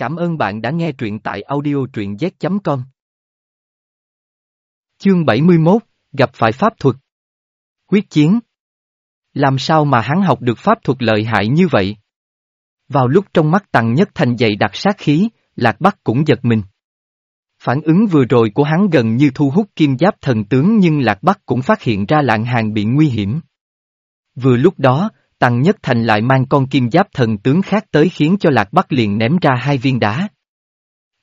Cảm ơn bạn đã nghe truyện tại audio truyện z.com. Chương 71, gặp phải pháp thuật. Quyết chiến. Làm sao mà hắn học được pháp thuật lợi hại như vậy? Vào lúc trong mắt Tằng Nhất Thành dày đặc sát khí, Lạc Bắc cũng giật mình. Phản ứng vừa rồi của hắn gần như thu hút kim giáp thần tướng nhưng Lạc Bắc cũng phát hiện ra lạng hàng bị nguy hiểm. Vừa lúc đó, Tăng Nhất Thành lại mang con kim giáp thần tướng khác tới khiến cho Lạc Bắc liền ném ra hai viên đá.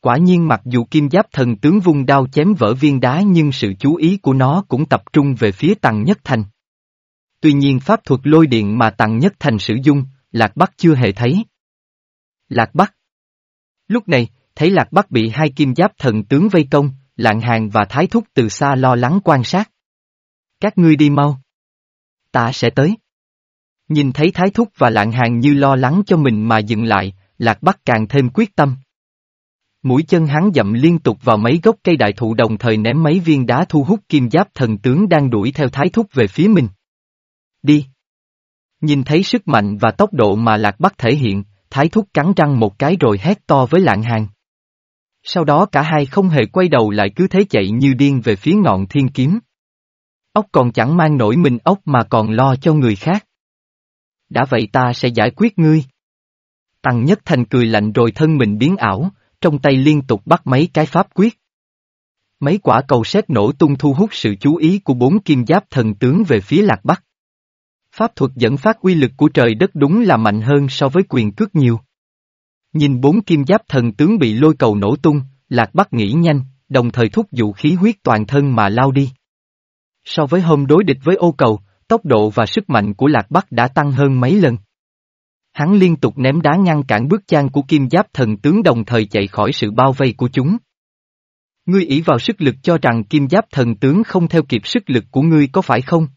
Quả nhiên mặc dù kim giáp thần tướng vung đao chém vỡ viên đá nhưng sự chú ý của nó cũng tập trung về phía Tăng Nhất Thành. Tuy nhiên pháp thuật lôi điện mà Tăng Nhất Thành sử dụng, Lạc Bắc chưa hề thấy. Lạc Bắc Lúc này, thấy Lạc Bắc bị hai kim giáp thần tướng vây công, Lạng Hàng và Thái Thúc từ xa lo lắng quan sát. Các ngươi đi mau. Ta sẽ tới. Nhìn thấy Thái Thúc và Lạng Hàng như lo lắng cho mình mà dừng lại, Lạc Bắc càng thêm quyết tâm. Mũi chân hắn dậm liên tục vào mấy gốc cây đại thụ đồng thời ném mấy viên đá thu hút kim giáp thần tướng đang đuổi theo Thái Thúc về phía mình. Đi! Nhìn thấy sức mạnh và tốc độ mà Lạc Bắc thể hiện, Thái Thúc cắn răng một cái rồi hét to với Lạng Hàng. Sau đó cả hai không hề quay đầu lại cứ thế chạy như điên về phía ngọn thiên kiếm. Ốc còn chẳng mang nổi mình ốc mà còn lo cho người khác. Đã vậy ta sẽ giải quyết ngươi. Tăng Nhất Thành cười lạnh rồi thân mình biến ảo, trong tay liên tục bắt mấy cái pháp quyết. Mấy quả cầu sét nổ tung thu hút sự chú ý của bốn kim giáp thần tướng về phía lạc bắc. Pháp thuật dẫn phát uy lực của trời đất đúng là mạnh hơn so với quyền cước nhiều. Nhìn bốn kim giáp thần tướng bị lôi cầu nổ tung, lạc bắc nghĩ nhanh, đồng thời thúc dụ khí huyết toàn thân mà lao đi. So với hôm đối địch với ô cầu, tốc độ và sức mạnh của Lạc Bắc đã tăng hơn mấy lần. Hắn liên tục ném đá ngăn cản bước chân của kim giáp thần tướng đồng thời chạy khỏi sự bao vây của chúng. Ngươi ỷ vào sức lực cho rằng kim giáp thần tướng không theo kịp sức lực của ngươi có phải không?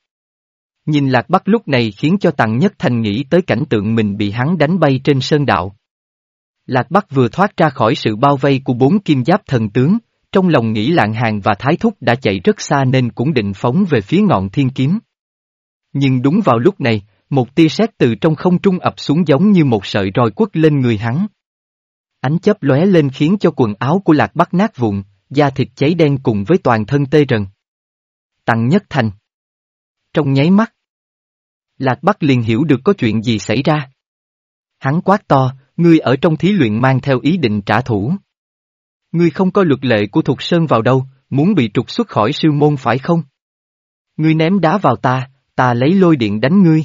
Nhìn Lạc Bắc lúc này khiến cho Tằng Nhất Thành nghĩ tới cảnh tượng mình bị hắn đánh bay trên sơn đạo. Lạc Bắc vừa thoát ra khỏi sự bao vây của bốn kim giáp thần tướng, trong lòng nghĩ lạng hàng và thái thúc đã chạy rất xa nên cũng định phóng về phía ngọn thiên kiếm. Nhưng đúng vào lúc này, một tia sét từ trong không trung ập xuống giống như một sợi roi quất lên người hắn. Ánh chớp lóe lên khiến cho quần áo của lạc bắc nát vụn, da thịt cháy đen cùng với toàn thân tê rần. Tặng nhất thành. Trong nháy mắt, lạc bắc liền hiểu được có chuyện gì xảy ra. Hắn quát to, ngươi ở trong thí luyện mang theo ý định trả thù. Ngươi không có luật lệ của Thục Sơn vào đâu, muốn bị trục xuất khỏi sư môn phải không? Ngươi ném đá vào ta, ta lấy lôi điện đánh ngươi.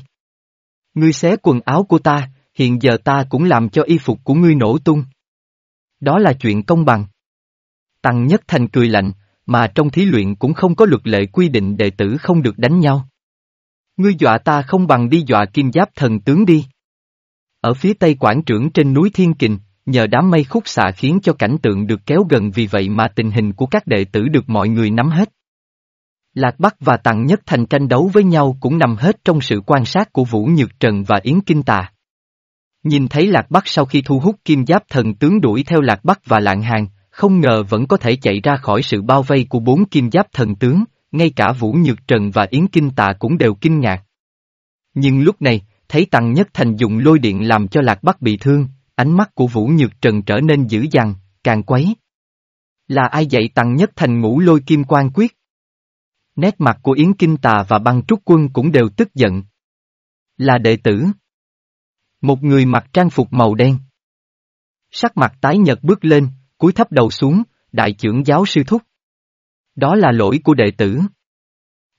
Ngươi xé quần áo của ta, hiện giờ ta cũng làm cho y phục của ngươi nổ tung. Đó là chuyện công bằng. Tăng Nhất Thành cười lạnh, mà trong thí luyện cũng không có luật lệ quy định đệ tử không được đánh nhau. Ngươi dọa ta không bằng đi dọa kim giáp thần tướng đi. Ở phía tây quảng trưởng trên núi Thiên Kình, nhờ đám mây khúc xạ khiến cho cảnh tượng được kéo gần vì vậy mà tình hình của các đệ tử được mọi người nắm hết. Lạc Bắc và Tặng Nhất Thành tranh đấu với nhau cũng nằm hết trong sự quan sát của Vũ Nhược Trần và Yến Kinh Tà. Nhìn thấy Lạc Bắc sau khi thu hút kim giáp thần tướng đuổi theo Lạc Bắc và Lạng Hàng, không ngờ vẫn có thể chạy ra khỏi sự bao vây của bốn kim giáp thần tướng, ngay cả Vũ Nhược Trần và Yến Kinh Tà cũng đều kinh ngạc. Nhưng lúc này, thấy Tặng Nhất Thành dùng lôi điện làm cho Lạc Bắc bị thương, ánh mắt của Vũ Nhược Trần trở nên dữ dằn, càng quấy. Là ai dạy Tặng Nhất Thành ngũ lôi kim quan quyết? Nét mặt của Yến Kinh Tà và băng trúc quân cũng đều tức giận. Là đệ tử. Một người mặc trang phục màu đen. Sắc mặt tái nhợt bước lên, cúi thấp đầu xuống, đại trưởng giáo sư thúc. Đó là lỗi của đệ tử.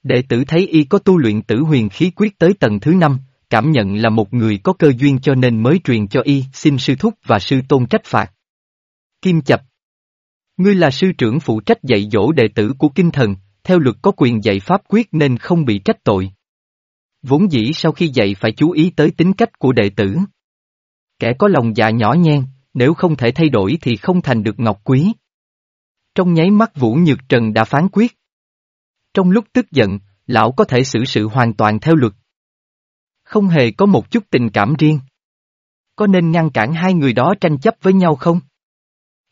Đệ tử thấy y có tu luyện tử huyền khí quyết tới tầng thứ năm, cảm nhận là một người có cơ duyên cho nên mới truyền cho y, xin sư thúc và sư tôn trách phạt. Kim Chập Ngươi là sư trưởng phụ trách dạy dỗ đệ tử của kinh thần, theo luật có quyền dạy pháp quyết nên không bị trách tội. Vốn dĩ sau khi dạy phải chú ý tới tính cách của đệ tử. Kẻ có lòng dạ nhỏ nhen, nếu không thể thay đổi thì không thành được ngọc quý. Trong nháy mắt Vũ Nhược Trần đã phán quyết. Trong lúc tức giận, lão có thể xử sự hoàn toàn theo luật. Không hề có một chút tình cảm riêng. Có nên ngăn cản hai người đó tranh chấp với nhau không?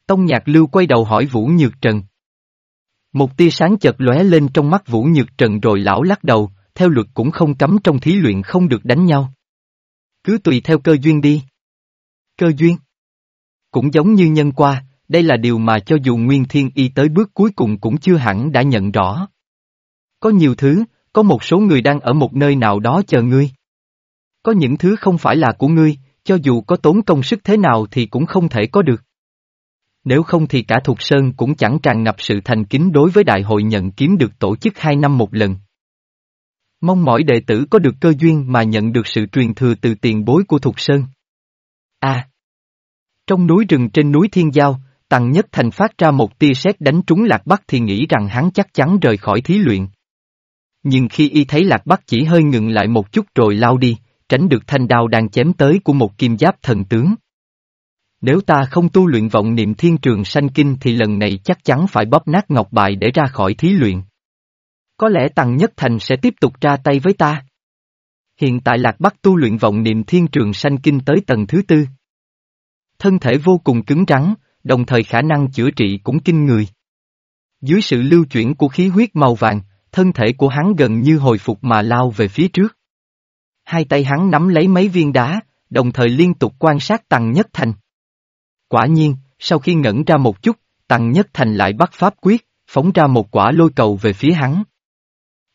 Tông Nhạc Lưu quay đầu hỏi Vũ Nhược Trần. Một tia sáng chợt lóe lên trong mắt Vũ Nhược Trần rồi lão lắc đầu, theo luật cũng không cấm trong thí luyện không được đánh nhau. Cứ tùy theo cơ duyên đi. Cơ duyên? Cũng giống như nhân qua, đây là điều mà cho dù Nguyên Thiên Y tới bước cuối cùng cũng chưa hẳn đã nhận rõ. Có nhiều thứ, có một số người đang ở một nơi nào đó chờ ngươi. Có những thứ không phải là của ngươi, cho dù có tốn công sức thế nào thì cũng không thể có được. Nếu không thì cả Thục Sơn cũng chẳng tràn ngập sự thành kính đối với đại hội nhận kiếm được tổ chức hai năm một lần. Mong mỏi đệ tử có được cơ duyên mà nhận được sự truyền thừa từ tiền bối của Thục Sơn. A. trong núi rừng trên núi Thiên Giao, Tăng Nhất Thành phát ra một tia sét đánh trúng Lạc Bắc thì nghĩ rằng hắn chắc chắn rời khỏi thí luyện. Nhưng khi y thấy Lạc Bắc chỉ hơi ngừng lại một chút rồi lao đi, tránh được thanh đao đang chém tới của một kim giáp thần tướng. Nếu ta không tu luyện vọng niệm thiên trường sanh kinh thì lần này chắc chắn phải bóp nát ngọc bài để ra khỏi thí luyện. Có lẽ Tăng Nhất Thành sẽ tiếp tục ra tay với ta. Hiện tại Lạc Bắc tu luyện vọng niệm thiên trường sanh kinh tới tầng thứ tư. Thân thể vô cùng cứng rắn, đồng thời khả năng chữa trị cũng kinh người. Dưới sự lưu chuyển của khí huyết màu vàng, thân thể của hắn gần như hồi phục mà lao về phía trước. Hai tay hắn nắm lấy mấy viên đá, đồng thời liên tục quan sát Tăng Nhất Thành. Quả nhiên, sau khi ngẩn ra một chút, Tăng Nhất Thành lại bắt pháp quyết, phóng ra một quả lôi cầu về phía hắn.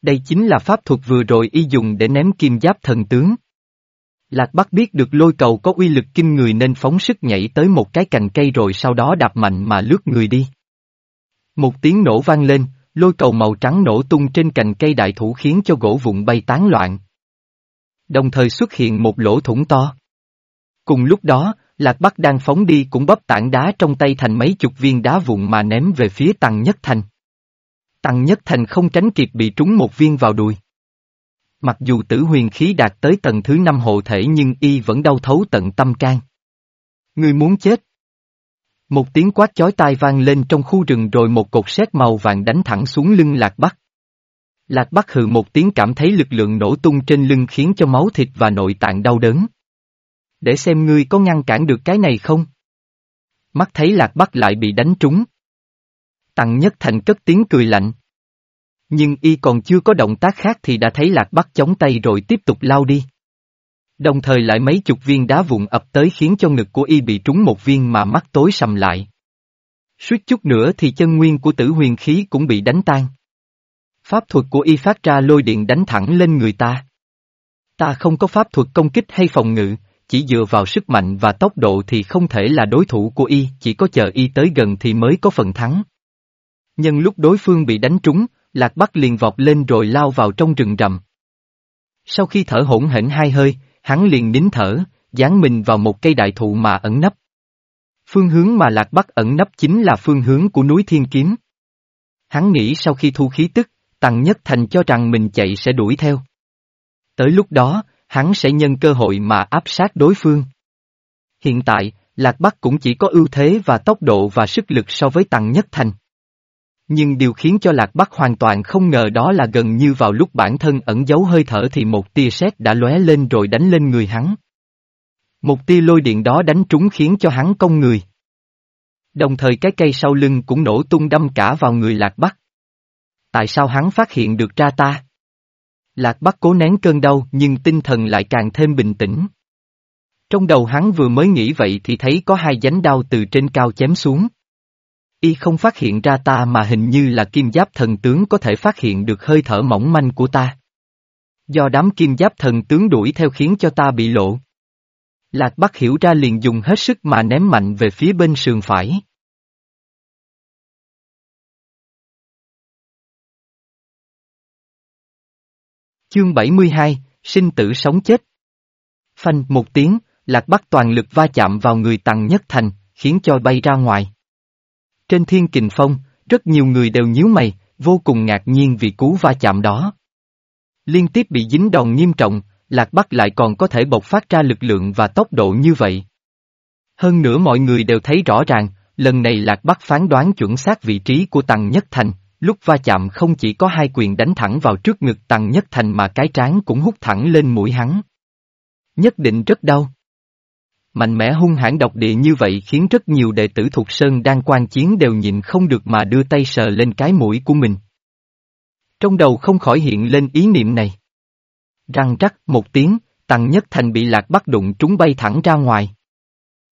Đây chính là pháp thuật vừa rồi y dùng để ném kim giáp thần tướng. Lạc Bắc biết được lôi cầu có uy lực kinh người nên phóng sức nhảy tới một cái cành cây rồi sau đó đạp mạnh mà lướt người đi. Một tiếng nổ vang lên, lôi cầu màu trắng nổ tung trên cành cây đại thủ khiến cho gỗ vụn bay tán loạn. Đồng thời xuất hiện một lỗ thủng to. Cùng lúc đó, Lạc Bắc đang phóng đi cũng bóp tảng đá trong tay thành mấy chục viên đá vụn mà ném về phía Tăng Nhất Thành. Tăng Nhất Thành không tránh kịp bị trúng một viên vào đùi. Mặc dù tử huyền khí đạt tới tầng thứ năm hộ thể nhưng y vẫn đau thấu tận tâm can. Người muốn chết. Một tiếng quát chói tai vang lên trong khu rừng rồi một cột sét màu vàng đánh thẳng xuống lưng Lạc Bắc. Lạc Bắc hừ một tiếng cảm thấy lực lượng nổ tung trên lưng khiến cho máu thịt và nội tạng đau đớn. Để xem ngươi có ngăn cản được cái này không? Mắt thấy Lạc Bắc lại bị đánh trúng. Tặng Nhất Thành cất tiếng cười lạnh. Nhưng y còn chưa có động tác khác thì đã thấy Lạc Bắc chống tay rồi tiếp tục lao đi. Đồng thời lại mấy chục viên đá vụn ập tới khiến cho ngực của y bị trúng một viên mà mắt tối sầm lại. Suýt chút nữa thì chân nguyên của tử huyền khí cũng bị đánh tan. Pháp thuật của y phát ra lôi điện đánh thẳng lên người ta. Ta không có pháp thuật công kích hay phòng ngự, chỉ dựa vào sức mạnh và tốc độ thì không thể là đối thủ của y, chỉ có chờ y tới gần thì mới có phần thắng. Nhân lúc đối phương bị đánh trúng, Lạc Bắc liền vọt lên rồi lao vào trong rừng rậm. Sau khi thở hỗn hển hai hơi, hắn liền nín thở, dán mình vào một cây đại thụ mà ẩn nấp. Phương hướng mà Lạc Bắc ẩn nấp chính là phương hướng của núi Thiên Kiếm. Hắn nghĩ sau khi thu khí tức, Tăng Nhất Thành cho rằng mình chạy sẽ đuổi theo. Tới lúc đó, hắn sẽ nhân cơ hội mà áp sát đối phương. Hiện tại, Lạc Bắc cũng chỉ có ưu thế và tốc độ và sức lực so với Tăng Nhất Thành. Nhưng điều khiến cho Lạc Bắc hoàn toàn không ngờ đó là gần như vào lúc bản thân ẩn giấu hơi thở thì một tia sét đã lóe lên rồi đánh lên người hắn. Một tia lôi điện đó đánh trúng khiến cho hắn cong người. Đồng thời cái cây sau lưng cũng nổ tung đâm cả vào người Lạc Bắc. Tại sao hắn phát hiện được ra ta? Lạc Bắc cố nén cơn đau, nhưng tinh thần lại càng thêm bình tĩnh. Trong đầu hắn vừa mới nghĩ vậy thì thấy có hai nhánh đao từ trên cao chém xuống. Y không phát hiện ra ta mà hình như là kim giáp thần tướng có thể phát hiện được hơi thở mỏng manh của ta. Do đám kim giáp thần tướng đuổi theo khiến cho ta bị lộ. Lạc Bắc hiểu ra liền dùng hết sức mà ném mạnh về phía bên sườn phải. Chương 72, sinh tử sống chết. Phanh một tiếng, Lạc Bắc toàn lực va chạm vào người tặng Nhất Thành, khiến cho bay ra ngoài. Trên thiên kình phong, rất nhiều người đều nhíu mày, vô cùng ngạc nhiên vì cú va chạm đó. Liên tiếp bị dính đòn nghiêm trọng, Lạc Bắc lại còn có thể bộc phát ra lực lượng và tốc độ như vậy. Hơn nữa mọi người đều thấy rõ ràng, lần này Lạc Bắc phán đoán chuẩn xác vị trí của tặng Nhất Thành, lúc va chạm không chỉ có hai quyền đánh thẳng vào trước ngực Tằng Nhất Thành mà cái trán cũng hút thẳng lên mũi hắn. Nhất định rất đau. Mạnh mẽ hung hãn độc địa như vậy khiến rất nhiều đệ tử thuộc Sơn đang quan chiến đều nhịn không được mà đưa tay sờ lên cái mũi của mình. Trong đầu không khỏi hiện lên ý niệm này. Răng rắc một tiếng, Tằng Nhất Thành bị lạc bắt đụng trúng bay thẳng ra ngoài.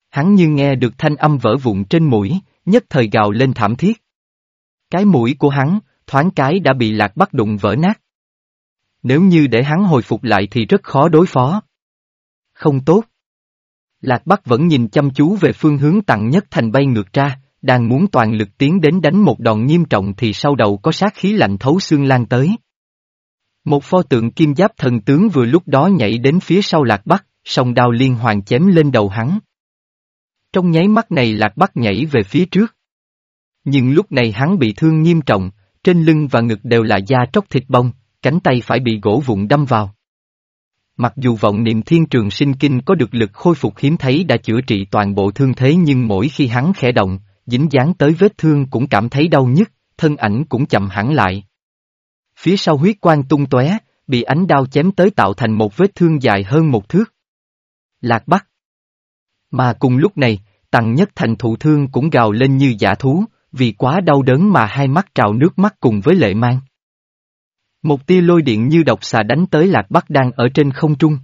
Hắn như nghe được thanh âm vỡ vụn trên mũi, nhất thời gào lên thảm thiết. Cái mũi của hắn, thoáng cái đã bị lạc bắt đụng vỡ nát. Nếu như để hắn hồi phục lại thì rất khó đối phó. Không tốt. Lạc Bắc vẫn nhìn chăm chú về phương hướng tặng nhất thành bay ngược ra, đang muốn toàn lực tiến đến đánh một đòn nghiêm trọng thì sau đầu có sát khí lạnh thấu xương lan tới. Một pho tượng kim giáp thần tướng vừa lúc đó nhảy đến phía sau Lạc Bắc, song đao liên hoàn chém lên đầu hắn. Trong nháy mắt này Lạc Bắc nhảy về phía trước. Nhưng lúc này hắn bị thương nghiêm trọng, trên lưng và ngực đều là da tróc thịt bông, cánh tay phải bị gỗ vụn đâm vào. Mặc dù vọng niệm thiên trường sinh kinh có được lực khôi phục hiếm thấy đã chữa trị toàn bộ thương thế nhưng mỗi khi hắn khẽ động, dính dáng tới vết thương cũng cảm thấy đau nhức, thân ảnh cũng chậm hẳn lại. Phía sau huyết quang tung tóe, bị ánh đao chém tới tạo thành một vết thương dài hơn một thước. Lạc Bắc. Mà cùng lúc này, tặng Nhất Thành thụ thương cũng gào lên như giả thú, vì quá đau đớn mà hai mắt trào nước mắt cùng với lệ mang. Một tia lôi điện như độc xà đánh tới Lạc Bắc đang ở trên không trung.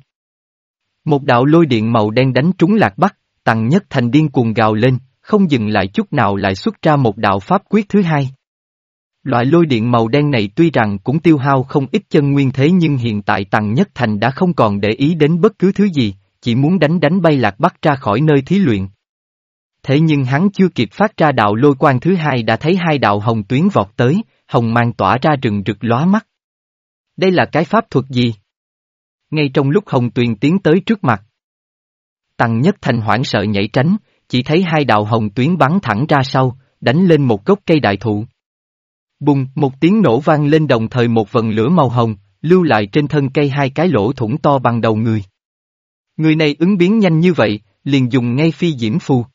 Một đạo lôi điện màu đen đánh trúng Lạc Bắc, Tằng Nhất Thành điên cuồng gào lên, không dừng lại chút nào lại xuất ra một đạo pháp quyết thứ hai. Loại lôi điện màu đen này tuy rằng cũng tiêu hao không ít chân nguyên thế nhưng hiện tại Tằng Nhất Thành đã không còn để ý đến bất cứ thứ gì, chỉ muốn đánh đánh bay Lạc Bắc ra khỏi nơi thí luyện. Thế nhưng hắn chưa kịp phát ra đạo lôi quang thứ hai đã thấy hai đạo hồng tuyến vọt tới, hồng mang tỏa ra rừng rực lóa mắt. Đây là cái pháp thuật gì? Ngay trong lúc hồng tuyền tiến tới trước mặt. Tăng nhất thành hoảng sợ nhảy tránh, chỉ thấy hai đạo hồng tuyến bắn thẳng ra sau, đánh lên một gốc cây đại thụ. Bùng, một tiếng nổ vang lên đồng thời một vần lửa màu hồng, lưu lại trên thân cây hai cái lỗ thủng to bằng đầu người. Người này ứng biến nhanh như vậy, liền dùng ngay phi diễm phù.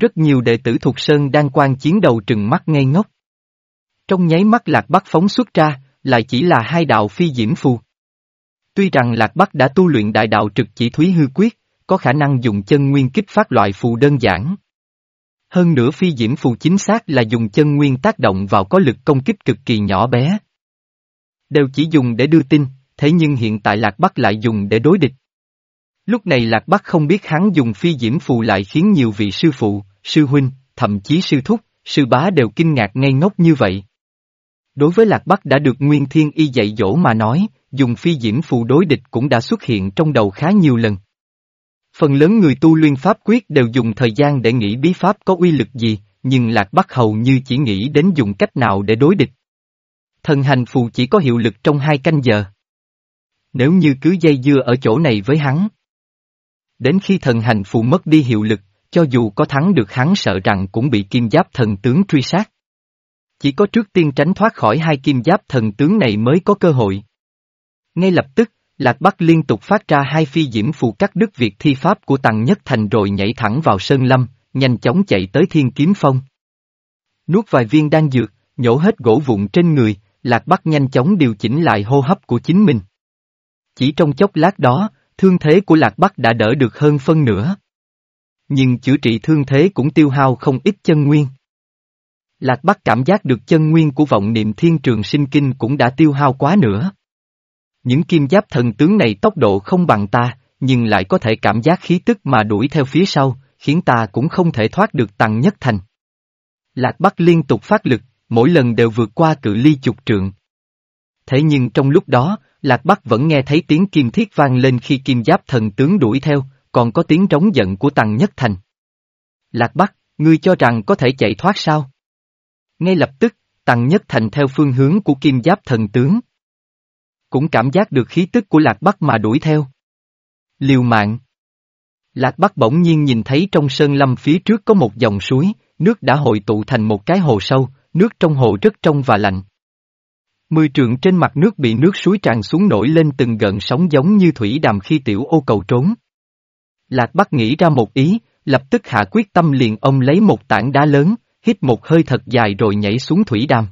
Rất nhiều đệ tử thuộc Sơn đang quan chiến đầu trừng mắt ngây ngốc. Trong nháy mắt Lạc Bắc phóng xuất ra, lại chỉ là hai đạo phi diễm phù. Tuy rằng Lạc Bắc đã tu luyện đại đạo trực chỉ thúy hư quyết, có khả năng dùng chân nguyên kích phát loại phù đơn giản. Hơn nữa phi diễm phù chính xác là dùng chân nguyên tác động vào có lực công kích cực kỳ nhỏ bé. Đều chỉ dùng để đưa tin, thế nhưng hiện tại Lạc Bắc lại dùng để đối địch. Lúc này Lạc Bắc không biết hắn dùng phi diễm phù lại khiến nhiều vị sư phụ, sư huynh, thậm chí sư thúc, sư bá đều kinh ngạc ngây ngốc như vậy. Đối với Lạc Bắc đã được Nguyên Thiên Y dạy dỗ mà nói, dùng phi diễm phù đối địch cũng đã xuất hiện trong đầu khá nhiều lần. Phần lớn người tu luyện pháp quyết đều dùng thời gian để nghĩ bí pháp có uy lực gì, nhưng Lạc Bắc hầu như chỉ nghĩ đến dùng cách nào để đối địch. Thần hành phù chỉ có hiệu lực trong hai canh giờ. Nếu như cứ dây dưa ở chỗ này với hắn. Đến khi thần hành phù mất đi hiệu lực, cho dù có thắng được hắn sợ rằng cũng bị kim giáp thần tướng truy sát. Chỉ có trước tiên tránh thoát khỏi hai kim giáp thần tướng này mới có cơ hội. Ngay lập tức, Lạc Bắc liên tục phát ra hai phi diễm phù cắt đứt việc thi pháp của Tằng Nhất Thành rồi nhảy thẳng vào Sơn Lâm, nhanh chóng chạy tới Thiên Kiếm Phong. Nuốt vài viên đan dược, nhổ hết gỗ vụn trên người, Lạc Bắc nhanh chóng điều chỉnh lại hô hấp của chính mình. Chỉ trong chốc lát đó, thương thế của Lạc Bắc đã đỡ được hơn phân nửa. Nhưng chữa trị thương thế cũng tiêu hao không ít chân nguyên. Lạc Bắc cảm giác được chân nguyên của vọng niệm thiên trường sinh kinh cũng đã tiêu hao quá nữa. Những kim giáp thần tướng này tốc độ không bằng ta, nhưng lại có thể cảm giác khí tức mà đuổi theo phía sau, khiến ta cũng không thể thoát được tầng nhất thành. Lạc Bắc liên tục phát lực, mỗi lần đều vượt qua cự ly chục trượng. Thế nhưng trong lúc đó, Lạc Bắc vẫn nghe thấy tiếng kim thiết vang lên khi kim giáp thần tướng đuổi theo, còn có tiếng trống giận của Tăng Nhất Thành. Lạc Bắc, ngươi cho rằng có thể chạy thoát sao? Ngay lập tức, Tăng Nhất Thành theo phương hướng của kim giáp thần tướng. Cũng cảm giác được khí tức của Lạc Bắc mà đuổi theo. Liều mạng. Lạc Bắc bỗng nhiên nhìn thấy trong sơn lâm phía trước có một dòng suối, nước đã hội tụ thành một cái hồ sâu, nước trong hồ rất trong và lạnh. Mười trượng trên mặt nước bị nước suối tràn xuống nổi lên từng gợn sóng giống như thủy đàm khi tiểu ô cầu trốn. Lạc Bắc nghĩ ra một ý, lập tức hạ quyết tâm liền ông lấy một tảng đá lớn, hít một hơi thật dài rồi nhảy xuống thủy đàm.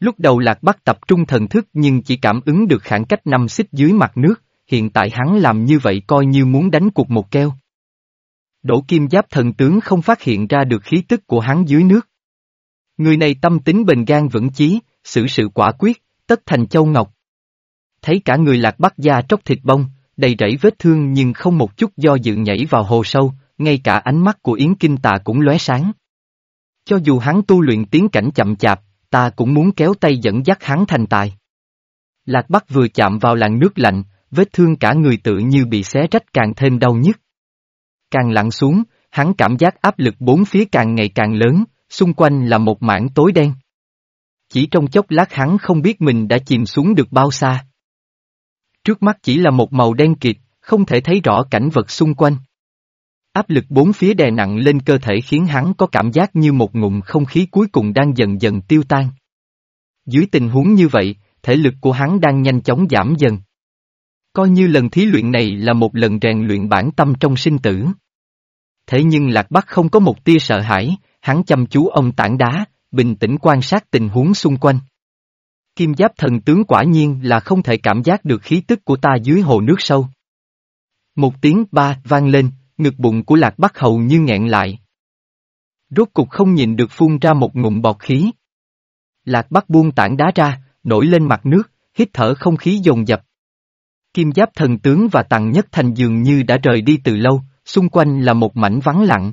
Lúc đầu Lạc Bắc tập trung thần thức nhưng chỉ cảm ứng được khoảng cách năm xích dưới mặt nước, hiện tại hắn làm như vậy coi như muốn đánh cuộc một keo. Đỗ Kim Giáp thần tướng không phát hiện ra được khí tức của hắn dưới nước. Người này tâm tính bền gan vững chí, xử sự quả quyết, tất thành châu ngọc. Thấy cả người Lạc Bắc da tróc thịt bông, đầy rẫy vết thương nhưng không một chút do dự nhảy vào hồ sâu, ngay cả ánh mắt của Yến Kinh Tà cũng lóe sáng. Cho dù hắn tu luyện tiến cảnh chậm chạp, ta cũng muốn kéo tay dẫn dắt hắn thành tài. Lạc Bắc vừa chạm vào làn nước lạnh, vết thương cả người tự như bị xé rách càng thêm đau nhức. Càng lặn xuống, hắn cảm giác áp lực bốn phía càng ngày càng lớn, xung quanh là một mảng tối đen. Chỉ trong chốc lát hắn không biết mình đã chìm xuống được bao xa. Trước mắt chỉ là một màu đen kịt, không thể thấy rõ cảnh vật xung quanh. Áp lực bốn phía đè nặng lên cơ thể khiến hắn có cảm giác như một ngụm không khí cuối cùng đang dần dần tiêu tan. Dưới tình huống như vậy, thể lực của hắn đang nhanh chóng giảm dần. Coi như lần thí luyện này là một lần rèn luyện bản tâm trong sinh tử. Thế nhưng Lạc Bắc không có một tia sợ hãi, hắn chăm chú ông tảng đá, bình tĩnh quan sát tình huống xung quanh. Kim giáp thần tướng quả nhiên là không thể cảm giác được khí tức của ta dưới hồ nước sâu. Một tiếng ba vang lên, ngực bụng của lạc bắc hầu như nghẹn lại. Rốt cục không nhìn được phun ra một ngụm bọt khí. Lạc bắc buông tảng đá ra, nổi lên mặt nước, hít thở không khí dồn dập. Kim giáp thần tướng và tàng nhất thành dường như đã rời đi từ lâu, xung quanh là một mảnh vắng lặng.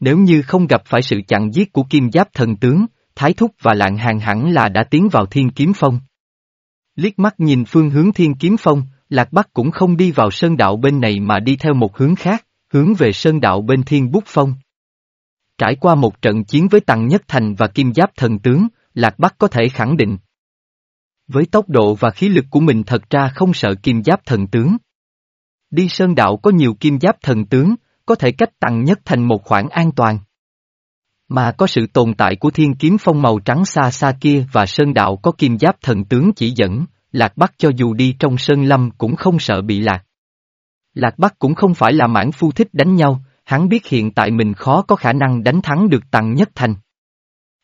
Nếu như không gặp phải sự chặn giết của kim giáp thần tướng, Thái Thúc và Lạng Hàng hẳn là đã tiến vào thiên kiếm phong. Liếc mắt nhìn phương hướng thiên kiếm phong, Lạc Bắc cũng không đi vào sơn đạo bên này mà đi theo một hướng khác, hướng về sơn đạo bên thiên bút phong. Trải qua một trận chiến với Tăng Nhất Thành và Kim Giáp Thần Tướng, Lạc Bắc có thể khẳng định. Với tốc độ và khí lực của mình thật ra không sợ Kim Giáp Thần Tướng. Đi sơn đạo có nhiều Kim Giáp Thần Tướng, có thể cách Tăng Nhất Thành một khoảng an toàn. Mà có sự tồn tại của thiên kiếm phong màu trắng xa xa kia và sơn đạo có kim giáp thần tướng chỉ dẫn, Lạc Bắc cho dù đi trong sơn lâm cũng không sợ bị lạc. Lạc Bắc cũng không phải là mãn phu thích đánh nhau, hắn biết hiện tại mình khó có khả năng đánh thắng được Tăng Nhất Thành.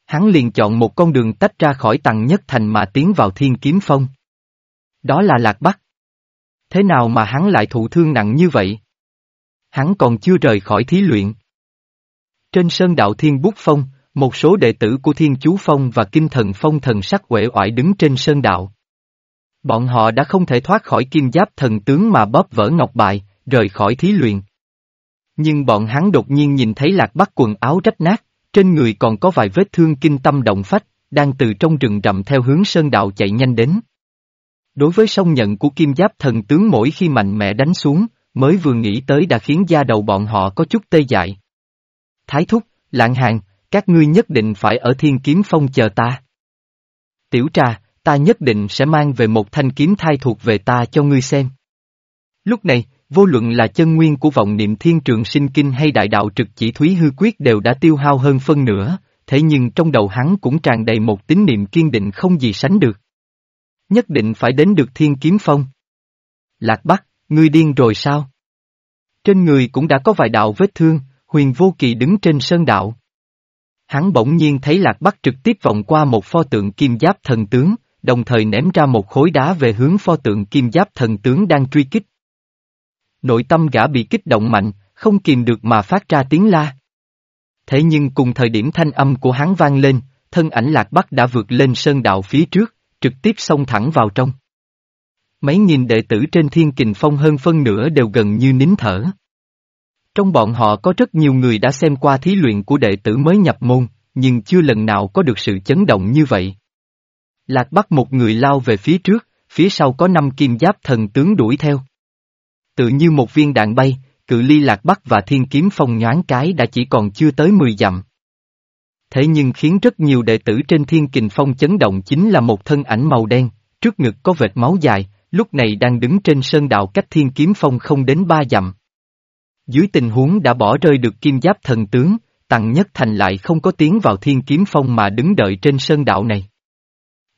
Hắn liền chọn một con đường tách ra khỏi Tăng Nhất Thành mà tiến vào Thiên Kiếm Phong. Đó là Lạc Bắc. Thế nào mà hắn lại thụ thương nặng như vậy? Hắn còn chưa rời khỏi thí luyện. Trên sơn đạo Thiên Bút Phong, một số đệ tử của Thiên Chú Phong và Kim Thần Phong thần sắc uể oải đứng trên sơn đạo. Bọn họ đã không thể thoát khỏi kim giáp thần tướng mà bóp vỡ ngọc bài, rời khỏi thí luyện. Nhưng bọn hắn đột nhiên nhìn thấy lạc bắc quần áo rách nát, trên người còn có vài vết thương kinh tâm động phách, đang từ trong rừng rậm theo hướng sơn đạo chạy nhanh đến. Đối với song nhận của kim giáp thần tướng mỗi khi mạnh mẽ đánh xuống, mới vừa nghĩ tới đã khiến da đầu bọn họ có chút tê dại. Thái thúc, lạng hàng, các ngươi nhất định phải ở thiên kiếm phong chờ ta. Tiểu trà, ta nhất định sẽ mang về một thanh kiếm thai thuộc về ta cho ngươi xem. Lúc này, vô luận là chân nguyên của vọng niệm thiên trường sinh kinh hay đại đạo trực chỉ thúy hư quyết đều đã tiêu hao hơn phân nửa, thế nhưng trong đầu hắn cũng tràn đầy một tín niệm kiên định không gì sánh được. Nhất định phải đến được thiên kiếm phong. Lạc Bắc, ngươi điên rồi sao? Trên người cũng đã có vài đạo vết thương, huyền vô kỳ đứng trên sơn đạo. Hắn bỗng nhiên thấy Lạc Bắc trực tiếp vọng qua một pho tượng kim giáp thần tướng, đồng thời ném ra một khối đá về hướng pho tượng kim giáp thần tướng đang truy kích. Nội tâm gã bị kích động mạnh, không kìm được mà phát ra tiếng la. Thế nhưng cùng thời điểm thanh âm của hắn vang lên, thân ảnh lạc bắc đã vượt lên sơn đạo phía trước, trực tiếp xông thẳng vào trong. Mấy nghìn đệ tử trên thiên kình phong hơn phân nửa đều gần như nín thở. Trong bọn họ có rất nhiều người đã xem qua thí luyện của đệ tử mới nhập môn, nhưng chưa lần nào có được sự chấn động như vậy. Lạc Bắc một người lao về phía trước, phía sau có năm kim giáp thần tướng đuổi theo. Tự như một viên đạn bay, cự ly Lạc Bắc và Thiên Kiếm Phong nhoáng cái đã chỉ còn chưa tới 10 dặm. Thế nhưng khiến rất nhiều đệ tử trên Thiên Kình Phong chấn động chính là một thân ảnh màu đen, trước ngực có vệt máu dài, lúc này đang đứng trên sơn đạo cách Thiên Kiếm Phong không đến ba dặm. Dưới tình huống đã bỏ rơi được kim giáp thần tướng, Tằng Nhất Thành lại không có tiến vào Thiên Kiếm Phong mà đứng đợi trên sơn đạo này.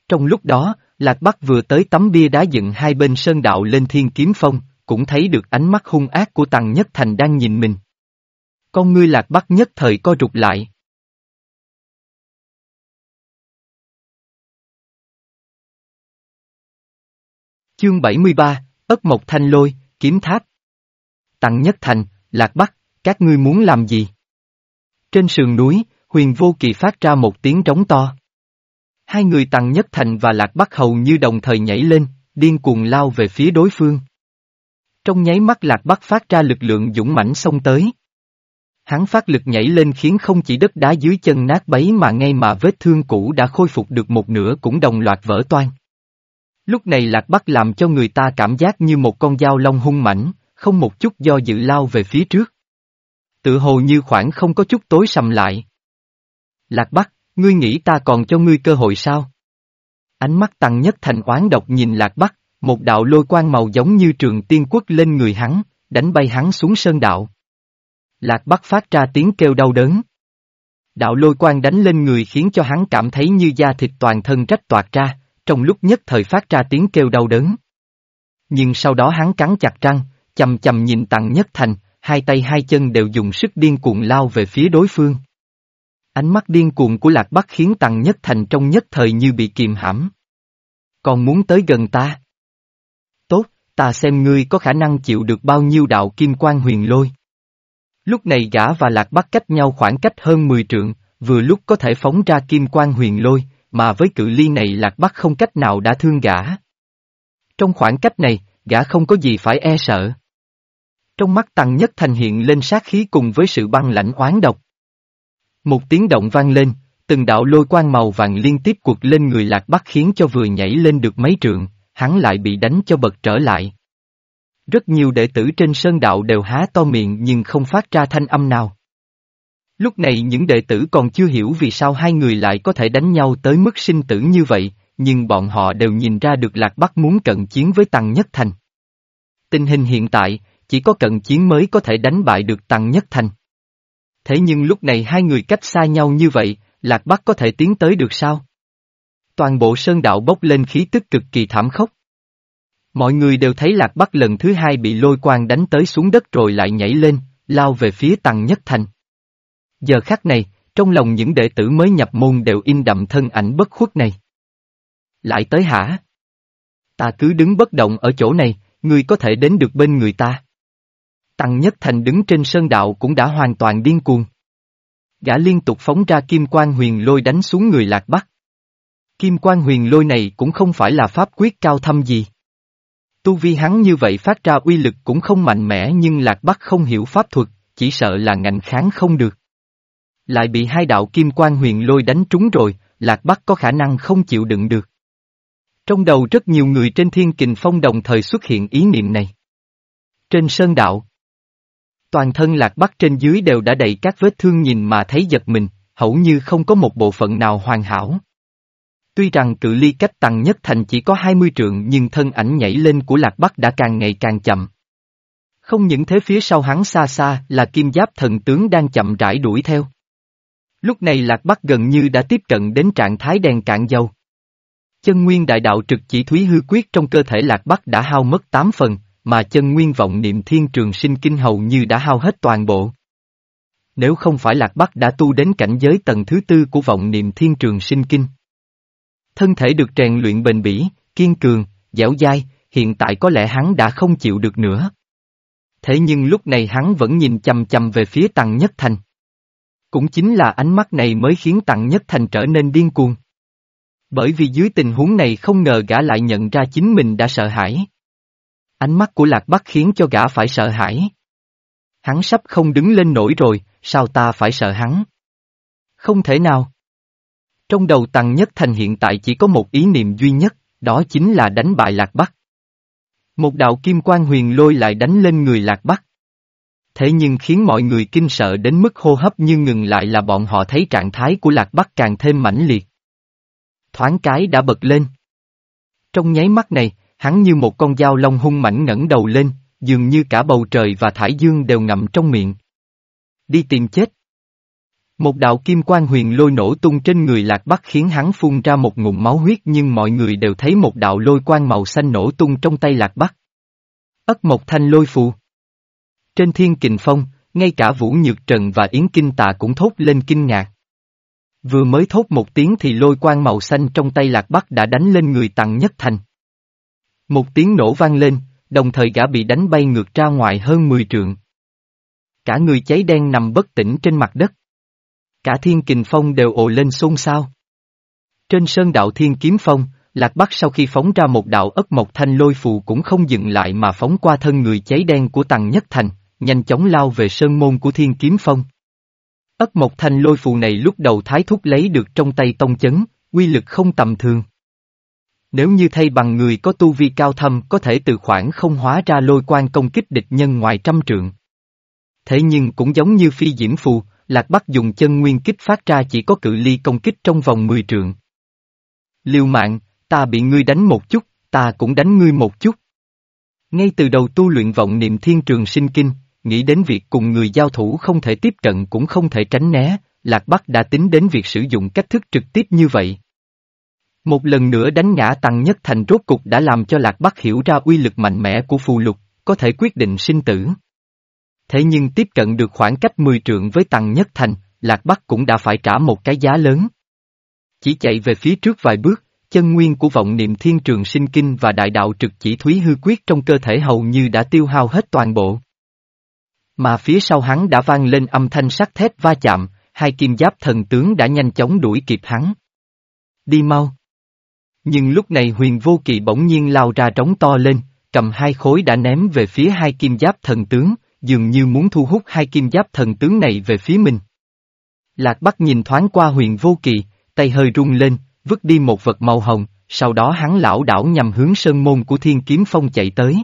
Trong lúc đó, Lạc Bắc vừa tới tấm bia đá dựng hai bên sơn đạo lên thiên kiếm phong, cũng thấy được ánh mắt hung ác của Tằng Nhất Thành đang nhìn mình. Con ngươi Lạc Bắc nhất thời co rụt lại. Chương 73, Ất Mộc Thanh Lôi, Kiếm Tháp Tặng Nhất Thành, Lạc Bắc, các ngươi muốn làm gì? Trên sườn núi, huyền vô kỳ phát ra một tiếng trống to. Hai người Tăng Nhất Thành và Lạc Bắc hầu như đồng thời nhảy lên, điên cuồng lao về phía đối phương. Trong nháy mắt Lạc Bắc phát ra lực lượng dũng mãnh xông tới. Hắn phát lực nhảy lên khiến không chỉ đất đá dưới chân nát bấy mà ngay mà vết thương cũ đã khôi phục được một nửa cũng đồng loạt vỡ toan. Lúc này lạc bắc làm cho người ta cảm giác như một con dao long hung mãnh, không một chút do dự lao về phía trước. Tự hồ như khoảng không có chút tối sầm lại. Lạc bắc, ngươi nghĩ ta còn cho ngươi cơ hội sao? Ánh mắt tăng nhất thành oán độc nhìn lạc bắc, một đạo lôi quang màu giống như trường tiên quốc lên người hắn, đánh bay hắn xuống sơn đạo. Lạc Bắc phát ra tiếng kêu đau đớn. Đạo lôi quang đánh lên người khiến cho hắn cảm thấy như da thịt toàn thân rách toạc ra, trong lúc nhất thời phát ra tiếng kêu đau đớn. Nhưng sau đó hắn cắn chặt răng, chầm chầm nhìn Tặng Nhất Thành, hai tay hai chân đều dùng sức điên cuồng lao về phía đối phương. Ánh mắt điên cuồng của Lạc Bắc khiến Tặng Nhất Thành trong nhất thời như bị kìm hãm. Còn muốn tới gần ta? Tốt, ta xem ngươi có khả năng chịu được bao nhiêu đạo kim quan huyền lôi. Lúc này gã và Lạc Bắc cách nhau khoảng cách hơn 10 trượng, vừa lúc có thể phóng ra kim quan huyền lôi, mà với cự ly này Lạc Bắc không cách nào đã thương gã. Trong khoảng cách này, gã không có gì phải e sợ. Trong mắt Tăng Nhất Thành hiện lên sát khí cùng với sự băng lãnh oán độc. Một tiếng động vang lên, từng đạo lôi quang màu vàng liên tiếp cuột lên người Lạc Bắc khiến cho vừa nhảy lên được mấy trượng, hắn lại bị đánh cho bật trở lại. Rất nhiều đệ tử trên sơn đạo đều há to miệng nhưng không phát ra thanh âm nào. Lúc này những đệ tử còn chưa hiểu vì sao hai người lại có thể đánh nhau tới mức sinh tử như vậy, nhưng bọn họ đều nhìn ra được Lạc Bắc muốn cận chiến với Tăng Nhất Thành. Tình hình hiện tại, chỉ có cận chiến mới có thể đánh bại được Tăng Nhất Thành. Thế nhưng lúc này hai người cách xa nhau như vậy, Lạc Bắc có thể tiến tới được sao? Toàn bộ sơn đạo bốc lên khí tức cực kỳ thảm khốc. Mọi người đều thấy Lạc Bắc lần thứ hai bị lôi quang đánh tới xuống đất rồi lại nhảy lên, lao về phía Tăng Nhất Thành. Giờ khắc này, trong lòng những đệ tử mới nhập môn đều in đậm thân ảnh bất khuất này. Lại tới hả? Ta cứ đứng bất động ở chỗ này, ngươi có thể đến được bên người ta. Tăng Nhất Thành đứng trên sơn đạo cũng đã hoàn toàn điên cuồng. Gã liên tục phóng ra kim quang huyền lôi đánh xuống người Lạc Bắc. Kim quang huyền lôi này cũng không phải là pháp quyết cao thâm gì. Tu vi hắn như vậy phát ra uy lực cũng không mạnh mẽ nhưng Lạc Bắc không hiểu pháp thuật, chỉ sợ là ngạnh kháng không được. Lại bị hai đạo kim quan huyền lôi đánh trúng rồi, Lạc Bắc có khả năng không chịu đựng được. Trong đầu rất nhiều người trên thiên kình phong đồng thời xuất hiện ý niệm này. Trên sơn đạo, toàn thân Lạc Bắc trên dưới đều đã đầy các vết thương nhìn mà thấy giật mình, hầu như không có một bộ phận nào hoàn hảo. Tuy rằng cự ly cách tăng nhất thành chỉ có 20 trượng nhưng thân ảnh nhảy lên của Lạc Bắc đã càng ngày càng chậm. Không những thế phía sau hắn xa xa là kim giáp thần tướng đang chậm rãi đuổi theo. Lúc này Lạc Bắc gần như đã tiếp cận đến trạng thái đèn cạn dầu. Chân nguyên đại đạo trực chỉ thúy hư quyết trong cơ thể Lạc Bắc đã hao mất 8 phần, mà chân nguyên vọng niệm thiên trường sinh kinh hầu như đã hao hết toàn bộ. Nếu không phải Lạc Bắc đã tu đến cảnh giới tầng thứ tư của vọng niệm thiên trường sinh kinh. Thân thể được rèn luyện bền bỉ, kiên cường, dẻo dai, hiện tại có lẽ hắn đã không chịu được nữa. Thế nhưng lúc này hắn vẫn nhìn chầm chầm về phía Tăng Nhất Thành. Cũng chính là ánh mắt này mới khiến Tăng Nhất Thành trở nên điên cuồng. Bởi vì dưới tình huống này không ngờ gã lại nhận ra chính mình đã sợ hãi. Ánh mắt của Lạc Bắc khiến cho gã phải sợ hãi. Hắn sắp không đứng lên nổi rồi, sao ta phải sợ hắn? Không thể nào. Trong đầu Tăng Nhất Thành hiện tại chỉ có một ý niệm duy nhất, đó chính là đánh bại Lạc Bắc. Một đạo kim quan huyền lôi lại đánh lên người Lạc Bắc. Thế nhưng khiến mọi người kinh sợ đến mức hô hấp như ngừng lại là bọn họ thấy trạng thái của Lạc Bắc càng thêm mãnh liệt. Thoáng cái đã bật lên. Trong nháy mắt này, hắn như một con dao long hung mảnh ngẩng đầu lên, dường như cả bầu trời và thải dương đều ngậm trong miệng. Đi tìm chết. Một đạo kim quang huyền lôi nổ tung trên người lạc bắc khiến hắn phun ra một ngụm máu huyết nhưng mọi người đều thấy một đạo lôi quang màu xanh nổ tung trong tay lạc bắc. Ất một thanh lôi phù. Trên thiên kình phong, ngay cả Vũ Nhược Trần và Yến Kinh Tà cũng thốt lên kinh ngạc. Vừa mới thốt một tiếng thì lôi quang màu xanh trong tay lạc bắc đã đánh lên người tặng nhất thành. Một tiếng nổ vang lên, đồng thời gã bị đánh bay ngược ra ngoài hơn 10 trượng. Cả người cháy đen nằm bất tỉnh trên mặt đất. Cả thiên kình phong đều ồ lên xôn xao. Trên sơn đạo thiên kiếm phong, Lạc Bắc sau khi phóng ra một đạo ất mộc thanh lôi phù cũng không dừng lại mà phóng qua thân người cháy đen của Tằng Nhất Thành, nhanh chóng lao về sơn môn của thiên kiếm phong. Ất mộc thanh lôi phù này lúc đầu thái thúc lấy được trong tay tông chấn, quy lực không tầm thường. Nếu như thay bằng người có tu vi cao thâm có thể từ khoảng không hóa ra lôi quan công kích địch nhân ngoài trăm trượng. Thế nhưng cũng giống như phi diễm phù, Lạc Bắc dùng chân nguyên kích phát ra chỉ có cự ly công kích trong vòng 10 trượng. Liêu mạng, ta bị ngươi đánh một chút, ta cũng đánh ngươi một chút. Ngay từ đầu tu luyện vọng niệm thiên trường sinh kinh, nghĩ đến việc cùng người giao thủ không thể tiếp cận cũng không thể tránh né, Lạc Bắc đã tính đến việc sử dụng cách thức trực tiếp như vậy. Một lần nữa đánh ngã Tăng Nhất Thành rốt cục đã làm cho Lạc Bắc hiểu ra uy lực mạnh mẽ của phù lục, có thể quyết định sinh tử. Thế nhưng tiếp cận được khoảng cách 10 trượng với Tăng Nhất Thành, Lạc Bắc cũng đã phải trả một cái giá lớn. Chỉ chạy về phía trước vài bước, chân nguyên của vọng niệm thiên trường sinh kinh và đại đạo trực chỉ thúy hư quyết trong cơ thể hầu như đã tiêu hao hết toàn bộ. Mà phía sau hắn đã vang lên âm thanh sắt thép va chạm, hai kim giáp thần tướng đã nhanh chóng đuổi kịp hắn. Đi mau. Nhưng lúc này huyền vô kỳ bỗng nhiên lao ra trống to lên, cầm hai khối đã ném về phía hai kim giáp thần tướng, dường như muốn thu hút hai kim giáp thần tướng này về phía mình. Lạc Bắc nhìn thoáng qua huyền vô kỳ, tay hơi rung lên, vứt đi một vật màu hồng, sau đó hắn lão đảo nhằm hướng sơn môn của thiên kiếm phong chạy tới.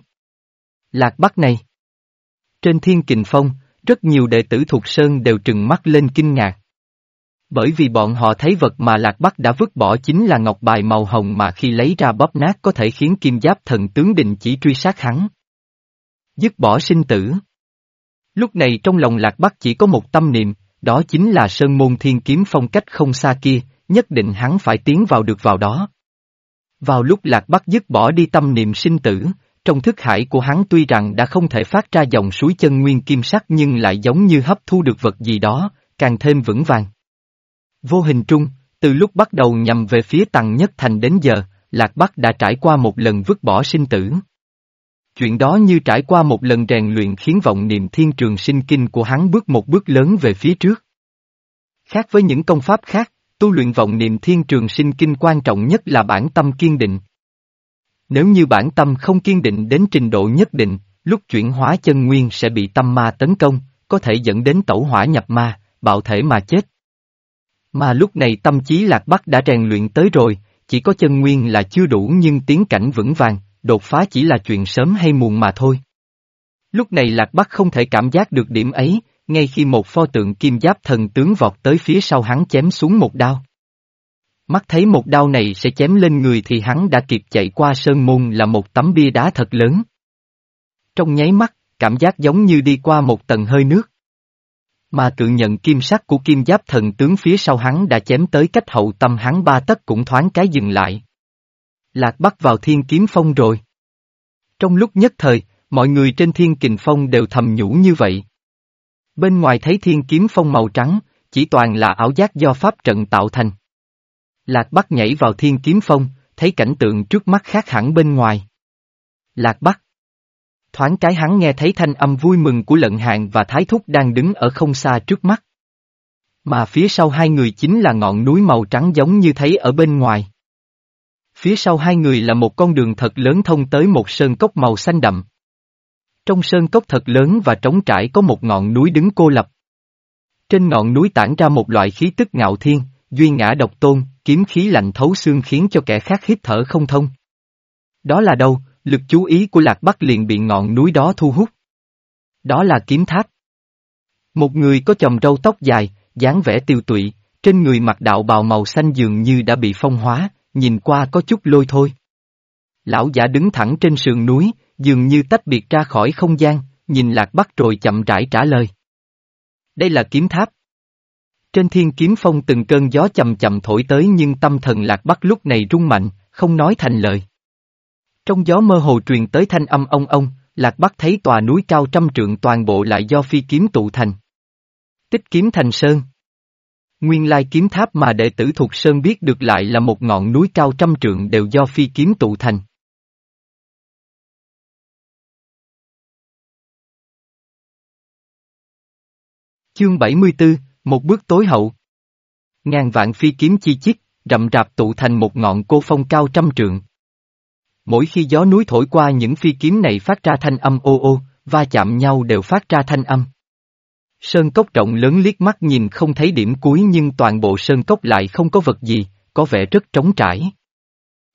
Lạc Bắc này. Trên thiên kình phong, rất nhiều đệ tử thuộc sơn đều trừng mắt lên kinh ngạc. Bởi vì bọn họ thấy vật mà Lạc Bắc đã vứt bỏ chính là ngọc bài màu hồng mà khi lấy ra bóp nát có thể khiến kim giáp thần tướng định chỉ truy sát hắn. Dứt bỏ sinh tử. Lúc này trong lòng Lạc Bắc chỉ có một tâm niệm, đó chính là Sơn Môn Thiên Kiếm phong cách không xa kia, nhất định hắn phải tiến vào được vào đó. Vào lúc Lạc Bắc dứt bỏ đi tâm niệm sinh tử, trong thức hải của hắn tuy rằng đã không thể phát ra dòng suối chân nguyên kim sắc nhưng lại giống như hấp thu được vật gì đó, càng thêm vững vàng. Vô hình trung, từ lúc bắt đầu nhằm về phía Tằng Nhất Thành đến giờ, Lạc Bắc đã trải qua một lần vứt bỏ sinh tử. Chuyện đó như trải qua một lần rèn luyện khiến vọng niệm thiên trường sinh kinh của hắn bước một bước lớn về phía trước. Khác với những công pháp khác, tu luyện vọng niệm thiên trường sinh kinh quan trọng nhất là bản tâm kiên định. Nếu như bản tâm không kiên định đến trình độ nhất định, lúc chuyển hóa chân nguyên sẽ bị tâm ma tấn công, có thể dẫn đến tẩu hỏa nhập ma, bạo thể mà chết. Mà lúc này tâm trí lạc bắc đã rèn luyện tới rồi, chỉ có chân nguyên là chưa đủ nhưng tiến cảnh vững vàng, đột phá chỉ là chuyện sớm hay muộn mà thôi. Lúc này lạc bắc không thể cảm giác được điểm ấy, ngay khi một pho tượng kim giáp thần tướng vọt tới phía sau hắn chém xuống một đao. Mắt thấy một đao này sẽ chém lên người thì hắn đã kịp chạy qua sơn môn là một tấm bia đá thật lớn. Trong nháy mắt, cảm giác giống như đi qua một tầng hơi nước. Mà tự nhận kim sắc của kim giáp thần tướng phía sau hắn đã chém tới cách hậu tâm hắn ba tấc cũng thoáng cái dừng lại. Lạc bắt vào thiên kiếm phong rồi. Trong lúc nhất thời, mọi người trên thiên kình phong đều thầm nhủ như vậy. Bên ngoài thấy thiên kiếm phong màu trắng, chỉ toàn là ảo giác do pháp trận tạo thành. Lạc Bắc nhảy vào thiên kiếm phong, thấy cảnh tượng trước mắt khác hẳn bên ngoài. Lạc Bắc Thoáng cái hắn nghe thấy thanh âm vui mừng của lận hạng và thái thúc đang đứng ở không xa trước mắt. Mà phía sau hai người chính là ngọn núi màu trắng giống như thấy ở bên ngoài. Phía sau hai người là một con đường thật lớn thông tới một sơn cốc màu xanh đậm. Trong sơn cốc thật lớn và trống trải có một ngọn núi đứng cô lập. Trên ngọn núi tản ra một loại khí tức ngạo thiên, duy ngã độc tôn, kiếm khí lạnh thấu xương khiến cho kẻ khác hít thở không thông. Đó là đâu, lực chú ý của Lạc Bắc liền bị ngọn núi đó thu hút. Đó là kiếm tháp. Một người có chòm râu tóc dài, dáng vẻ tiêu tụy, trên người mặc đạo bào màu xanh dường như đã bị phong hóa, nhìn qua có chút lôi thôi. Lão giả đứng thẳng trên sườn núi, dường như tách biệt ra khỏi không gian, nhìn Lạc Bắc rồi chậm rãi trả lời. Đây là kiếm tháp. Trên thiên kiếm phong từng cơn gió chậm chậm thổi tới nhưng tâm thần Lạc Bắc lúc này rung mạnh, không nói thành lời. Trong gió mơ hồ truyền tới thanh âm ông ông, Lạc Bắc thấy tòa núi cao trăm trượng toàn bộ lại do phi kiếm tụ thành. Tích kiếm thành sơn. Nguyên lai kiếm tháp mà đệ tử thuộc sơn biết được lại là một ngọn núi cao trăm trượng đều do phi kiếm tụ thành. Chương 74, một bước tối hậu. Ngàn vạn phi kiếm chi chít, rậm rạp tụ thành một ngọn cô phong cao trăm trượng. Mỗi khi gió núi thổi qua những phi kiếm này phát ra thanh âm ô ô, va chạm nhau đều phát ra thanh âm. Sơn cốc rộng lớn liếc mắt nhìn không thấy điểm cuối nhưng toàn bộ sơn cốc lại không có vật gì, có vẻ rất trống trải.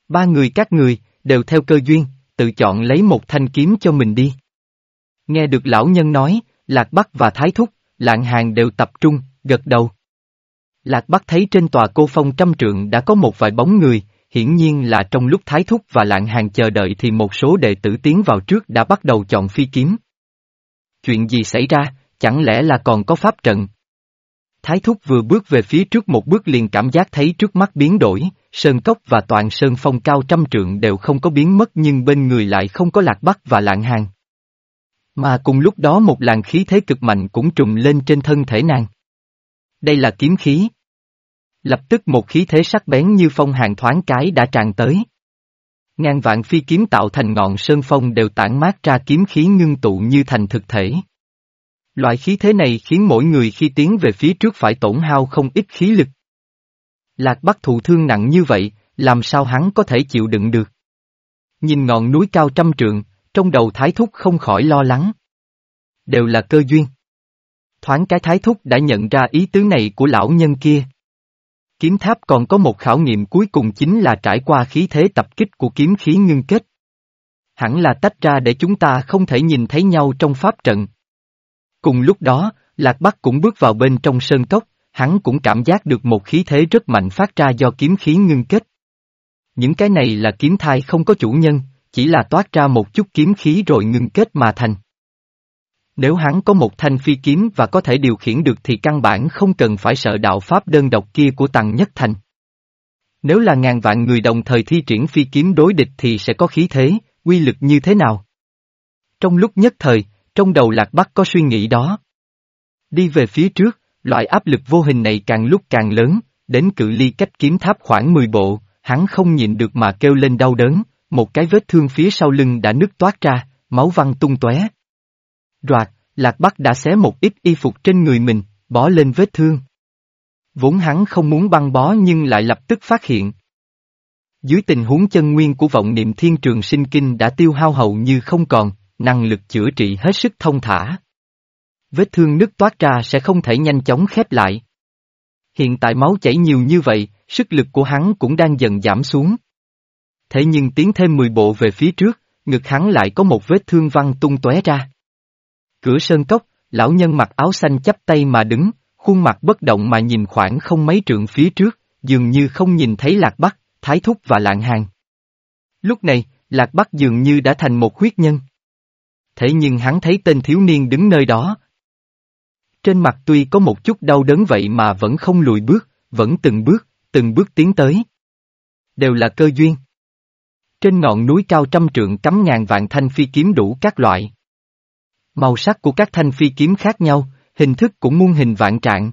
Ba người các người, đều theo cơ duyên, tự chọn lấy một thanh kiếm cho mình đi. Nghe được lão nhân nói, Lạc Bắc và Thái Thúc, Lạng Hàng đều tập trung, gật đầu. Lạc Bắc thấy trên tòa cô phong trăm trượng đã có một vài bóng người, hiển nhiên là trong lúc Thái Thúc và Lạng Hàng chờ đợi thì một số đệ tử tiến vào trước đã bắt đầu chọn phi kiếm. Chuyện gì xảy ra, chẳng lẽ là còn có pháp trận? Thái Thúc vừa bước về phía trước một bước liền cảm giác thấy trước mắt biến đổi, sơn cốc và toàn sơn phong cao trăm trượng đều không có biến mất nhưng bên người lại không có lạc bắc và lạng hàng. Mà cùng lúc đó một làn khí thế cực mạnh cũng trùm lên trên thân thể nàng. Đây là kiếm khí. Lập tức một khí thế sắc bén như phong hàng thoáng cái đã tràn tới. Ngàn vạn phi kiếm tạo thành ngọn sơn phong đều tản mát ra kiếm khí ngưng tụ như thành thực thể. Loại khí thế này khiến mỗi người khi tiến về phía trước phải tổn hao không ít khí lực. Lạc Bắc thụ thương nặng như vậy, làm sao hắn có thể chịu đựng được? Nhìn ngọn núi cao trăm trượng, trong đầu thái thúc không khỏi lo lắng. Đều là cơ duyên. Thoáng cái thái thúc đã nhận ra ý tứ này của lão nhân kia. Kiếm tháp còn có một khảo nghiệm cuối cùng chính là trải qua khí thế tập kích của kiếm khí ngưng kết. Hẳn là tách ra để chúng ta không thể nhìn thấy nhau trong pháp trận. Cùng lúc đó, Lạc Bắc cũng bước vào bên trong sơn cốc, hắn cũng cảm giác được một khí thế rất mạnh phát ra do kiếm khí ngưng kết. Những cái này là kiếm thai không có chủ nhân, chỉ là toát ra một chút kiếm khí rồi ngưng kết mà thành. Nếu hắn có một thanh phi kiếm và có thể điều khiển được thì căn bản không cần phải sợ đạo pháp đơn độc kia của Tằng Nhất Thành. Nếu là ngàn vạn người đồng thời thi triển phi kiếm đối địch thì sẽ có khí thế, quy lực như thế nào? Trong lúc nhất thời, trong đầu Lạc Bắc có suy nghĩ đó. Đi về phía trước, loại áp lực vô hình này càng lúc càng lớn, đến cự ly cách kiếm tháp khoảng 10 bộ, hắn không nhịn được mà kêu lên đau đớn, một cái vết thương phía sau lưng đã nứt toát ra, máu văng tung tóe. Đoạt, Lạc Bắc đã xé một ít y phục trên người mình, bó lên vết thương. Vốn hắn không muốn băng bó nhưng lại lập tức phát hiện. Dưới tình huống chân nguyên của vọng niệm thiên trường sinh kinh đã tiêu hao hầu như không còn, năng lực chữa trị hết sức thông thả. Vết thương nứt toát ra sẽ không thể nhanh chóng khép lại. Hiện tại máu chảy nhiều như vậy, sức lực của hắn cũng đang dần giảm xuống. Thế nhưng tiến thêm 10 bộ về phía trước, ngực hắn lại có một vết thương văng tung tóe ra. Cửa sơn cốc, lão nhân mặc áo xanh chắp tay mà đứng, khuôn mặt bất động mà nhìn khoảng không mấy trượng phía trước, dường như không nhìn thấy lạc bắc, thái thúc và lạng hàng. Lúc này, lạc bắc dường như đã thành một huyết nhân thế nhưng hắn thấy tên thiếu niên đứng nơi đó. Trên mặt tuy có một chút đau đớn vậy mà vẫn không lùi bước, vẫn từng bước, từng bước tiến tới. Đều là cơ duyên. Trên ngọn núi cao trăm trượng cắm ngàn vạn thanh phi kiếm đủ các loại. Màu sắc của các thanh phi kiếm khác nhau, hình thức cũng muôn hình vạn trạng.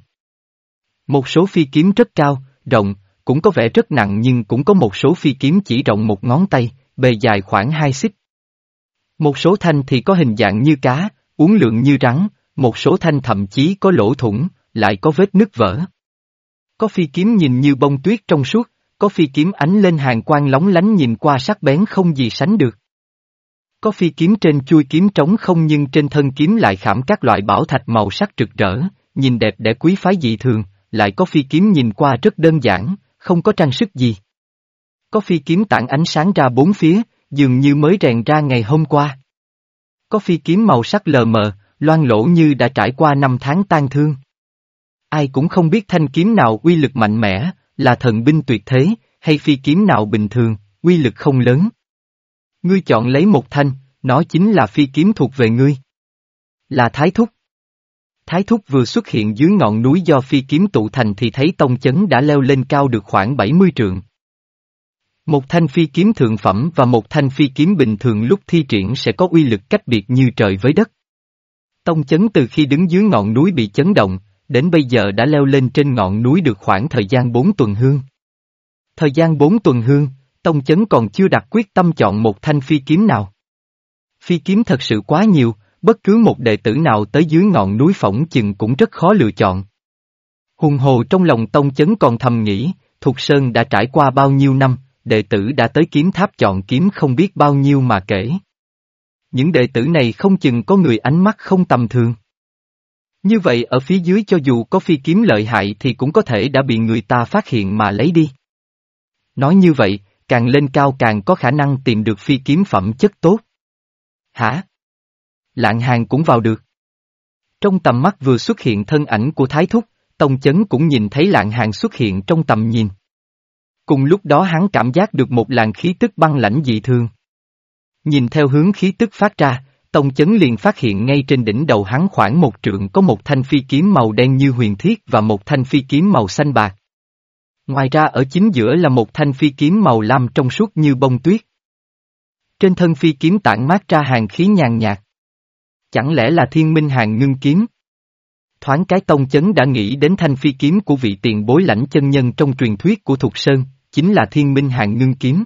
Một số phi kiếm rất cao, rộng, cũng có vẻ rất nặng nhưng cũng có một số phi kiếm chỉ rộng một ngón tay, bề dài khoảng hai xích. Một số thanh thì có hình dạng như cá, uốn lượn như rắn, một số thanh thậm chí có lỗ thủng, lại có vết nứt vỡ. Có phi kiếm nhìn như bông tuyết trong suốt, có phi kiếm ánh lên hàng quang lóng lánh nhìn qua sắc bén không gì sánh được. Có phi kiếm trên chui kiếm trống không nhưng trên thân kiếm lại khảm các loại bảo thạch màu sắc rực rỡ, nhìn đẹp để quý phái dị thường, lại có phi kiếm nhìn qua rất đơn giản, không có trang sức gì. Có phi kiếm tản ánh sáng ra bốn phía, dường như mới rèn ra ngày hôm qua. Có phi kiếm màu sắc lờ mờ, loan lỗ như đã trải qua năm tháng tan thương. Ai cũng không biết thanh kiếm nào uy lực mạnh mẽ, là thần binh tuyệt thế, hay phi kiếm nào bình thường, uy lực không lớn. Ngươi chọn lấy một thanh, nó chính là phi kiếm thuộc về ngươi. Là Thái Thúc. Thái Thúc vừa xuất hiện dưới ngọn núi do phi kiếm tụ thành thì thấy tông chấn đã leo lên cao được khoảng 70 trượng. Một thanh phi kiếm thượng phẩm và một thanh phi kiếm bình thường lúc thi triển sẽ có uy lực cách biệt như trời với đất. Tông chấn từ khi đứng dưới ngọn núi bị chấn động, đến bây giờ đã leo lên trên ngọn núi được khoảng thời gian bốn tuần hương. Thời gian bốn tuần hương, Tông chấn còn chưa đặt quyết tâm chọn một thanh phi kiếm nào. Phi kiếm thật sự quá nhiều, bất cứ một đệ tử nào tới dưới ngọn núi phỏng chừng cũng rất khó lựa chọn. Hùng hồ trong lòng Tông chấn còn thầm nghĩ, Thục Sơn đã trải qua bao nhiêu năm, đệ tử đã tới kiếm tháp chọn kiếm không biết bao nhiêu mà kể. Những đệ tử này không chừng có người ánh mắt không tầm thường. Như vậy ở phía dưới cho dù có phi kiếm lợi hại thì cũng có thể đã bị người ta phát hiện mà lấy đi. Nói như vậy, càng lên cao càng có khả năng tìm được phi kiếm phẩm chất tốt. Hả? Lạng hàng cũng vào được. Trong tầm mắt vừa xuất hiện thân ảnh của Thái Thúc, Tông Chấn cũng nhìn thấy lạng hàng xuất hiện trong tầm nhìn. Cùng lúc đó hắn cảm giác được một làn khí tức băng lãnh dị thường. Nhìn theo hướng khí tức phát ra, Tông Chấn liền phát hiện ngay trên đỉnh đầu hắn khoảng một trượng có một thanh phi kiếm màu đen như huyền thiết và một thanh phi kiếm màu xanh bạc. Ngoài ra ở chính giữa là một thanh phi kiếm màu lam trong suốt như bông tuyết. Trên thân phi kiếm tản mát ra hàng khí nhàn nhạt. Chẳng lẽ là thiên minh hàng ngưng kiếm? Thoáng cái tông chấn đã nghĩ đến thanh phi kiếm của vị tiền bối lãnh chân nhân trong truyền thuyết của Thục Sơn, chính là thiên minh hàng ngưng kiếm.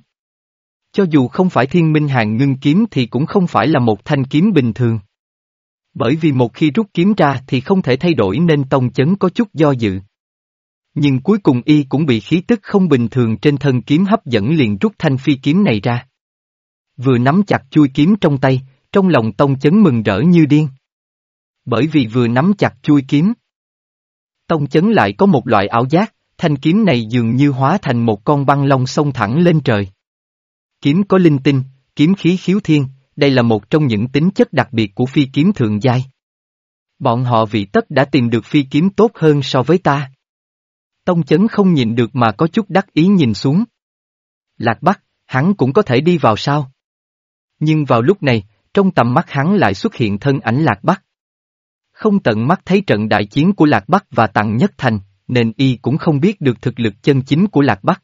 Cho dù không phải thiên minh hàng ngưng kiếm thì cũng không phải là một thanh kiếm bình thường. Bởi vì một khi rút kiếm ra thì không thể thay đổi nên tông chấn có chút do dự. Nhưng cuối cùng y cũng bị khí tức không bình thường trên thân kiếm hấp dẫn liền rút thanh phi kiếm này ra. Vừa nắm chặt chui kiếm trong tay, trong lòng tông chấn mừng rỡ như điên. Bởi vì vừa nắm chặt chui kiếm. Tông chấn lại có một loại ảo giác, thanh kiếm này dường như hóa thành một con băng long sông thẳng lên trời. Kiếm có linh tinh, kiếm khí khiếu thiên, đây là một trong những tính chất đặc biệt của phi kiếm thượng giai. Bọn họ vị tất đã tìm được phi kiếm tốt hơn so với ta. Tông chấn không nhìn được mà có chút đắc ý nhìn xuống. Lạc Bắc, hắn cũng có thể đi vào sao? Nhưng vào lúc này, trong tầm mắt hắn lại xuất hiện thân ảnh Lạc Bắc. Không tận mắt thấy trận đại chiến của Lạc Bắc và Tặng Nhất Thành, nên y cũng không biết được thực lực chân chính của Lạc Bắc.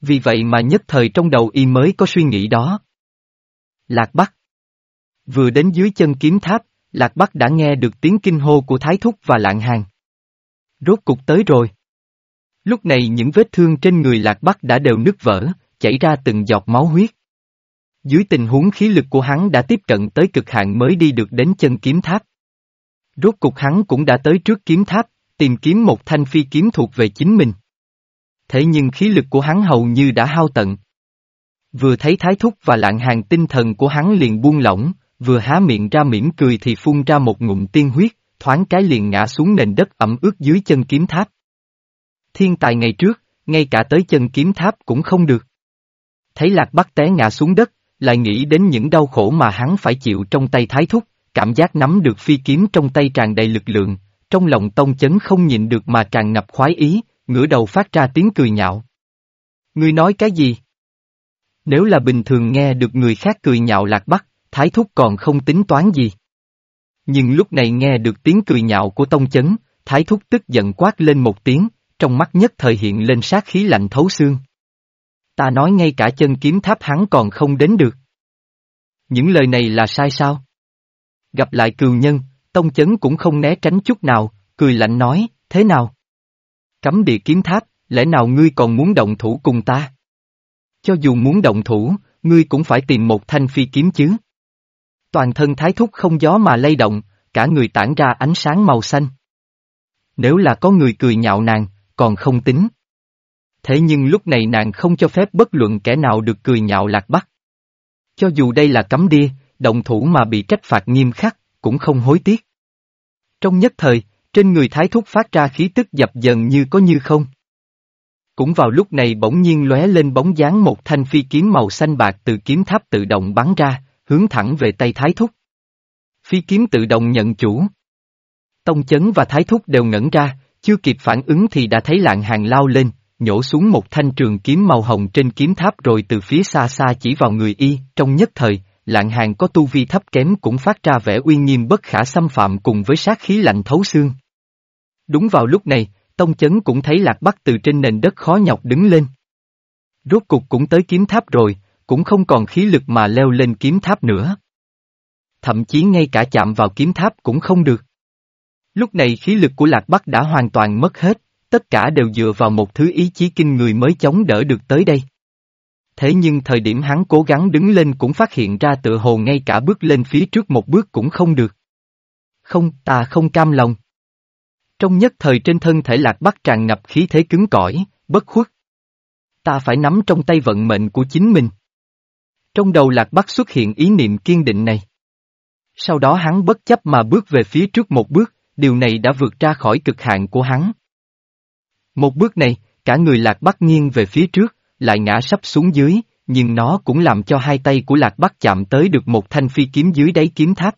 Vì vậy mà nhất thời trong đầu y mới có suy nghĩ đó. Lạc Bắc Vừa đến dưới chân kiếm tháp, Lạc Bắc đã nghe được tiếng kinh hô của Thái Thúc và Lạng Hàng. Rốt cục tới rồi. Lúc này những vết thương trên người Lạc Bắc đã đều nứt vỡ, chảy ra từng giọt máu huyết. Dưới tình huống khí lực của hắn đã tiếp cận tới cực hạn mới đi được đến chân kiếm tháp. Rốt cục hắn cũng đã tới trước kiếm tháp, tìm kiếm một thanh phi kiếm thuộc về chính mình. Thế nhưng khí lực của hắn hầu như đã hao tận. Vừa thấy thái thúc và lạng hàng tinh thần của hắn liền buông lỏng, vừa há miệng ra mỉm cười thì phun ra một ngụm tiên huyết, thoáng cái liền ngã xuống nền đất ẩm ướt dưới chân kiếm tháp. Thiên tài ngày trước, ngay cả tới chân kiếm tháp cũng không được. Thấy lạc bắc té ngã xuống đất, lại nghĩ đến những đau khổ mà hắn phải chịu trong tay thái thúc, cảm giác nắm được phi kiếm trong tay tràn đầy lực lượng, trong lòng tông chấn không nhịn được mà tràn ngập khoái ý, ngửa đầu phát ra tiếng cười nhạo. Ngươi nói cái gì? Nếu là bình thường nghe được người khác cười nhạo lạc bắc, thái thúc còn không tính toán gì. Nhưng lúc này nghe được tiếng cười nhạo của tông chấn, thái thúc tức giận quát lên một tiếng, trong mắt nhất thời hiện lên sát khí lạnh thấu xương. Ta nói ngay cả chân kiếm tháp hắn còn không đến được. Những lời này là sai sao? Gặp lại cừu nhân, tông chấn cũng không né tránh chút nào, cười lạnh nói, thế nào? Cấm địa kiếm tháp, lẽ nào ngươi còn muốn động thủ cùng ta? Cho dù muốn động thủ, ngươi cũng phải tìm một thanh phi kiếm chứ. Toàn thân thái thúc không gió mà lay động, cả người tản ra ánh sáng màu xanh. Nếu là có người cười nhạo nàng, còn không tính. Thế nhưng lúc này nàng không cho phép bất luận kẻ nào được cười nhạo lạc bắc. Cho dù đây là cấm đia, động thủ mà bị trách phạt nghiêm khắc, cũng không hối tiếc. Trong nhất thời, trên người thái thúc phát ra khí tức dập dần như có như không. Cũng vào lúc này bỗng nhiên lóe lên bóng dáng một thanh phi kiếm màu xanh bạc từ kiếm tháp tự động bắn ra, hướng thẳng về tay thái thúc. Phi kiếm tự động nhận chủ. Tông chấn và thái thúc đều ngẩn ra, chưa kịp phản ứng thì đã thấy lạng hàng lao lên, nhổ xuống một thanh trường kiếm màu hồng trên kiếm tháp rồi từ phía xa xa chỉ vào người y, trong nhất thời, lạng hàng có tu vi thấp kém cũng phát ra vẻ uy nghiêm bất khả xâm phạm cùng với sát khí lạnh thấu xương. Đúng vào lúc này, Tông Chấn cũng thấy Lạc Bắc từ trên nền đất khó nhọc đứng lên. Rốt cục cũng tới kiếm tháp rồi, cũng không còn khí lực mà leo lên kiếm tháp nữa. Thậm chí ngay cả chạm vào kiếm tháp cũng không được. Lúc này khí lực của Lạc Bắc đã hoàn toàn mất hết, tất cả đều dựa vào một thứ ý chí kinh người mới chống đỡ được tới đây. Thế nhưng thời điểm hắn cố gắng đứng lên cũng phát hiện ra tựa hồ ngay cả bước lên phía trước một bước cũng không được. Không, ta không cam lòng. Trong nhất thời trên thân thể lạc bắc tràn ngập khí thế cứng cỏi, bất khuất. Ta phải nắm trong tay vận mệnh của chính mình. Trong đầu lạc bắc xuất hiện ý niệm kiên định này. Sau đó hắn bất chấp mà bước về phía trước một bước, điều này đã vượt ra khỏi cực hạn của hắn. Một bước này, cả người lạc bắc nghiêng về phía trước, lại ngã sắp xuống dưới, nhưng nó cũng làm cho hai tay của lạc bắc chạm tới được một thanh phi kiếm dưới đáy kiếm tháp.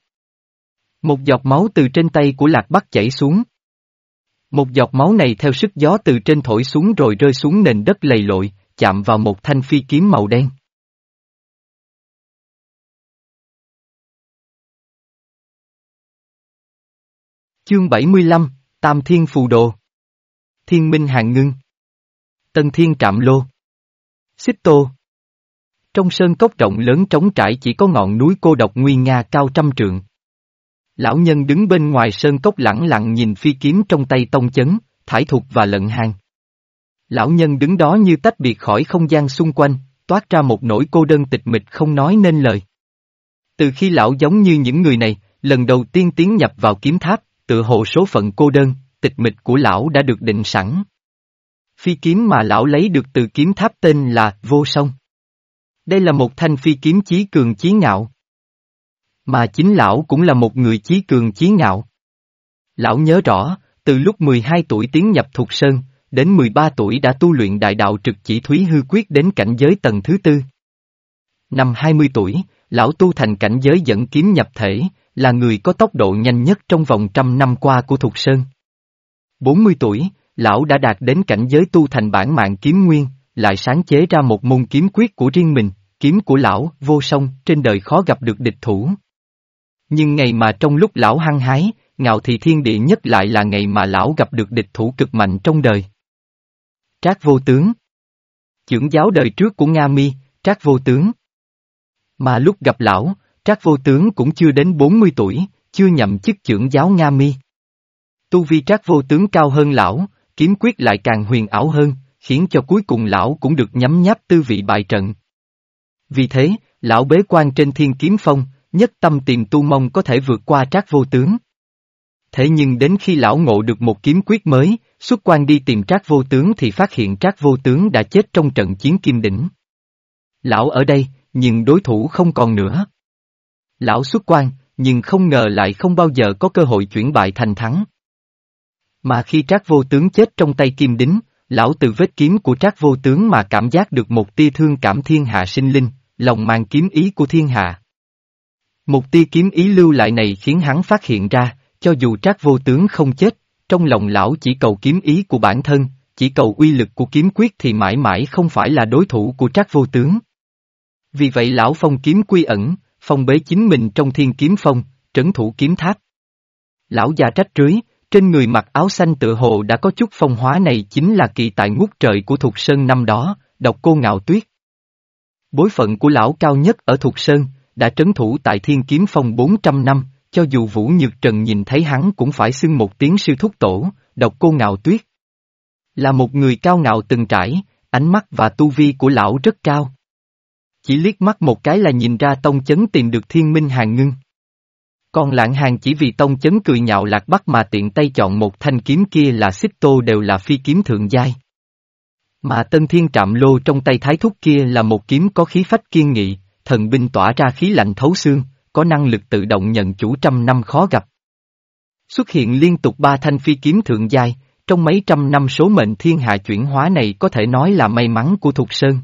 Một giọt máu từ trên tay của lạc bắc chảy xuống. Một giọt máu này theo sức gió từ trên thổi xuống rồi rơi xuống nền đất lầy lội, chạm vào một thanh phi kiếm màu đen. Chương 75, Tam Thiên Phù Đồ Thiên Minh Hàng Ngưng Tân Thiên Trạm Lô Xích Tô Trong sơn cốc rộng lớn trống trải chỉ có ngọn núi cô độc nguy nga cao trăm trượng. Lão nhân đứng bên ngoài sơn cốc lẳng lặng nhìn phi kiếm trong tay tông chấn, thải thục và lận hàng. Lão nhân đứng đó như tách biệt khỏi không gian xung quanh, toát ra một nỗi cô đơn tịch mịch không nói nên lời. Từ khi lão giống như những người này, lần đầu tiên tiến nhập vào kiếm tháp, tự hộ số phận cô đơn, tịch mịch của lão đã được định sẵn. Phi kiếm mà lão lấy được từ kiếm tháp tên là Vô Song. Đây là một thanh phi kiếm chí cường chí ngạo. Mà chính lão cũng là một người chí cường chí ngạo. Lão nhớ rõ, từ lúc 12 tuổi tiến nhập Thục Sơn, đến 13 tuổi đã tu luyện đại đạo trực chỉ thúy hư quyết đến cảnh giới tầng thứ tư. Năm 20 tuổi, lão tu thành cảnh giới dẫn kiếm nhập thể, là người có tốc độ nhanh nhất trong vòng trăm năm qua của Thục Sơn. 40 tuổi, lão đã đạt đến cảnh giới tu thành bản mạng kiếm nguyên, lại sáng chế ra một môn kiếm quyết của riêng mình, kiếm của lão, vô song, trên đời khó gặp được địch thủ. Nhưng ngày mà trong lúc lão hăng hái, ngạo thị thiên địa nhất lại là ngày mà lão gặp được địch thủ cực mạnh trong đời. Trác vô tướng Chưởng giáo đời trước của Nga Mi, Trác vô tướng. Mà lúc gặp lão, Trác vô tướng cũng chưa đến 40 tuổi, chưa nhậm chức trưởng giáo Nga Mi. Tu vi Trác vô tướng cao hơn lão, kiếm quyết lại càng huyền ảo hơn, khiến cho cuối cùng lão cũng được nhắm nháp tư vị bại trận. Vì thế, lão bế quan trên thiên kiếm phong, nhất tâm tìm tu mong có thể vượt qua Trác vô tướng. Thế nhưng đến khi lão ngộ được một kiếm quyết mới, xuất quan đi tìm Trác vô tướng thì phát hiện Trác vô tướng đã chết trong trận chiến kim đỉnh. Lão ở đây, nhưng đối thủ không còn nữa. Lão xuất quan, nhưng không ngờ lại không bao giờ có cơ hội chuyển bại thành thắng. Mà khi trác vô tướng chết trong tay kim đính, lão từ vết kiếm của trác vô tướng mà cảm giác được một tia thương cảm thiên hạ sinh linh, lòng mang kiếm ý của thiên hạ. Một tia kiếm ý lưu lại này khiến hắn phát hiện ra, cho dù trác vô tướng không chết, trong lòng lão chỉ cầu kiếm ý của bản thân, chỉ cầu uy lực của kiếm quyết thì mãi mãi không phải là đối thủ của trác vô tướng. Vì vậy lão phong kiếm quy ẩn, phong bế chính mình trong thiên kiếm phong, trấn thủ kiếm tháp. Lão già trách rưới, trên người mặc áo xanh tự hồ đã có chút phong hóa này chính là kỳ tài ngút trời của Thục Sơn năm đó, độc cô ngạo tuyết. Bối phận của lão cao nhất ở Thục Sơn, đã trấn thủ tại thiên kiếm phong 400 năm, cho dù Vũ Nhược Trần nhìn thấy hắn cũng phải xưng một tiếng sư thúc tổ, độc cô ngạo tuyết. Là một người cao ngạo từng trải, ánh mắt và tu vi của lão rất cao. Chỉ liếc mắt một cái là nhìn ra tông chấn tìm được thiên minh hàng ngưng. Còn lạng hàng chỉ vì tông chấn cười nhạo lạc bắc mà tiện tay chọn một thanh kiếm kia là xích tô đều là phi kiếm thượng giai. Mà tân thiên trạm lô trong tay thái thúc kia là một kiếm có khí phách kiên nghị, thần binh tỏa ra khí lạnh thấu xương, có năng lực tự động nhận chủ trăm năm khó gặp. Xuất hiện liên tục ba thanh phi kiếm thượng giai, trong mấy trăm năm số mệnh thiên hạ chuyển hóa này có thể nói là may mắn của Thục Sơn.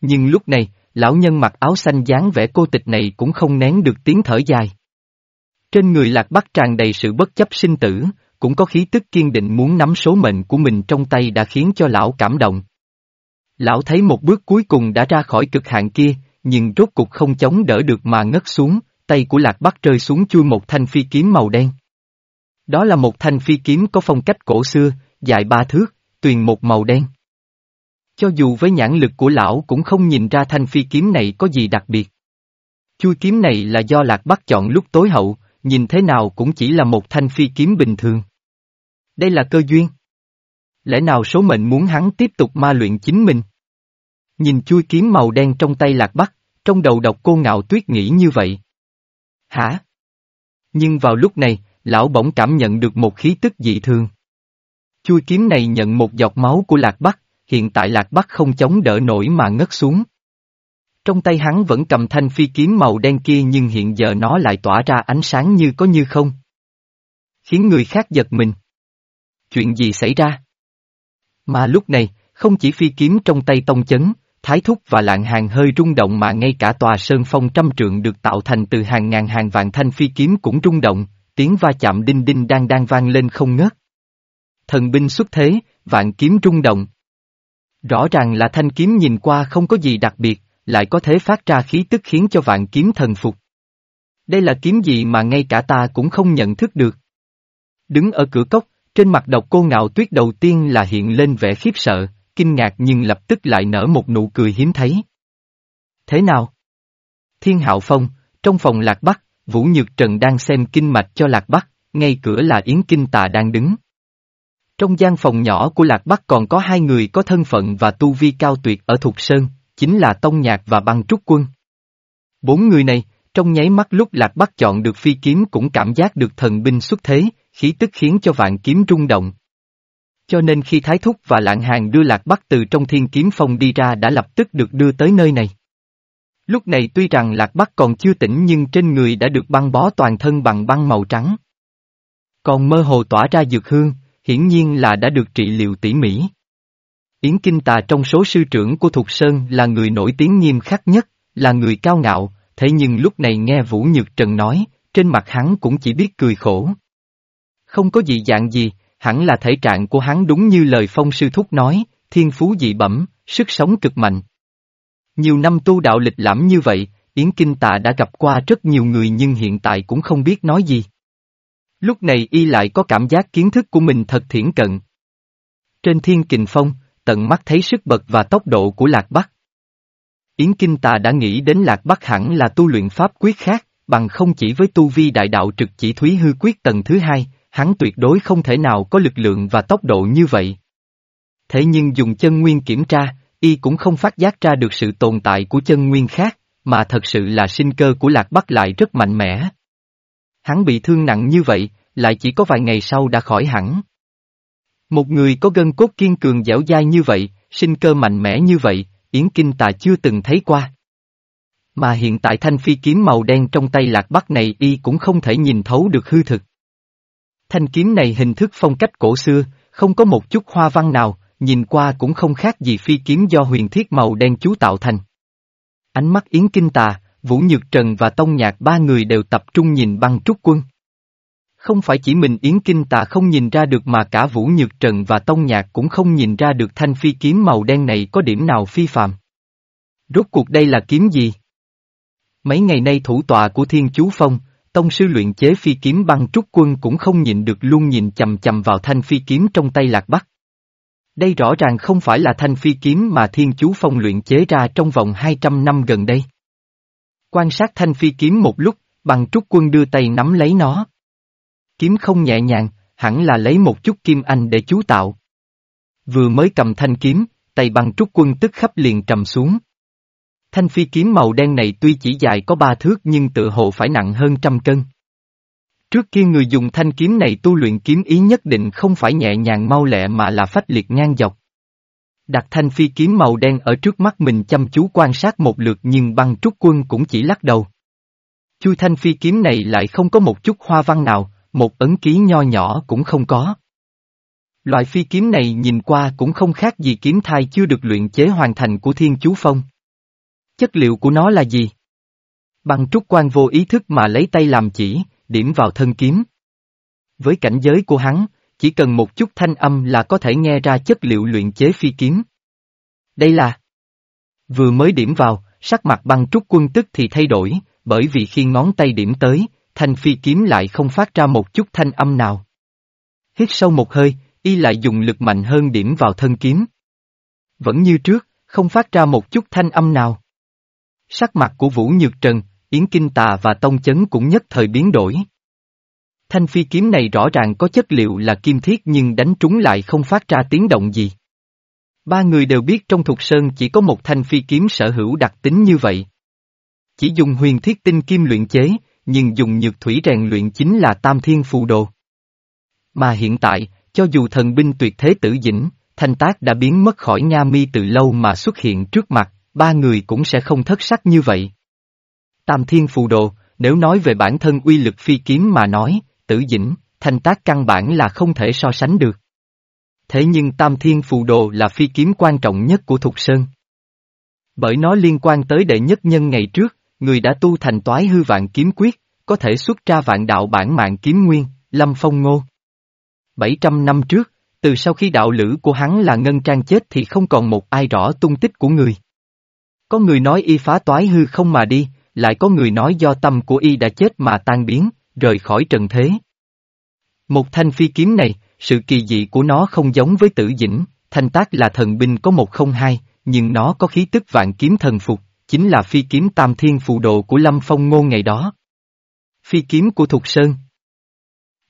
Nhưng lúc này, lão nhân mặc áo xanh dáng vẻ cô tịch này cũng không nén được tiếng thở dài. Trên người lạc bắc tràn đầy sự bất chấp sinh tử, cũng có khí tức kiên định muốn nắm số mệnh của mình trong tay đã khiến cho lão cảm động. Lão thấy một bước cuối cùng đã ra khỏi cực hạn kia, nhưng rốt cục không chống đỡ được mà ngất xuống, tay của lạc bắc rơi xuống chui một thanh phi kiếm màu đen. Đó là một thanh phi kiếm có phong cách cổ xưa, dài ba thước, tuyền một màu đen. Cho dù với nhãn lực của lão cũng không nhìn ra thanh phi kiếm này có gì đặc biệt. Chui kiếm này là do Lạc Bắc chọn lúc tối hậu, nhìn thế nào cũng chỉ là một thanh phi kiếm bình thường. Đây là cơ duyên. Lẽ nào số mệnh muốn hắn tiếp tục ma luyện chính mình? Nhìn chui kiếm màu đen trong tay Lạc Bắc, trong đầu độc cô ngạo tuyết nghĩ như vậy. Hả? Nhưng vào lúc này, lão bỗng cảm nhận được một khí tức dị thường. Chui kiếm này nhận một giọt máu của Lạc Bắc, hiện tại Lạc Bắc không chống đỡ nổi mà ngất xuống. Trong tay hắn vẫn cầm thanh phi kiếm màu đen kia nhưng hiện giờ nó lại tỏa ra ánh sáng như có như không. khiến người khác giật mình. Chuyện gì xảy ra? Mà lúc này, không chỉ phi kiếm trong tay tông chấn, thái thúc và lạng hàng hơi rung động mà ngay cả tòa sơn phong trăm trượng được tạo thành từ hàng ngàn hàng vạn thanh phi kiếm cũng rung động, tiếng va chạm đinh đinh đang đang vang lên không ngớt. Thần binh xuất thế, vạn kiếm rung động. Rõ ràng là thanh kiếm nhìn qua không có gì đặc biệt, lại có thể phát ra khí tức khiến cho vạn kiếm thần phục. Đây là kiếm gì mà ngay cả ta cũng không nhận thức được. Đứng ở cửa cốc, trên mặt độc cô ngạo tuyết đầu tiên là hiện lên vẻ khiếp sợ, kinh ngạc nhưng lập tức lại nở một nụ cười hiếm thấy. Thế nào? Thiên Hạo Phong, trong phòng Lạc Bắc, Vũ Nhược Trần đang xem kinh mạch cho Lạc Bắc, ngay cửa là Yến Kinh Tà đang đứng. Trong gian phòng nhỏ của Lạc Bắc còn có hai người có thân phận và tu vi cao tuyệt ở Thục Sơn, chính là Tông Nhạc và Băng Trúc Quân. Bốn người này, trong nháy mắt lúc Lạc Bắc chọn được phi kiếm cũng cảm giác được thần binh xuất thế, khí tức khiến cho vạn kiếm rung động. Cho nên khi Thái Thúc và Lạng Hàng đưa Lạc Bắc từ trong thiên kiếm phong đi ra đã lập tức được đưa tới nơi này. Lúc này tuy rằng Lạc Bắc còn chưa tỉnh nhưng trên người đã được băng bó toàn thân bằng băng màu trắng. Còn mơ hồ tỏa ra dược hương, hiển nhiên là đã được trị liệu tỉ mỉ. Yến Kinh Tà trong số sư trưởng của Thục Sơn là người nổi tiếng nghiêm khắc nhất, là người cao ngạo, thế nhưng lúc này nghe Vũ Nhược Trần nói, trên mặt hắn cũng chỉ biết cười khổ. Không có gì dạng gì, hẳn là thể trạng của hắn đúng như lời phong sư thúc nói, thiên phú dị bẩm, sức sống cực mạnh. Nhiều năm tu đạo lịch lãm như vậy, Yến Kinh Tạ đã gặp qua rất nhiều người nhưng hiện tại cũng không biết nói gì. Lúc này y lại có cảm giác kiến thức của mình thật thiển cận. Trên thiên kình phong, tận mắt thấy sức bật và tốc độ của Lạc Bắc. Yến Kinh Tà đã nghĩ đến Lạc Bắc hẳn là tu luyện pháp quyết khác, bằng không chỉ với tu vi đại đạo trực chỉ thúy hư quyết tầng thứ hai, hắn tuyệt đối không thể nào có lực lượng và tốc độ như vậy. Thế nhưng dùng chân nguyên kiểm tra, y cũng không phát giác ra được sự tồn tại của chân nguyên khác, mà thật sự là sinh cơ của Lạc Bắc lại rất mạnh mẽ. Hắn bị thương nặng như vậy, lại chỉ có vài ngày sau đã khỏi hẳn. Một người có gân cốt kiên cường dẻo dai như vậy, sinh cơ mạnh mẽ như vậy, Yến Kinh Tà chưa từng thấy qua. Mà hiện tại thanh phi kiếm màu đen trong tay Lạc Bắc này y cũng không thể nhìn thấu được hư thực. Thanh kiếm này hình thức phong cách cổ xưa, không có một chút hoa văn nào, nhìn qua cũng không khác gì phi kiếm do huyền thiết màu đen chú tạo thành. Ánh mắt Yến Kinh Tà, Vũ Nhược Trần và Tông Nhạc ba người đều tập trung nhìn băng trúc quân. Không phải chỉ mình Yến Kinh Tà không nhìn ra được mà cả Vũ Nhược Trần và Tông Nhạc cũng không nhìn ra được thanh phi kiếm màu đen này có điểm nào phi phạm. Rốt cuộc đây là kiếm gì? Mấy ngày nay thủ tọa của Thiên Chú Phong, Tông sư luyện chế phi kiếm băng trúc quân cũng không nhìn được luôn nhìn chầm chầm vào thanh phi kiếm trong tay Lạc Bắc. Đây rõ ràng không phải là thanh phi kiếm mà Thiên Chú Phong luyện chế ra trong vòng 200 năm gần đây. Quan sát thanh phi kiếm một lúc, bằng trúc quân đưa tay nắm lấy nó. Kiếm không nhẹ nhàng, hẳn là lấy một chút kim anh để chú tạo. Vừa mới cầm thanh kiếm, tay bằng trúc quân tức khắp liền trầm xuống. Thanh phi kiếm màu đen này tuy chỉ dài có ba thước nhưng tự hồ phải nặng hơn trăm cân. Trước kia người dùng thanh kiếm này tu luyện kiếm ý nhất định không phải nhẹ nhàng mau lẹ mà là phách liệt ngang dọc. Đặt thanh phi kiếm màu đen ở trước mắt mình chăm chú quan sát một lượt nhưng băng trúc quân cũng chỉ lắc đầu. Chui thanh phi kiếm này lại không có một chút hoa văn nào, một ấn ký nho nhỏ cũng không có. Loại phi kiếm này nhìn qua cũng không khác gì kiếm thai chưa được luyện chế hoàn thành của thiên chú phong. Chất liệu của nó là gì? Bằng trúc quan vô ý thức mà lấy tay làm chỉ, điểm vào thân kiếm. Với cảnh giới của hắn, chỉ cần một chút thanh âm là có thể nghe ra chất liệu luyện chế phi kiếm. Đây là... Vừa mới điểm vào, sắc mặt băng trúc quân tức thì thay đổi, bởi vì khi ngón tay điểm tới, thanh phi kiếm lại không phát ra một chút thanh âm nào. Hít sâu một hơi, y lại dùng lực mạnh hơn điểm vào thân kiếm. Vẫn như trước, không phát ra một chút thanh âm nào. Sắc mặt của Vũ Nhược Trần, Yến Kinh Tà và Tông Chấn cũng nhất thời biến đổi. Thanh phi kiếm này rõ ràng có chất liệu là kim thiết nhưng đánh trúng lại không phát ra tiếng động gì. Ba người đều biết trong Thục Sơn chỉ có một thanh phi kiếm sở hữu đặc tính như vậy. Chỉ dùng huyền thiết tinh kim luyện chế, nhưng dùng nhược thủy rèn luyện chính là tam thiên phù đồ. Mà hiện tại, cho dù thần binh tuyệt thế tử dĩnh, thanh tác đã biến mất khỏi Nga mi từ lâu mà xuất hiện trước mặt, ba người cũng sẽ không thất sắc như vậy. Tam thiên phù đồ, nếu nói về bản thân uy lực phi kiếm mà nói, tử dĩnh, thành tác căn bản là không thể so sánh được. Thế nhưng Tam Thiên Phù Đồ là phi kiếm quan trọng nhất của Thục Sơn. Bởi nó liên quan tới đệ nhất nhân ngày trước, người đã tu thành toái hư vạn kiếm quyết, có thể xuất ra vạn đạo bản mạng kiếm nguyên, Lâm Phong Ngô. 700 năm trước, từ sau khi đạo lữ của hắn là Ngân Trang chết thì không còn một ai rõ tung tích của người. Có người nói y phá toái hư không mà đi, lại có người nói do tâm của y đã chết mà tan biến, rời khỏi trần thế. Một thanh phi kiếm này, sự kỳ dị của nó không giống với tử dĩnh, thanh tác là thần binh có một không hai, nhưng nó có khí tức vạn kiếm thần phục, chính là phi kiếm tam thiên phù độ của Lâm Phong Ngô ngày đó. Phi kiếm của Thục Sơn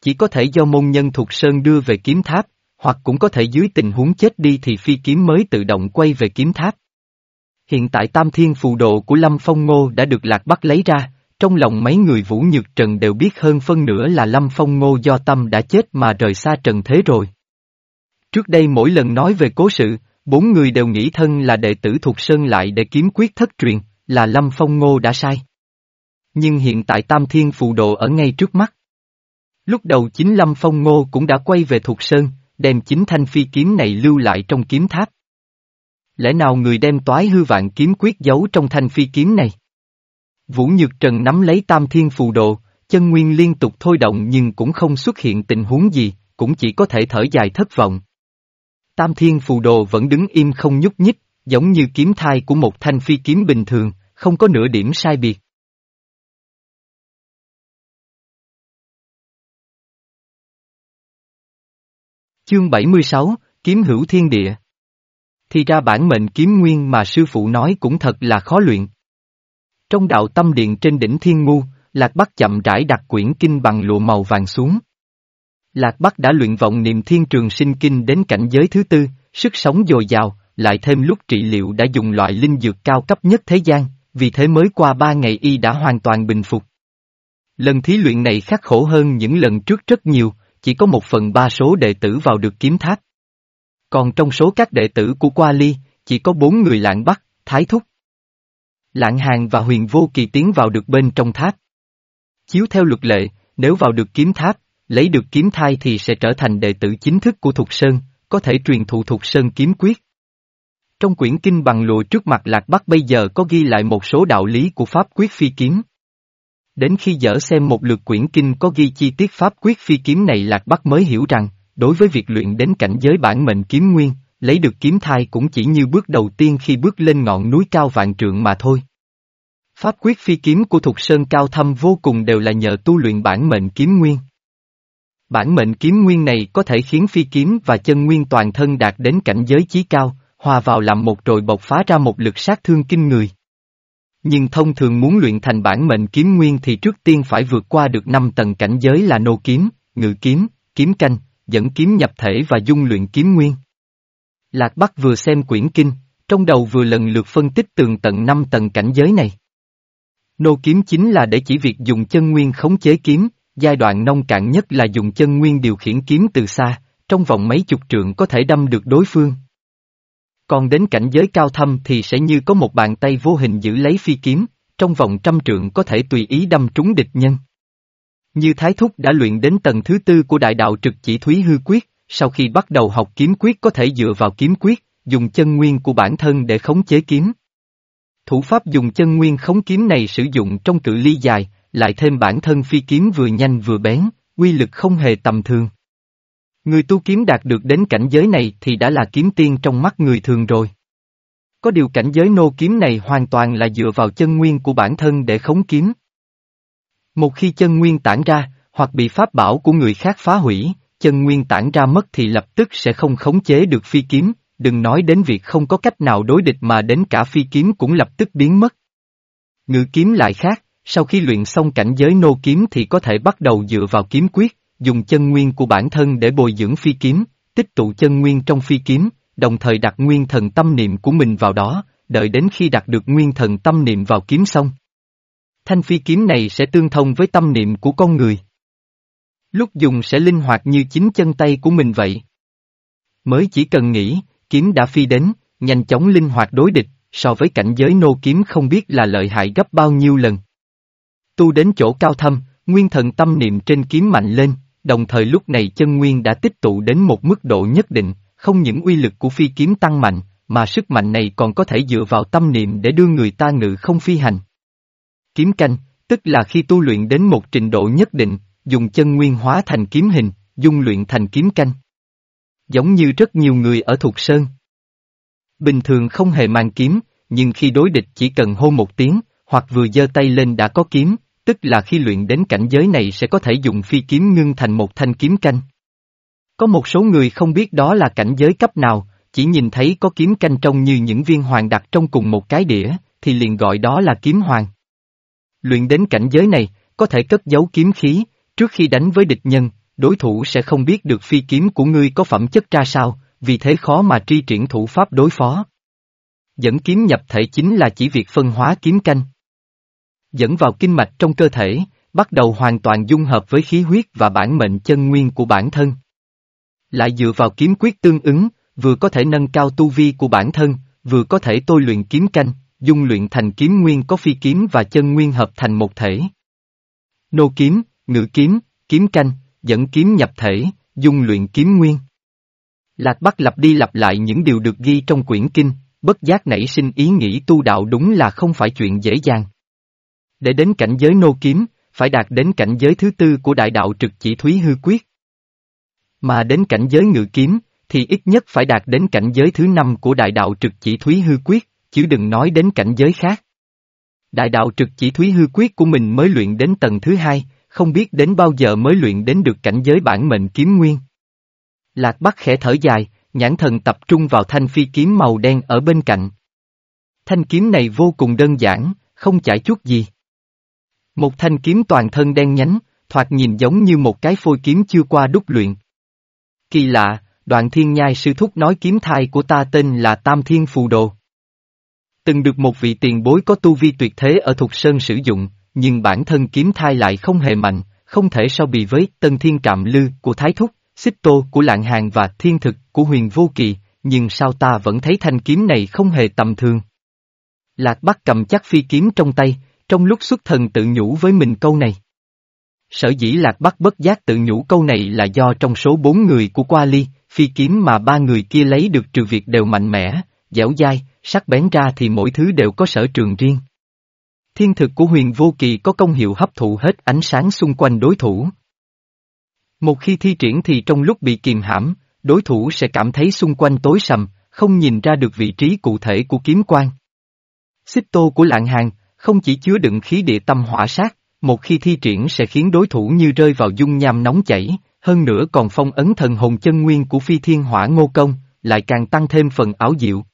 Chỉ có thể do môn nhân Thục Sơn đưa về kiếm tháp, hoặc cũng có thể dưới tình huống chết đi thì phi kiếm mới tự động quay về kiếm tháp. Hiện tại tam thiên phù độ của Lâm Phong Ngô đã được Lạc Bắc lấy ra, trong lòng mấy người Vũ Nhược Trần đều biết hơn phân nửa là Lâm Phong Ngô do tâm đã chết mà rời xa trần thế rồi. Trước đây mỗi lần nói về cố sự, bốn người đều nghĩ thân là đệ tử thuộc Sơn lại để kiếm quyết thất truyền, là Lâm Phong Ngô đã sai. Nhưng hiện tại Tam Thiên Phù Độ ở ngay trước mắt. Lúc đầu chính Lâm Phong Ngô cũng đã quay về thuộc Sơn, đem chính thanh phi kiếm này lưu lại trong kiếm tháp. Lẽ nào người đem toái hư vạn kiếm quyết giấu trong thanh phi kiếm này? Vũ Nhược Trần nắm lấy tam thiên phù đồ, chân nguyên liên tục thôi động nhưng cũng không xuất hiện tình huống gì, cũng chỉ có thể thở dài thất vọng. Tam thiên phù đồ vẫn đứng im không nhúc nhích, giống như kiếm thai của một thanh phi kiếm bình thường, không có nửa điểm sai biệt. Chương 76, Kiếm hữu thiên địa Thì ra bản mệnh kiếm nguyên mà sư phụ nói cũng thật là khó luyện. Trong đạo tâm điện trên đỉnh Thiên Ngu, Lạc Bắc chậm rãi đặt quyển kinh bằng lụa màu vàng xuống. Lạc Bắc đã luyện vọng niệm thiên trường sinh kinh đến cảnh giới thứ tư, sức sống dồi dào, lại thêm lúc trị liệu đã dùng loại linh dược cao cấp nhất thế gian, vì thế mới qua ba ngày y đã hoàn toàn bình phục. Lần thí luyện này khắc khổ hơn những lần trước rất nhiều, chỉ có một phần ba số đệ tử vào được kiếm tháp. Còn trong số các đệ tử của Qua Ly, chỉ có bốn người lạng Bắc, Thái Thúc. Lạng Hàng và Huyền Vô Kỳ tiến vào được bên trong tháp. Chiếu theo luật lệ, nếu vào được kiếm tháp, lấy được kiếm thai thì sẽ trở thành đệ tử chính thức của Thục Sơn, có thể truyền thụ Thục Sơn kiếm quyết. Trong quyển kinh bằng lụa trước mặt Lạc Bắc bây giờ có ghi lại một số đạo lý của Pháp quyết phi kiếm. Đến khi dở xem một lượt quyển kinh có ghi chi tiết Pháp quyết phi kiếm này Lạc Bắc mới hiểu rằng, đối với việc luyện đến cảnh giới bản mệnh kiếm nguyên, lấy được kiếm thai cũng chỉ như bước đầu tiên khi bước lên ngọn núi cao vạn trượng mà thôi. Pháp quyết phi kiếm của Thục Sơn cao thâm vô cùng đều là nhờ tu luyện bản mệnh kiếm nguyên. Bản mệnh kiếm nguyên này có thể khiến phi kiếm và chân nguyên toàn thân đạt đến cảnh giới chí cao, hòa vào làm một rồi bộc phá ra một lực sát thương kinh người. Nhưng thông thường muốn luyện thành bản mệnh kiếm nguyên thì trước tiên phải vượt qua được 5 tầng cảnh giới là nô kiếm, ngự kiếm, kiếm canh, dẫn kiếm nhập thể và dung luyện kiếm nguyên. Lạc Bắc vừa xem quyển kinh, trong đầu vừa lần lượt phân tích tường tận 5 tầng cảnh giới này. Nô kiếm chính là để chỉ việc dùng chân nguyên khống chế kiếm, giai đoạn nông cạn nhất là dùng chân nguyên điều khiển kiếm từ xa, trong vòng mấy chục trượng có thể đâm được đối phương. Còn đến cảnh giới cao thâm thì sẽ như có một bàn tay vô hình giữ lấy phi kiếm, trong vòng trăm trượng có thể tùy ý đâm trúng địch nhân. Như Thái Thúc đã luyện đến tầng thứ tư của đại đạo trực chỉ Thúy Hư Quyết, sau khi bắt đầu học kiếm quyết có thể dựa vào kiếm quyết, dùng chân nguyên của bản thân để khống chế kiếm. Thủ pháp dùng chân nguyên khống kiếm này sử dụng trong cự ly dài, lại thêm bản thân phi kiếm vừa nhanh vừa bén, quy lực không hề tầm thường. Người tu kiếm đạt được đến cảnh giới này thì đã là kiếm tiên trong mắt người thường rồi. Có điều cảnh giới nô kiếm này hoàn toàn là dựa vào chân nguyên của bản thân để khống kiếm. Một khi chân nguyên tản ra, hoặc bị pháp bảo của người khác phá hủy, chân nguyên tản ra mất thì lập tức sẽ không khống chế được phi kiếm, đừng nói đến việc không có cách nào đối địch mà đến cả phi kiếm cũng lập tức biến mất. Ngự kiếm lại khác, sau khi luyện xong cảnh giới nô kiếm thì có thể bắt đầu dựa vào kiếm quyết, dùng chân nguyên của bản thân để bồi dưỡng phi kiếm, tích tụ chân nguyên trong phi kiếm, đồng thời đặt nguyên thần tâm niệm của mình vào đó, đợi đến khi đặt được nguyên thần tâm niệm vào kiếm xong. Thanh phi kiếm này sẽ tương thông với tâm niệm của con người. Lúc dùng sẽ linh hoạt như chính chân tay của mình vậy. Mới chỉ cần nghĩ, kiếm đã phi đến, nhanh chóng linh hoạt đối địch, so với cảnh giới nô kiếm không biết là lợi hại gấp bao nhiêu lần. Tu đến chỗ cao thâm, nguyên thần tâm niệm trên kiếm mạnh lên, đồng thời lúc này chân nguyên đã tích tụ đến một mức độ nhất định, không những uy lực của phi kiếm tăng mạnh, mà sức mạnh này còn có thể dựa vào tâm niệm để đưa người ta ngự không phi hành. Kiếm canh, tức là khi tu luyện đến một trình độ nhất định, dùng chân nguyên hóa thành kiếm hình, dung luyện thành kiếm canh. Giống như rất nhiều người ở Thục Sơn. Bình thường không hề mang kiếm, nhưng khi đối địch chỉ cần hô một tiếng, hoặc vừa giơ tay lên đã có kiếm, tức là khi luyện đến cảnh giới này sẽ có thể dùng phi kiếm ngưng thành một thanh kiếm canh. Có một số người không biết đó là cảnh giới cấp nào, chỉ nhìn thấy có kiếm canh trông như những viên hoàng đặt trong cùng một cái đĩa, thì liền gọi đó là kiếm hoàng. Luyện đến cảnh giới này, có thể cất giấu kiếm khí, trước khi đánh với địch nhân, đối thủ sẽ không biết được phi kiếm của ngươi có phẩm chất ra sao, vì thế khó mà tri triển thủ pháp đối phó. Dẫn kiếm nhập thể chính là chỉ việc phân hóa kiếm canh. Dẫn vào kinh mạch trong cơ thể, bắt đầu hoàn toàn dung hợp với khí huyết và bản mệnh chân nguyên của bản thân. Lại dựa vào kiếm quyết tương ứng, vừa có thể nâng cao tu vi của bản thân, vừa có thể tôi luyện kiếm canh, dung luyện thành kiếm nguyên có phi kiếm và chân nguyên hợp thành một thể. Nô kiếm, ngự kiếm, kiếm canh, dẫn kiếm nhập thể, dung luyện kiếm nguyên. Lạc Bắc lặp đi lặp lại những điều được ghi trong quyển kinh, bất giác nảy sinh ý nghĩ tu đạo đúng là không phải chuyện dễ dàng. Để đến cảnh giới nô kiếm, phải đạt đến cảnh giới thứ tư của đại đạo trực chỉ thúy hư quyết. Mà đến cảnh giới ngự kiếm, thì ít nhất phải đạt đến cảnh giới thứ năm của đại đạo trực chỉ thúy hư quyết, chứ đừng nói đến cảnh giới khác. Đại đạo trực chỉ thúy hư quyết của mình mới luyện đến tầng thứ hai, không biết đến bao giờ mới luyện đến được cảnh giới bản mệnh kiếm nguyên. Lạc Bắc khẽ thở dài, nhãn thần tập trung vào thanh phi kiếm màu đen ở bên cạnh. Thanh kiếm này vô cùng đơn giản, không chảy chút gì. Một thanh kiếm toàn thân đen nhánh, thoạt nhìn giống như một cái phôi kiếm chưa qua đúc luyện. Kỳ lạ, đoạn thiên nhai sư thúc nói kiếm thai của ta tên là Tam Thiên Phù Đồ. Từng được một vị tiền bối có tu vi tuyệt thế ở Thục Sơn sử dụng, nhưng bản thân kiếm thai lại không hề mạnh, không thể so bì với Tân Thiên Trạm Lư của Thái Thúc, Xích Tô của Lạng Hàng và Thiên Thực của Huyền Vô Kỳ, nhưng sao ta vẫn thấy thanh kiếm này không hề tầm thường. Lạc Bắc cầm chắc phi kiếm trong tay, trong lúc xuất thần tự nhủ với mình câu này. Sở dĩ Lạc Bắc bất giác tự nhủ câu này là do trong số bốn người của Qua Ly, phi kiếm mà ba người kia lấy được trừ việc đều mạnh mẽ, dẻo dai, sắc bén ra thì mỗi thứ đều có sở trường riêng. Thiên thực của huyền vô kỳ có công hiệu hấp thụ hết ánh sáng xung quanh đối thủ. Một khi thi triển thì trong lúc bị kiềm hãm, đối thủ sẽ cảm thấy xung quanh tối sầm, không nhìn ra được vị trí cụ thể của kiếm quan. Xích tô của lạng hàng, không chỉ chứa đựng khí địa tâm hỏa sát, một khi thi triển sẽ khiến đối thủ như rơi vào dung nham nóng chảy, hơn nữa còn phong ấn thần hồn chân nguyên của phi thiên hỏa ngô công, lại càng tăng thêm phần ảo diệu.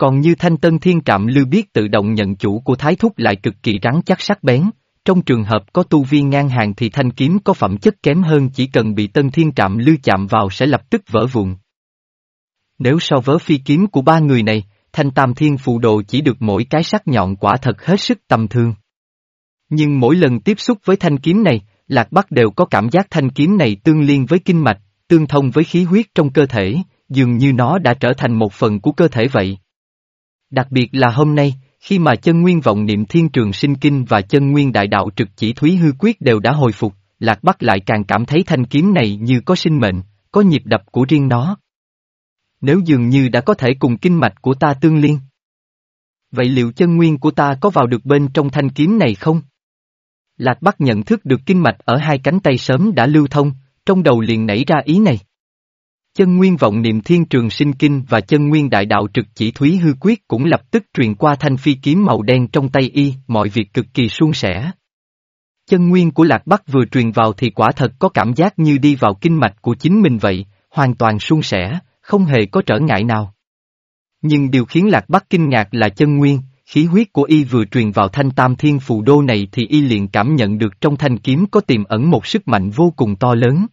Còn như thanh tân thiên trạm lưu biết tự động nhận chủ của thái thúc lại cực kỳ rắn chắc sắc bén, trong trường hợp có tu vi ngang hàng thì thanh kiếm có phẩm chất kém hơn chỉ cần bị tân thiên trạm lưu chạm vào sẽ lập tức vỡ vụn. Nếu so với phi kiếm của ba người này, thanh tam thiên phù đồ chỉ được mỗi cái sắc nhọn quả thật hết sức tầm thường. Nhưng mỗi lần tiếp xúc với thanh kiếm này, Lạc Bắc đều có cảm giác thanh kiếm này tương liên với kinh mạch, tương thông với khí huyết trong cơ thể, dường như nó đã trở thành một phần của cơ thể vậy. Đặc biệt là hôm nay, khi mà chân nguyên vọng niệm thiên trường sinh kinh và chân nguyên đại đạo trực chỉ thúy hư quyết đều đã hồi phục, Lạc Bắc lại càng cảm thấy thanh kiếm này như có sinh mệnh, có nhịp đập của riêng nó. Nếu dường như đã có thể cùng kinh mạch của ta tương liên. Vậy liệu chân nguyên của ta có vào được bên trong thanh kiếm này không? Lạc Bắc nhận thức được kinh mạch ở hai cánh tay sớm đã lưu thông, trong đầu liền nảy ra ý này. Chân nguyên vọng niệm thiên trường sinh kinh và chân nguyên đại đạo trực chỉ thúy hư quyết cũng lập tức truyền qua thanh phi kiếm màu đen trong tay y, mọi việc cực kỳ suôn sẻ. Chân nguyên của Lạc Bắc vừa truyền vào thì quả thật có cảm giác như đi vào kinh mạch của chính mình vậy, hoàn toàn suôn sẻ, không hề có trở ngại nào. Nhưng điều khiến Lạc Bắc kinh ngạc là chân nguyên, khí huyết của y vừa truyền vào thanh tam thiên phù đô này thì y liền cảm nhận được trong thanh kiếm có tiềm ẩn một sức mạnh vô cùng to lớn.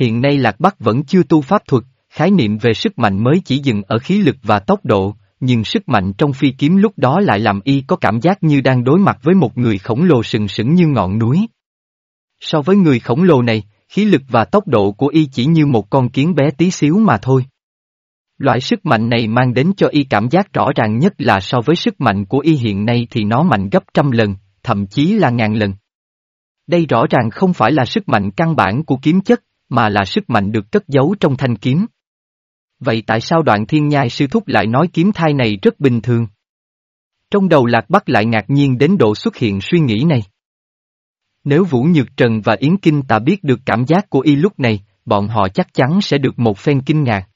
Hiện nay Lạc Bắc vẫn chưa tu pháp thuật, khái niệm về sức mạnh mới chỉ dừng ở khí lực và tốc độ, nhưng sức mạnh trong phi kiếm lúc đó lại làm y có cảm giác như đang đối mặt với một người khổng lồ sừng sững như ngọn núi. So với người khổng lồ này, khí lực và tốc độ của y chỉ như một con kiến bé tí xíu mà thôi. Loại sức mạnh này mang đến cho y cảm giác rõ ràng nhất là so với sức mạnh của y hiện nay thì nó mạnh gấp trăm lần, thậm chí là ngàn lần. Đây rõ ràng không phải là sức mạnh căn bản của kiếm chất, mà là sức mạnh được cất giấu trong thanh kiếm. Vậy tại sao đoạn thiên nhai sư thúc lại nói kiếm thai này rất bình thường? Trong đầu lạc bắc lại ngạc nhiên đến độ xuất hiện suy nghĩ này. Nếu Vũ Nhược Trần và Yến Kinh ta biết được cảm giác của y lúc này, bọn họ chắc chắn sẽ được một phen kinh ngạc.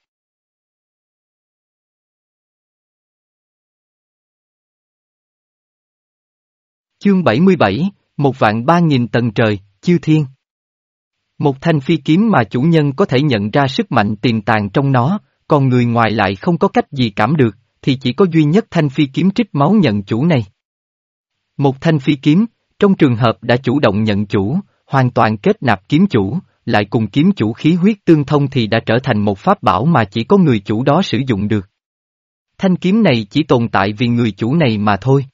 Chương 77, một vạn ba nghìn tầng trời, chư thiên. Một thanh phi kiếm mà chủ nhân có thể nhận ra sức mạnh tiềm tàng trong nó, còn người ngoài lại không có cách gì cảm được, thì chỉ có duy nhất thanh phi kiếm trích máu nhận chủ này. Một thanh phi kiếm, trong trường hợp đã chủ động nhận chủ, hoàn toàn kết nạp kiếm chủ, lại cùng kiếm chủ khí huyết tương thông thì đã trở thành một pháp bảo mà chỉ có người chủ đó sử dụng được. Thanh kiếm này chỉ tồn tại vì người chủ này mà thôi.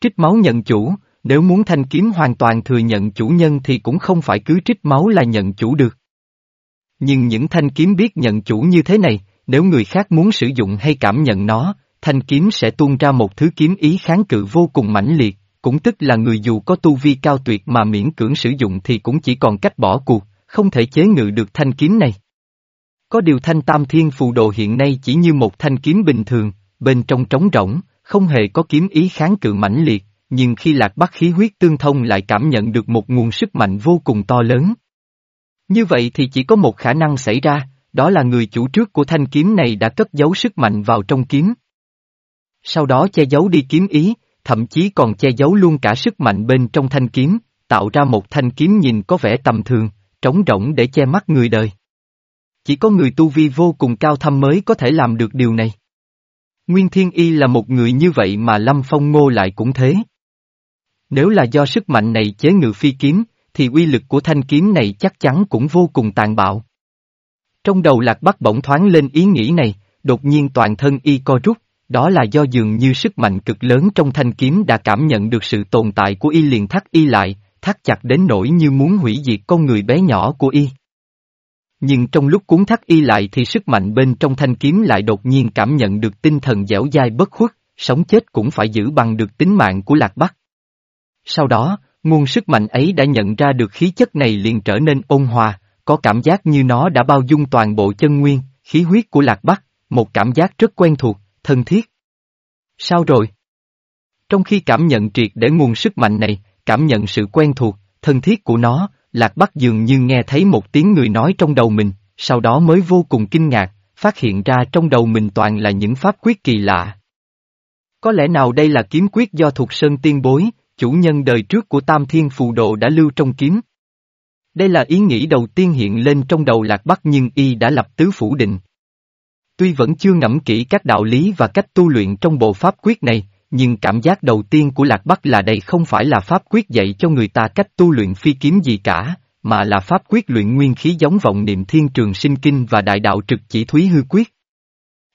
Trích máu nhận chủ, nếu muốn thanh kiếm hoàn toàn thừa nhận chủ nhân thì cũng không phải cứ trích máu là nhận chủ được. Nhưng những thanh kiếm biết nhận chủ như thế này, nếu người khác muốn sử dụng hay cảm nhận nó, thanh kiếm sẽ tuôn ra một thứ kiếm ý kháng cự vô cùng mãnh liệt, cũng tức là người dù có tu vi cao tuyệt mà miễn cưỡng sử dụng thì cũng chỉ còn cách bỏ cuộc, không thể chế ngự được thanh kiếm này. Có điều thanh tam thiên phù đồ hiện nay chỉ như một thanh kiếm bình thường, bên trong trống rỗng, không hề có kiếm ý kháng cự mãnh liệt, nhưng khi lạc bắc khí huyết tương thông lại cảm nhận được một nguồn sức mạnh vô cùng to lớn. Như vậy thì chỉ có một khả năng xảy ra, đó là người chủ trước của thanh kiếm này đã cất giấu sức mạnh vào trong kiếm. Sau đó che giấu đi kiếm ý, thậm chí còn che giấu luôn cả sức mạnh bên trong thanh kiếm, tạo ra một thanh kiếm nhìn có vẻ tầm thường, trống rỗng để che mắt người đời. Chỉ có người tu vi vô cùng cao thâm mới có thể làm được điều này. Nguyên Thiên Y là một người như vậy mà Lâm Phong Ngô lại cũng thế. Nếu là do sức mạnh này chế ngự phi kiếm, thì uy lực của thanh kiếm này chắc chắn cũng vô cùng tàn bạo. Trong đầu lạc bắc bỗng thoáng lên ý nghĩ này, đột nhiên toàn thân y co rút, đó là do dường như sức mạnh cực lớn trong thanh kiếm đã cảm nhận được sự tồn tại của y liền thắt y lại, thắt chặt đến nỗi như muốn hủy diệt con người bé nhỏ của y. Nhưng trong lúc cuốn thắt y lại thì sức mạnh bên trong thanh kiếm lại đột nhiên cảm nhận được tinh thần dẻo dai bất khuất, sống chết cũng phải giữ bằng được tính mạng của Lạc Bắc. Sau đó, nguồn sức mạnh ấy đã nhận ra được khí chất này liền trở nên ôn hòa, có cảm giác như nó đã bao dung toàn bộ chân nguyên, khí huyết của Lạc Bắc, một cảm giác rất quen thuộc, thân thiết. Sao rồi? Trong khi cảm nhận triệt để nguồn sức mạnh này, cảm nhận sự quen thuộc, thân thiết của nó, Lạc Bắc dường như nghe thấy một tiếng người nói trong đầu mình, sau đó mới vô cùng kinh ngạc, phát hiện ra trong đầu mình toàn là những pháp quyết kỳ lạ. Có lẽ nào đây là kiếm quyết do thuộc sơn tiên bối, chủ nhân đời trước của Tam Thiên Phù Độ đã lưu trong kiếm. Đây là ý nghĩ đầu tiên hiện lên trong đầu Lạc Bắc nhưng y đã lập tứ phủ định. Tuy vẫn chưa ngẫm kỹ các đạo lý và cách tu luyện trong bộ pháp quyết này, nhưng cảm giác đầu tiên của Lạc Bắc là đây không phải là pháp quyết dạy cho người ta cách tu luyện phi kiếm gì cả, mà là pháp quyết luyện nguyên khí giống vọng niệm thiên trường sinh kinh và đại đạo trực chỉ thúy hư quyết.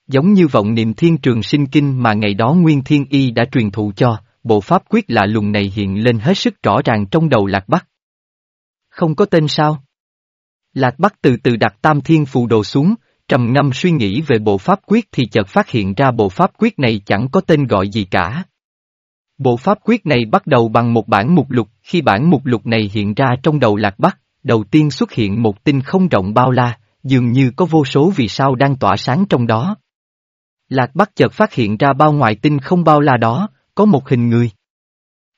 Giống như vọng niệm thiên trường sinh kinh mà ngày đó Nguyên Thiên Y đã truyền thụ cho, bộ pháp quyết lạ lùng này hiện lên hết sức rõ ràng trong đầu Lạc Bắc. Không có tên sao? Lạc Bắc từ từ đặt tam thiên phù đồ xuống, trầm ngâm suy nghĩ về bộ pháp quyết thì chợt phát hiện ra bộ pháp quyết này chẳng có tên gọi gì cả. Bộ pháp quyết này bắt đầu bằng một bản mục lục, khi bản mục lục này hiện ra trong đầu Lạc Bắc, đầu tiên xuất hiện một tinh không rộng bao la, dường như có vô số vì sao đang tỏa sáng trong đó. Lạc Bắc chợt phát hiện ra bao ngoài tinh không bao la đó, có một hình người.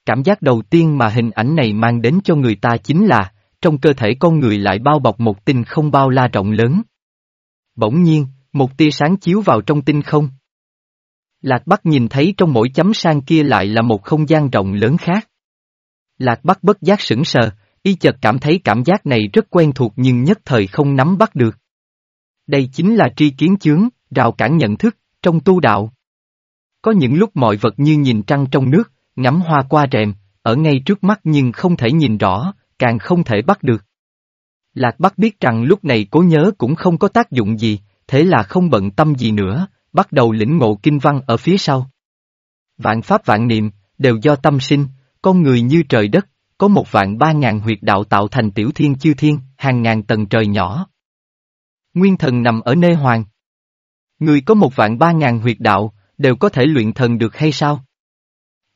Cảm giác đầu tiên mà hình ảnh này mang đến cho người ta chính là, trong cơ thể con người lại bao bọc một tinh không bao la rộng lớn. Bỗng nhiên, một tia sáng chiếu vào trong tinh không. Lạc Bắc nhìn thấy trong mỗi chấm sang kia lại là một không gian rộng lớn khác. Lạc Bắc bất giác sững sờ, y chợt cảm thấy cảm giác này rất quen thuộc nhưng nhất thời không nắm bắt được. Đây chính là tri kiến chướng, rào cản nhận thức, trong tu đạo. Có những lúc mọi vật như nhìn trăng trong nước, ngắm hoa qua rèm, ở ngay trước mắt nhưng không thể nhìn rõ, càng không thể bắt được. Lạc Bắc biết rằng lúc này cố nhớ cũng không có tác dụng gì, thế là không bận tâm gì nữa, bắt đầu lĩnh ngộ kinh văn ở phía sau. Vạn pháp vạn niệm, đều do tâm sinh, con người như trời đất, có một vạn ba ngàn huyệt đạo tạo thành tiểu thiên chư thiên, hàng ngàn tầng trời nhỏ. Nguyên thần nằm ở nơi hoàng. Người có một vạn ba ngàn huyệt đạo, đều có thể luyện thần được hay sao?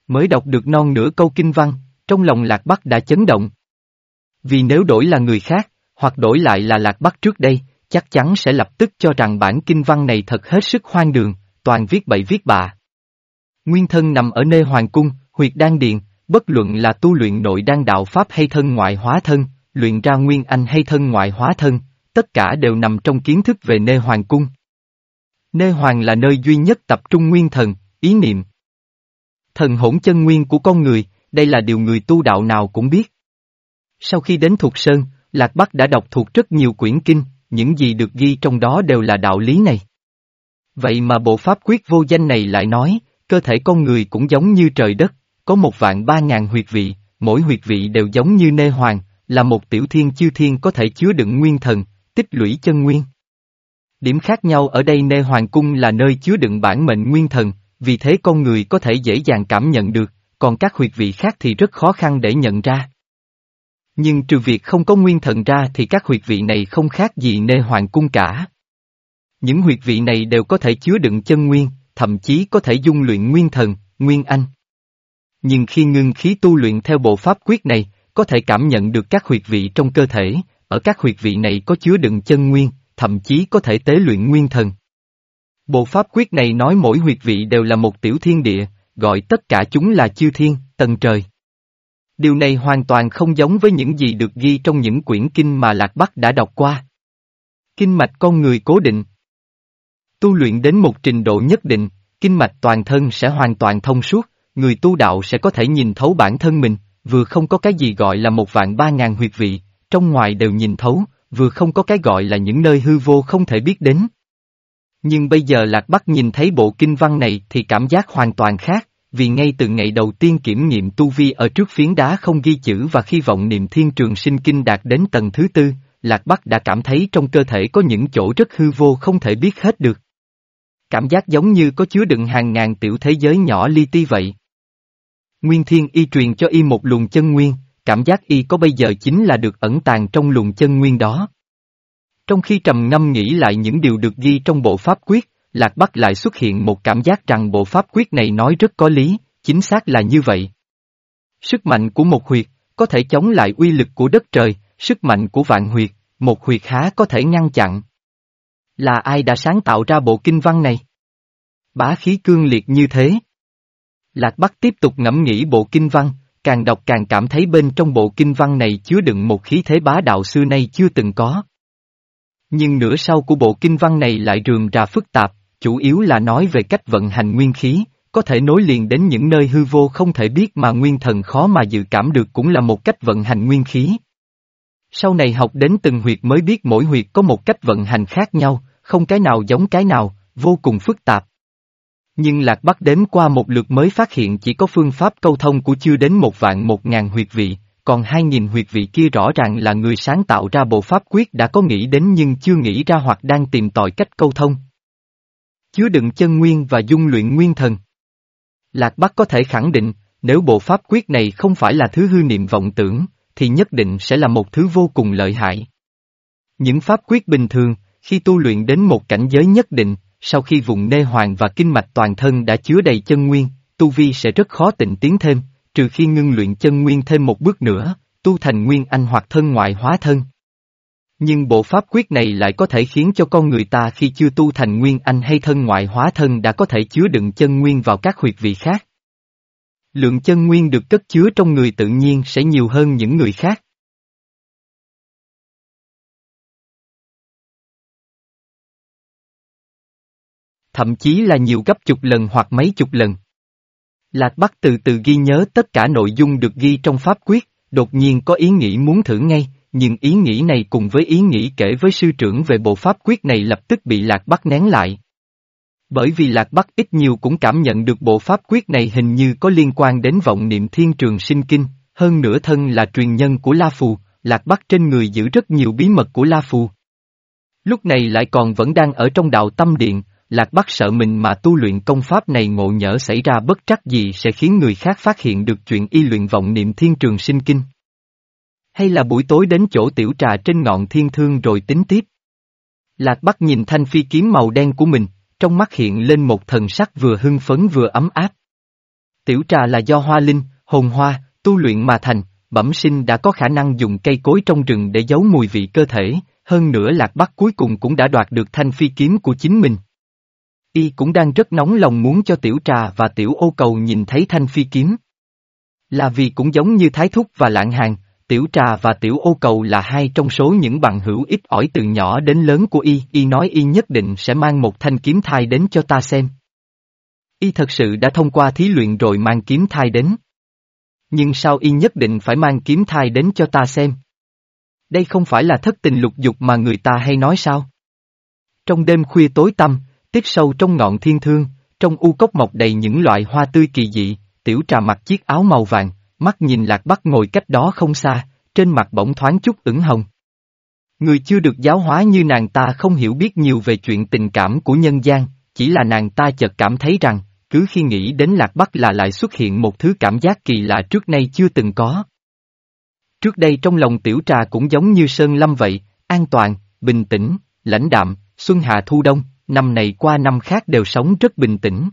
Mới đọc được non nửa câu kinh văn, trong lòng lạc bắc đã chấn động, Vì nếu đổi là người khác, hoặc đổi lại là lạc bắc trước đây, chắc chắn sẽ lập tức cho rằng bản kinh văn này thật hết sức hoang đường, toàn viết bậy viết bạ. Nguyên thân nằm ở nơi hoàng cung, huyệt đan điện, bất luận là tu luyện nội đan đạo pháp hay thân ngoại hóa thân, luyện ra nguyên anh hay thân ngoại hóa thân, tất cả đều nằm trong kiến thức về nê hoàng cung. Nê hoàng là nơi duy nhất tập trung nguyên thần, ý niệm. Thần hỗn chân nguyên của con người, đây là điều người tu đạo nào cũng biết. Sau khi đến Thục Sơn, Lạc Bắc đã đọc thuộc rất nhiều quyển kinh, những gì được ghi trong đó đều là đạo lý này. Vậy mà bộ pháp quyết vô danh này lại nói, cơ thể con người cũng giống như trời đất, có một vạn ba ngàn huyệt vị, mỗi huyệt vị đều giống như nê hoàng, là một tiểu thiên chư thiên có thể chứa đựng nguyên thần, tích lũy chân nguyên. Điểm khác nhau ở đây nê hoàng cung là nơi chứa đựng bản mệnh nguyên thần, vì thế con người có thể dễ dàng cảm nhận được, còn các huyệt vị khác thì rất khó khăn để nhận ra. Nhưng trừ việc không có nguyên thần ra thì các huyệt vị này không khác gì nê hoàng cung cả. Những huyệt vị này đều có thể chứa đựng chân nguyên, thậm chí có thể dung luyện nguyên thần, nguyên anh. Nhưng khi ngưng khí tu luyện theo bộ pháp quyết này, có thể cảm nhận được các huyệt vị trong cơ thể, ở các huyệt vị này có chứa đựng chân nguyên, thậm chí có thể tế luyện nguyên thần. Bộ pháp quyết này nói mỗi huyệt vị đều là một tiểu thiên địa, gọi tất cả chúng là chư thiên, tầng trời. Điều này hoàn toàn không giống với những gì được ghi trong những quyển kinh mà Lạc Bắc đã đọc qua. Kinh mạch con người cố định. Tu luyện đến một trình độ nhất định, kinh mạch toàn thân sẽ hoàn toàn thông suốt, người tu đạo sẽ có thể nhìn thấu bản thân mình, vừa không có cái gì gọi là một vạn ba ngàn huyệt vị, trong ngoài đều nhìn thấu, vừa không có cái gọi là những nơi hư vô không thể biết đến. Nhưng bây giờ Lạc Bắc nhìn thấy bộ kinh văn này thì cảm giác hoàn toàn khác, vì ngay từ ngày đầu tiên kiểm nghiệm tu vi ở trước phiến đá không ghi chữ và khi vọng niệm thiên trường sinh kinh đạt đến tầng thứ tư, Lạc Bắc đã cảm thấy trong cơ thể có những chỗ rất hư vô không thể biết hết được. Cảm giác giống như có chứa đựng hàng ngàn tiểu thế giới nhỏ li ti vậy. Nguyên Thiên Y truyền cho Y một luồng chân nguyên, cảm giác Y có bây giờ chính là được ẩn tàng trong luồng chân nguyên đó. Trong khi trầm ngâm nghĩ lại những điều được ghi trong bộ pháp quyết, Lạc Bắc lại xuất hiện một cảm giác rằng bộ pháp quyết này nói rất có lý, chính xác là như vậy. Sức mạnh của một huyệt, có thể chống lại uy lực của đất trời, sức mạnh của vạn huyệt, một huyệt há có thể ngăn chặn. Là ai đã sáng tạo ra bộ kinh văn này? Bá khí cương liệt như thế. Lạc Bắc tiếp tục ngẫm nghĩ bộ kinh văn, càng đọc càng cảm thấy bên trong bộ kinh văn này chứa đựng một khí thế bá đạo xưa nay chưa từng có. Nhưng nửa sau của bộ kinh văn này lại rườm rà phức tạp, chủ yếu là nói về cách vận hành nguyên khí, có thể nối liền đến những nơi hư vô không thể biết mà nguyên thần khó mà dự cảm được cũng là một cách vận hành nguyên khí. Sau này học đến từng huyệt mới biết mỗi huyệt có một cách vận hành khác nhau, không cái nào giống cái nào, vô cùng phức tạp. Nhưng Lạc Bắc đếm qua một lượt mới phát hiện chỉ có phương pháp câu thông của chưa đến một vạn một ngàn huyệt vị, còn hai nghìn huyệt vị kia rõ ràng là người sáng tạo ra bộ pháp quyết đã có nghĩ đến nhưng chưa nghĩ ra hoặc đang tìm tòi cách câu thông. Chứa đựng chân nguyên và dung luyện nguyên thần. Lạc Bắc có thể khẳng định, nếu bộ pháp quyết này không phải là thứ hư niệm vọng tưởng, thì nhất định sẽ là một thứ vô cùng lợi hại. Những pháp quyết bình thường, khi tu luyện đến một cảnh giới nhất định, sau khi vùng nê hoàng và kinh mạch toàn thân đã chứa đầy chân nguyên, tu vi sẽ rất khó tịnh tiến thêm, trừ khi ngưng luyện chân nguyên thêm một bước nữa, tu thành nguyên anh hoặc thân ngoại hóa thân. Nhưng bộ pháp quyết này lại có thể khiến cho con người ta khi chưa tu thành nguyên anh hay thân ngoại hóa thân đã có thể chứa đựng chân nguyên vào các huyệt vị khác. Lượng chân nguyên được cất chứa trong người tự nhiên sẽ nhiều hơn những người khác. Thậm chí là nhiều gấp chục lần hoặc mấy chục lần. Lạc Bắc từ từ ghi nhớ tất cả nội dung được ghi trong pháp quyết, đột nhiên có ý nghĩ muốn thử ngay, nhưng ý nghĩ này cùng với ý nghĩ kể với sư trưởng về bộ pháp quyết này lập tức bị Lạc Bắc nén lại. Bởi vì Lạc Bắc ít nhiều cũng cảm nhận được bộ pháp quyết này hình như có liên quan đến vọng niệm thiên trường sinh kinh, hơn nữa thân là truyền nhân của La Phù, Lạc Bắc trên người giữ rất nhiều bí mật của La Phù. Lúc này lại còn vẫn đang ở trong đạo tâm điện, Lạc Bắc sợ mình mà tu luyện công pháp này ngộ nhỡ xảy ra bất trắc gì sẽ khiến người khác phát hiện được chuyện y luyện vọng niệm thiên trường sinh kinh. Hay là buổi tối đến chỗ tiểu trà trên ngọn thiên thương rồi tính tiếp. Lạc Bắc nhìn thanh phi kiếm màu đen của mình, trong mắt hiện lên một thần sắc vừa hưng phấn vừa ấm áp. Tiểu trà là do hoa linh, hồn hoa, tu luyện mà thành, bẩm sinh đã có khả năng dùng cây cối trong rừng để giấu mùi vị cơ thể, hơn nữa Lạc Bắc cuối cùng cũng đã đoạt được thanh phi kiếm của chính mình. Y cũng đang rất nóng lòng muốn cho tiểu trà và tiểu ô cầu nhìn thấy thanh phi kiếm. Là vì cũng giống như Thái Thúc và Lạng Hàng, tiểu trà và tiểu ô cầu là hai trong số những bằng hữu ít ỏi từ nhỏ đến lớn của Y, Y nói Y nhất định sẽ mang một thanh kiếm thai đến cho ta xem. Y thật sự đã thông qua thí luyện rồi mang kiếm thai đến. Nhưng sao Y nhất định phải mang kiếm thai đến cho ta xem? Đây không phải là thất tình lục dục mà người ta hay nói sao? Trong đêm khuya tối tăm, tiếp sâu trong ngọn thiên thương, trong u cốc mọc đầy những loại hoa tươi kỳ dị, tiểu trà mặc chiếc áo màu vàng, mắt nhìn lạc bắc ngồi cách đó không xa, trên mặt bỗng thoáng chút ửng hồng. Người chưa được giáo hóa như nàng ta không hiểu biết nhiều về chuyện tình cảm của nhân gian, chỉ là nàng ta chợt cảm thấy rằng, cứ khi nghĩ đến lạc bắc là lại xuất hiện một thứ cảm giác kỳ lạ trước nay chưa từng có. Trước đây trong lòng tiểu trà cũng giống như sơn lâm vậy, an toàn, bình tĩnh, lãnh đạm, xuân hạ thu đông, năm này qua năm khác đều sống rất bình tĩnh.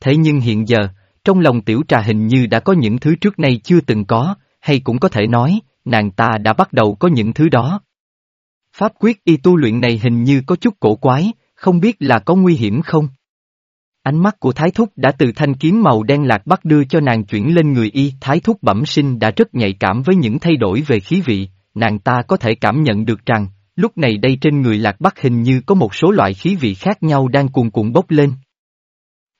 Thế nhưng hiện giờ, trong lòng tiểu trà hình như đã có những thứ trước nay chưa từng có, hay cũng có thể nói, nàng ta đã bắt đầu có những thứ đó. Pháp quyết y tu luyện này hình như có chút cổ quái, không biết là có nguy hiểm không? Ánh mắt của Thái Thúc đã từ thanh kiếm màu đen lạc bắt đưa cho nàng chuyển lên người y, Thái Thúc bẩm sinh đã rất nhạy cảm với những thay đổi về khí vị, nàng ta có thể cảm nhận được rằng, lúc này đây trên người lạc bắc hình như có một số loại khí vị khác nhau đang cuồn cuộn bốc lên.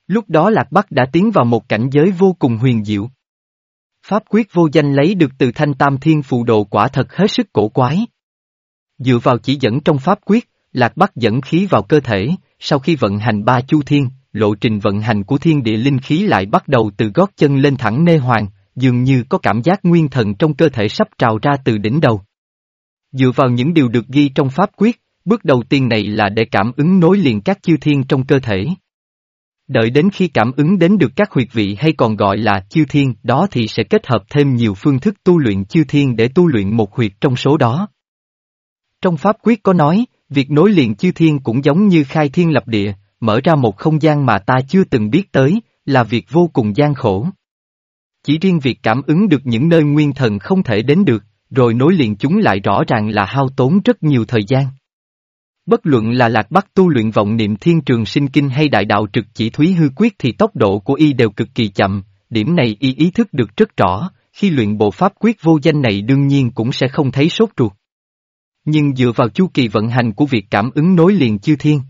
Lúc đó lạc bắc đã tiến vào một cảnh giới vô cùng huyền diệu. Pháp quyết vô danh lấy được từ thanh tam thiên phù đồ quả thật hết sức cổ quái. Dựa vào chỉ dẫn trong pháp quyết, lạc bắc dẫn khí vào cơ thể, sau khi vận hành ba chu thiên, lộ trình vận hành của thiên địa linh khí lại bắt đầu từ gót chân lên thẳng nê hoàng, dường như có cảm giác nguyên thần trong cơ thể sắp trào ra từ đỉnh đầu. Dựa vào những điều được ghi trong pháp quyết, bước đầu tiên này là để cảm ứng nối liền các chiêu thiên trong cơ thể. Đợi đến khi cảm ứng đến được các huyệt vị hay còn gọi là chiêu thiên, đó thì sẽ kết hợp thêm nhiều phương thức tu luyện chiêu thiên để tu luyện một huyệt trong số đó. Trong pháp quyết có nói, việc nối liền chiêu thiên cũng giống như khai thiên lập địa, mở ra một không gian mà ta chưa từng biết tới, là việc vô cùng gian khổ. Chỉ riêng việc cảm ứng được những nơi nguyên thần không thể đến được, rồi nối liền chúng lại rõ ràng là hao tốn rất nhiều thời gian. Bất luận là lạc bắc tu luyện vọng niệm thiên trường sinh kinh hay đại đạo trực chỉ thúy hư quyết thì tốc độ của y đều cực kỳ chậm, điểm này y ý thức được rất rõ, khi luyện bộ pháp quyết vô danh này đương nhiên cũng sẽ không thấy sốt ruột. Nhưng dựa vào chu kỳ vận hành của việc cảm ứng nối liền chư thiên.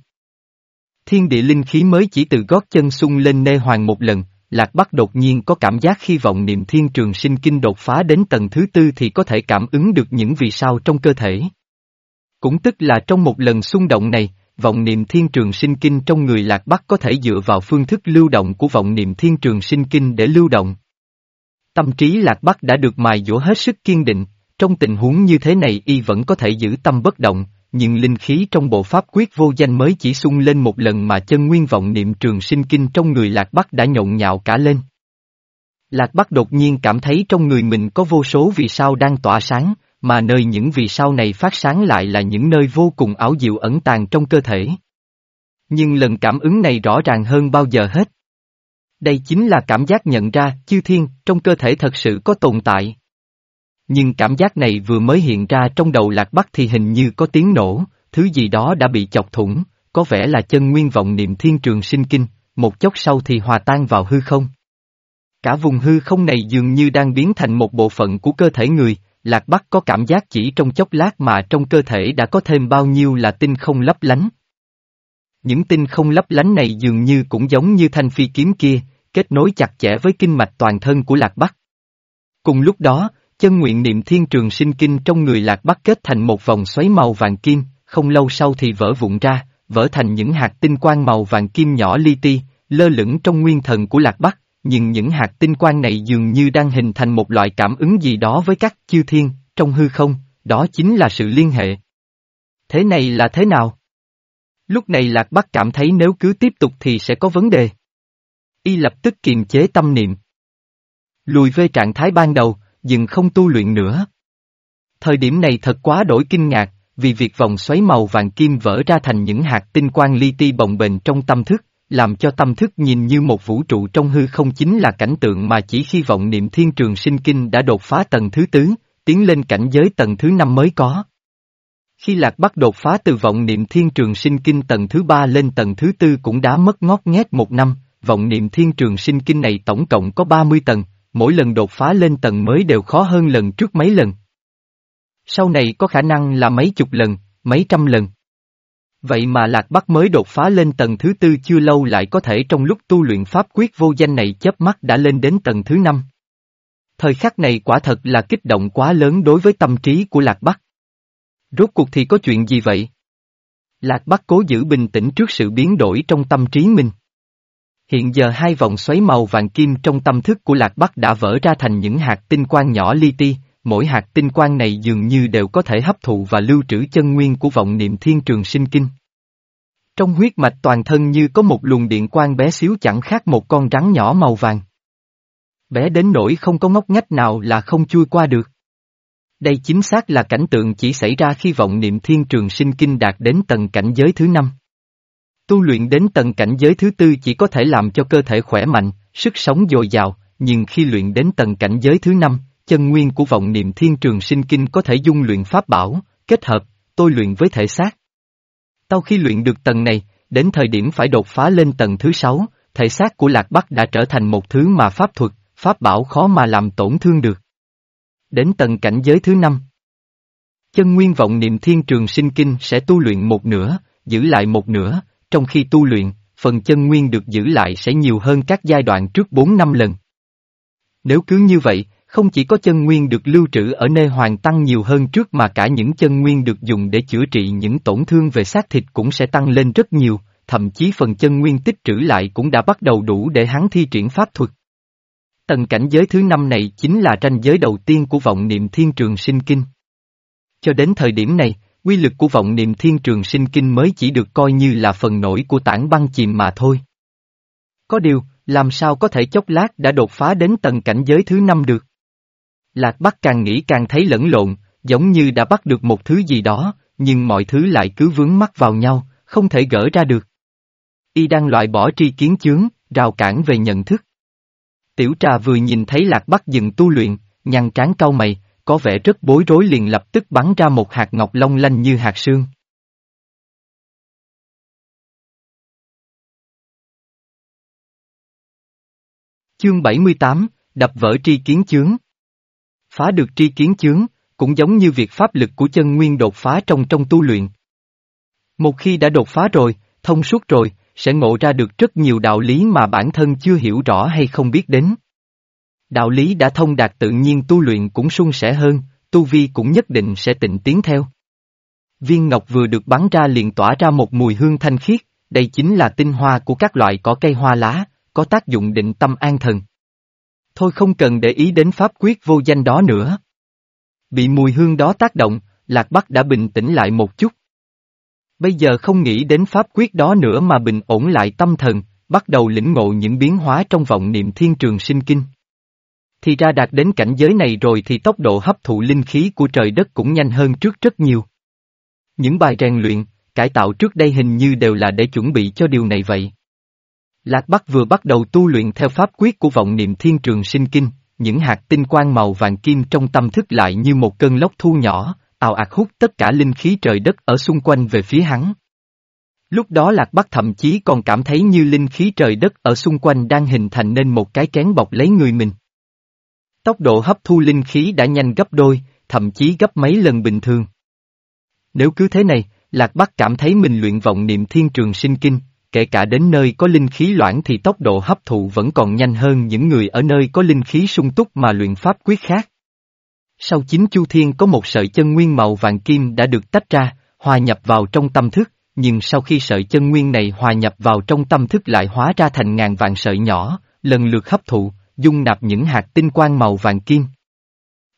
Thiên địa linh khí mới chỉ từ gót chân sung lên nê hoàng một lần, Lạc Bắc đột nhiên có cảm giác khi vọng niệm thiên trường sinh kinh đột phá đến tầng thứ tư thì có thể cảm ứng được những vì sao trong cơ thể. Cũng tức là trong một lần xung động này, vọng niệm thiên trường sinh kinh trong người Lạc Bắc có thể dựa vào phương thức lưu động của vọng niệm thiên trường sinh kinh để lưu động. Tâm trí Lạc Bắc đã được mài dũa hết sức kiên định, trong tình huống như thế này y vẫn có thể giữ tâm bất động, nhưng linh khí trong bộ pháp quyết vô danh mới chỉ sung lên một lần mà chân nguyên vọng niệm trường sinh kinh trong người Lạc Bắc đã nhộn nhạo cả lên. Lạc Bắc đột nhiên cảm thấy trong người mình có vô số vì sao đang tỏa sáng, mà nơi những vì sao này phát sáng lại là những nơi vô cùng ảo diệu ẩn tàng trong cơ thể. Nhưng lần cảm ứng này rõ ràng hơn bao giờ hết. Đây chính là cảm giác nhận ra chư thiên trong cơ thể thật sự có tồn tại. Nhưng cảm giác này vừa mới hiện ra trong đầu lạc bắc thì hình như có tiếng nổ, thứ gì đó đã bị chọc thủng, có vẻ là chân nguyên vọng niệm thiên trường sinh kinh, một chốc sau thì hòa tan vào hư không. Cả vùng hư không này dường như đang biến thành một bộ phận của cơ thể người, lạc bắc có cảm giác chỉ trong chốc lát mà trong cơ thể đã có thêm bao nhiêu là tinh không lấp lánh. Những tinh không lấp lánh này dường như cũng giống như thanh phi kiếm kia, kết nối chặt chẽ với kinh mạch toàn thân của lạc bắc. Cùng lúc đó, Chân nguyện niệm thiên trường sinh kinh trong người lạc bắc kết thành một vòng xoáy màu vàng kim, không lâu sau thì vỡ vụn ra, vỡ thành những hạt tinh quang màu vàng kim nhỏ li ti, lơ lửng trong nguyên thần của lạc bắc, nhưng những hạt tinh quang này dường như đang hình thành một loại cảm ứng gì đó với các chư thiên, trong hư không, đó chính là sự liên hệ. Thế này là thế nào? Lúc này Lạc Bắc cảm thấy nếu cứ tiếp tục thì sẽ có vấn đề. Y lập tức kiềm chế tâm niệm. Lùi về trạng thái ban đầu, dừng không tu luyện nữa. Thời điểm này thật quá đổi kinh ngạc, vì việc vòng xoáy màu vàng kim vỡ ra thành những hạt tinh quang li ti bồng bềnh trong tâm thức, làm cho tâm thức nhìn như một vũ trụ trong hư không chính là cảnh tượng mà chỉ khi vọng niệm thiên trường sinh kinh đã đột phá tầng thứ tứ, tiến lên cảnh giới tầng thứ năm mới có. Khi Lạc Bắc đột phá từ vọng niệm thiên trường sinh kinh tầng thứ ba lên tầng thứ tư cũng đã mất ngót nghét một năm, vọng niệm thiên trường sinh kinh này tổng cộng có 30 tầng, mỗi lần đột phá lên tầng mới đều khó hơn lần trước mấy lần. Sau này có khả năng là mấy chục lần, mấy trăm lần. Vậy mà Lạc Bắc mới đột phá lên tầng thứ tư chưa lâu lại có thể trong lúc tu luyện pháp quyết vô danh này chớp mắt đã lên đến tầng thứ năm. Thời khắc này quả thật là kích động quá lớn đối với tâm trí của Lạc Bắc. Rốt cuộc thì có chuyện gì vậy? Lạc Bắc cố giữ bình tĩnh trước sự biến đổi trong tâm trí mình. Hiện giờ hai vòng xoáy màu vàng kim trong tâm thức của Lạc Bắc đã vỡ ra thành những hạt tinh quang nhỏ li ti, mỗi hạt tinh quang này dường như đều có thể hấp thụ và lưu trữ chân nguyên của vọng niệm thiên trường sinh kinh. Trong huyết mạch toàn thân như có một luồng điện quang bé xíu chẳng khác một con rắn nhỏ màu vàng. Bé đến nỗi không có ngóc ngách nào là không chui qua được. Đây chính xác là cảnh tượng chỉ xảy ra khi vọng niệm thiên trường sinh kinh đạt đến tầng cảnh giới thứ năm. Tu luyện đến tầng cảnh giới thứ tư chỉ có thể làm cho cơ thể khỏe mạnh, sức sống dồi dào, nhưng khi luyện đến tầng cảnh giới thứ năm, chân nguyên của vọng niệm thiên trường sinh kinh có thể dung luyện pháp bảo, kết hợp, tôi luyện với thể xác. Sau khi luyện được tầng này, đến thời điểm phải đột phá lên tầng thứ sáu, thể xác của Lạc Bắc đã trở thành một thứ mà pháp thuật, pháp bảo khó mà làm tổn thương được. Đến tầng cảnh giới thứ năm. Chân nguyên vọng niệm thiên trường sinh kinh sẽ tu luyện một nửa, giữ lại một nửa, trong khi tu luyện, phần chân nguyên được giữ lại sẽ nhiều hơn các giai đoạn trước 4 năm lần. Nếu cứ như vậy, không chỉ có chân nguyên được lưu trữ ở nơi hoàng tăng nhiều hơn trước mà cả những chân nguyên được dùng để chữa trị những tổn thương về xác thịt cũng sẽ tăng lên rất nhiều, thậm chí phần chân nguyên tích trữ lại cũng đã bắt đầu đủ để hắn thi triển pháp thuật. Tầng cảnh giới thứ năm này chính là tranh giới đầu tiên của vọng niệm thiên trường sinh kinh. Cho đến thời điểm này, quy lực của vọng niệm thiên trường sinh kinh mới chỉ được coi như là phần nổi của tảng băng chìm mà thôi. Có điều, làm sao có thể chốc lát đã đột phá đến tầng cảnh giới thứ năm được? Lạc Bắc càng nghĩ càng thấy lẫn lộn, giống như đã bắt được một thứ gì đó, nhưng mọi thứ lại cứ vướng mắc vào nhau, không thể gỡ ra được. Y đang loại bỏ tri kiến chướng, rào cản về nhận thức. Tiểu trà vừa nhìn thấy Lạc Bắc dừng tu luyện, nhăn trán cau mày, có vẻ rất bối rối liền lập tức bắn ra một hạt ngọc long lanh như hạt sương. Chương 78, đập vỡ tri kiến chướng. Phá được tri kiến chướng, cũng giống như việc pháp lực của chân nguyên đột phá trong trong tu luyện. Một khi đã đột phá rồi, thông suốt rồi, sẽ ngộ ra được rất nhiều đạo lý mà bản thân chưa hiểu rõ hay không biết đến. Đạo lý đã thông đạt tự nhiên tu luyện cũng suôn sẻ hơn, tu vi cũng nhất định sẽ tịnh tiến theo. Viên ngọc vừa được bắn ra liền tỏa ra một mùi hương thanh khiết, đây chính là tinh hoa của các loại cỏ cây hoa lá, có tác dụng định tâm an thần. Thôi không cần để ý đến pháp quyết vô danh đó nữa. Bị mùi hương đó tác động, Lạc Bắc đã bình tĩnh lại một chút. Bây giờ không nghĩ đến pháp quyết đó nữa mà bình ổn lại tâm thần, bắt đầu lĩnh ngộ những biến hóa trong vọng niệm thiên trường sinh kinh. Thì ra đạt đến cảnh giới này rồi thì tốc độ hấp thụ linh khí của trời đất cũng nhanh hơn trước rất nhiều. Những bài rèn luyện, cải tạo trước đây hình như đều là để chuẩn bị cho điều này vậy. Lạc Bắc vừa bắt đầu tu luyện theo pháp quyết của vọng niệm thiên trường sinh kinh, những hạt tinh quang màu vàng kim trong tâm thức lại như một cơn lốc thu nhỏ, ào ạt hút tất cả linh khí trời đất ở xung quanh về phía hắn. Lúc đó Lạc Bắc thậm chí còn cảm thấy như linh khí trời đất ở xung quanh đang hình thành nên một cái kén bọc lấy người mình. Tốc độ hấp thu linh khí đã nhanh gấp đôi, thậm chí gấp mấy lần bình thường. Nếu cứ thế này, Lạc Bắc cảm thấy mình luyện vọng niệm thiên trường sinh kinh, kể cả đến nơi có linh khí loãng thì tốc độ hấp thụ vẫn còn nhanh hơn những người ở nơi có linh khí sung túc mà luyện pháp quyết khác. Sau chính chu thiên có một sợi chân nguyên màu vàng kim đã được tách ra, hòa nhập vào trong tâm thức, nhưng sau khi sợi chân nguyên này hòa nhập vào trong tâm thức lại hóa ra thành ngàn vạn sợi nhỏ, lần lượt hấp thụ, dung nạp những hạt tinh quang màu vàng kim.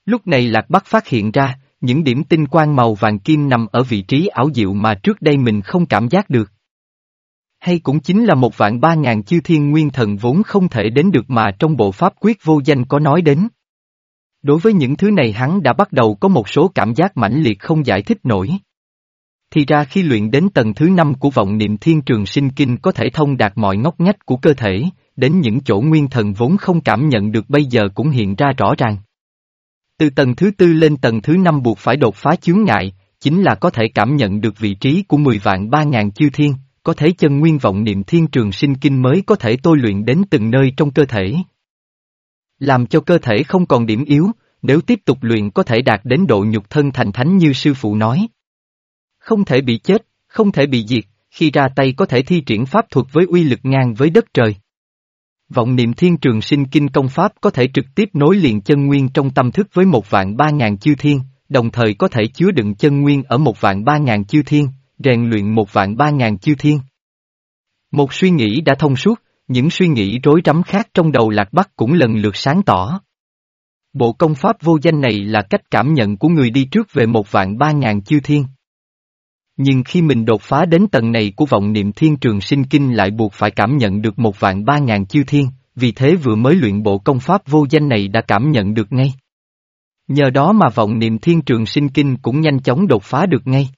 Lúc này Lạc Bắc phát hiện ra, những điểm tinh quang màu vàng kim nằm ở vị trí ảo diệu mà trước đây mình không cảm giác được. Hay cũng chính là một vạn ba ngàn chư thiên nguyên thần vốn không thể đến được mà trong bộ pháp quyết vô danh có nói đến. Đối với những thứ này hắn đã bắt đầu có một số cảm giác mãnh liệt không giải thích nổi. Thì ra khi luyện đến tầng thứ năm của vọng niệm thiên trường sinh kinh có thể thông đạt mọi ngóc ngách của cơ thể, đến những chỗ nguyên thần vốn không cảm nhận được bây giờ cũng hiện ra rõ ràng. Từ tầng thứ tư lên tầng thứ năm buộc phải đột phá chướng ngại, chính là có thể cảm nhận được vị trí của 10 vạn ba ngàn chư thiên, có thể chân nguyên vọng niệm thiên trường sinh kinh mới có thể tôi luyện đến từng nơi trong cơ thể. Làm cho cơ thể không còn điểm yếu, nếu tiếp tục luyện có thể đạt đến độ nhục thân thành thánh như sư phụ nói. Không thể bị chết, không thể bị diệt, khi ra tay có thể thi triển pháp thuật với uy lực ngang với đất trời. Vọng niệm thiên trường sinh kinh công pháp có thể trực tiếp nối liền chân nguyên trong tâm thức với một vạn ba ngàn chư thiên, đồng thời có thể chứa đựng chân nguyên ở một vạn ba ngàn chư thiên, rèn luyện một vạn ba ngàn chư thiên. Một suy nghĩ đã thông suốt, những suy nghĩ rối rắm khác trong đầu lạc bắc cũng lần lượt sáng tỏ. Bộ công pháp vô danh này là cách cảm nhận của người đi trước về một vạn ba ngàn chư thiên. Nhưng khi mình đột phá đến tầng này của vọng niệm thiên trường sinh kinh lại buộc phải cảm nhận được một vạn ba ngàn chiêu thiên, vì thế vừa mới luyện bộ công pháp vô danh này đã cảm nhận được ngay. Nhờ đó mà vọng niệm thiên trường sinh kinh cũng nhanh chóng đột phá được ngay.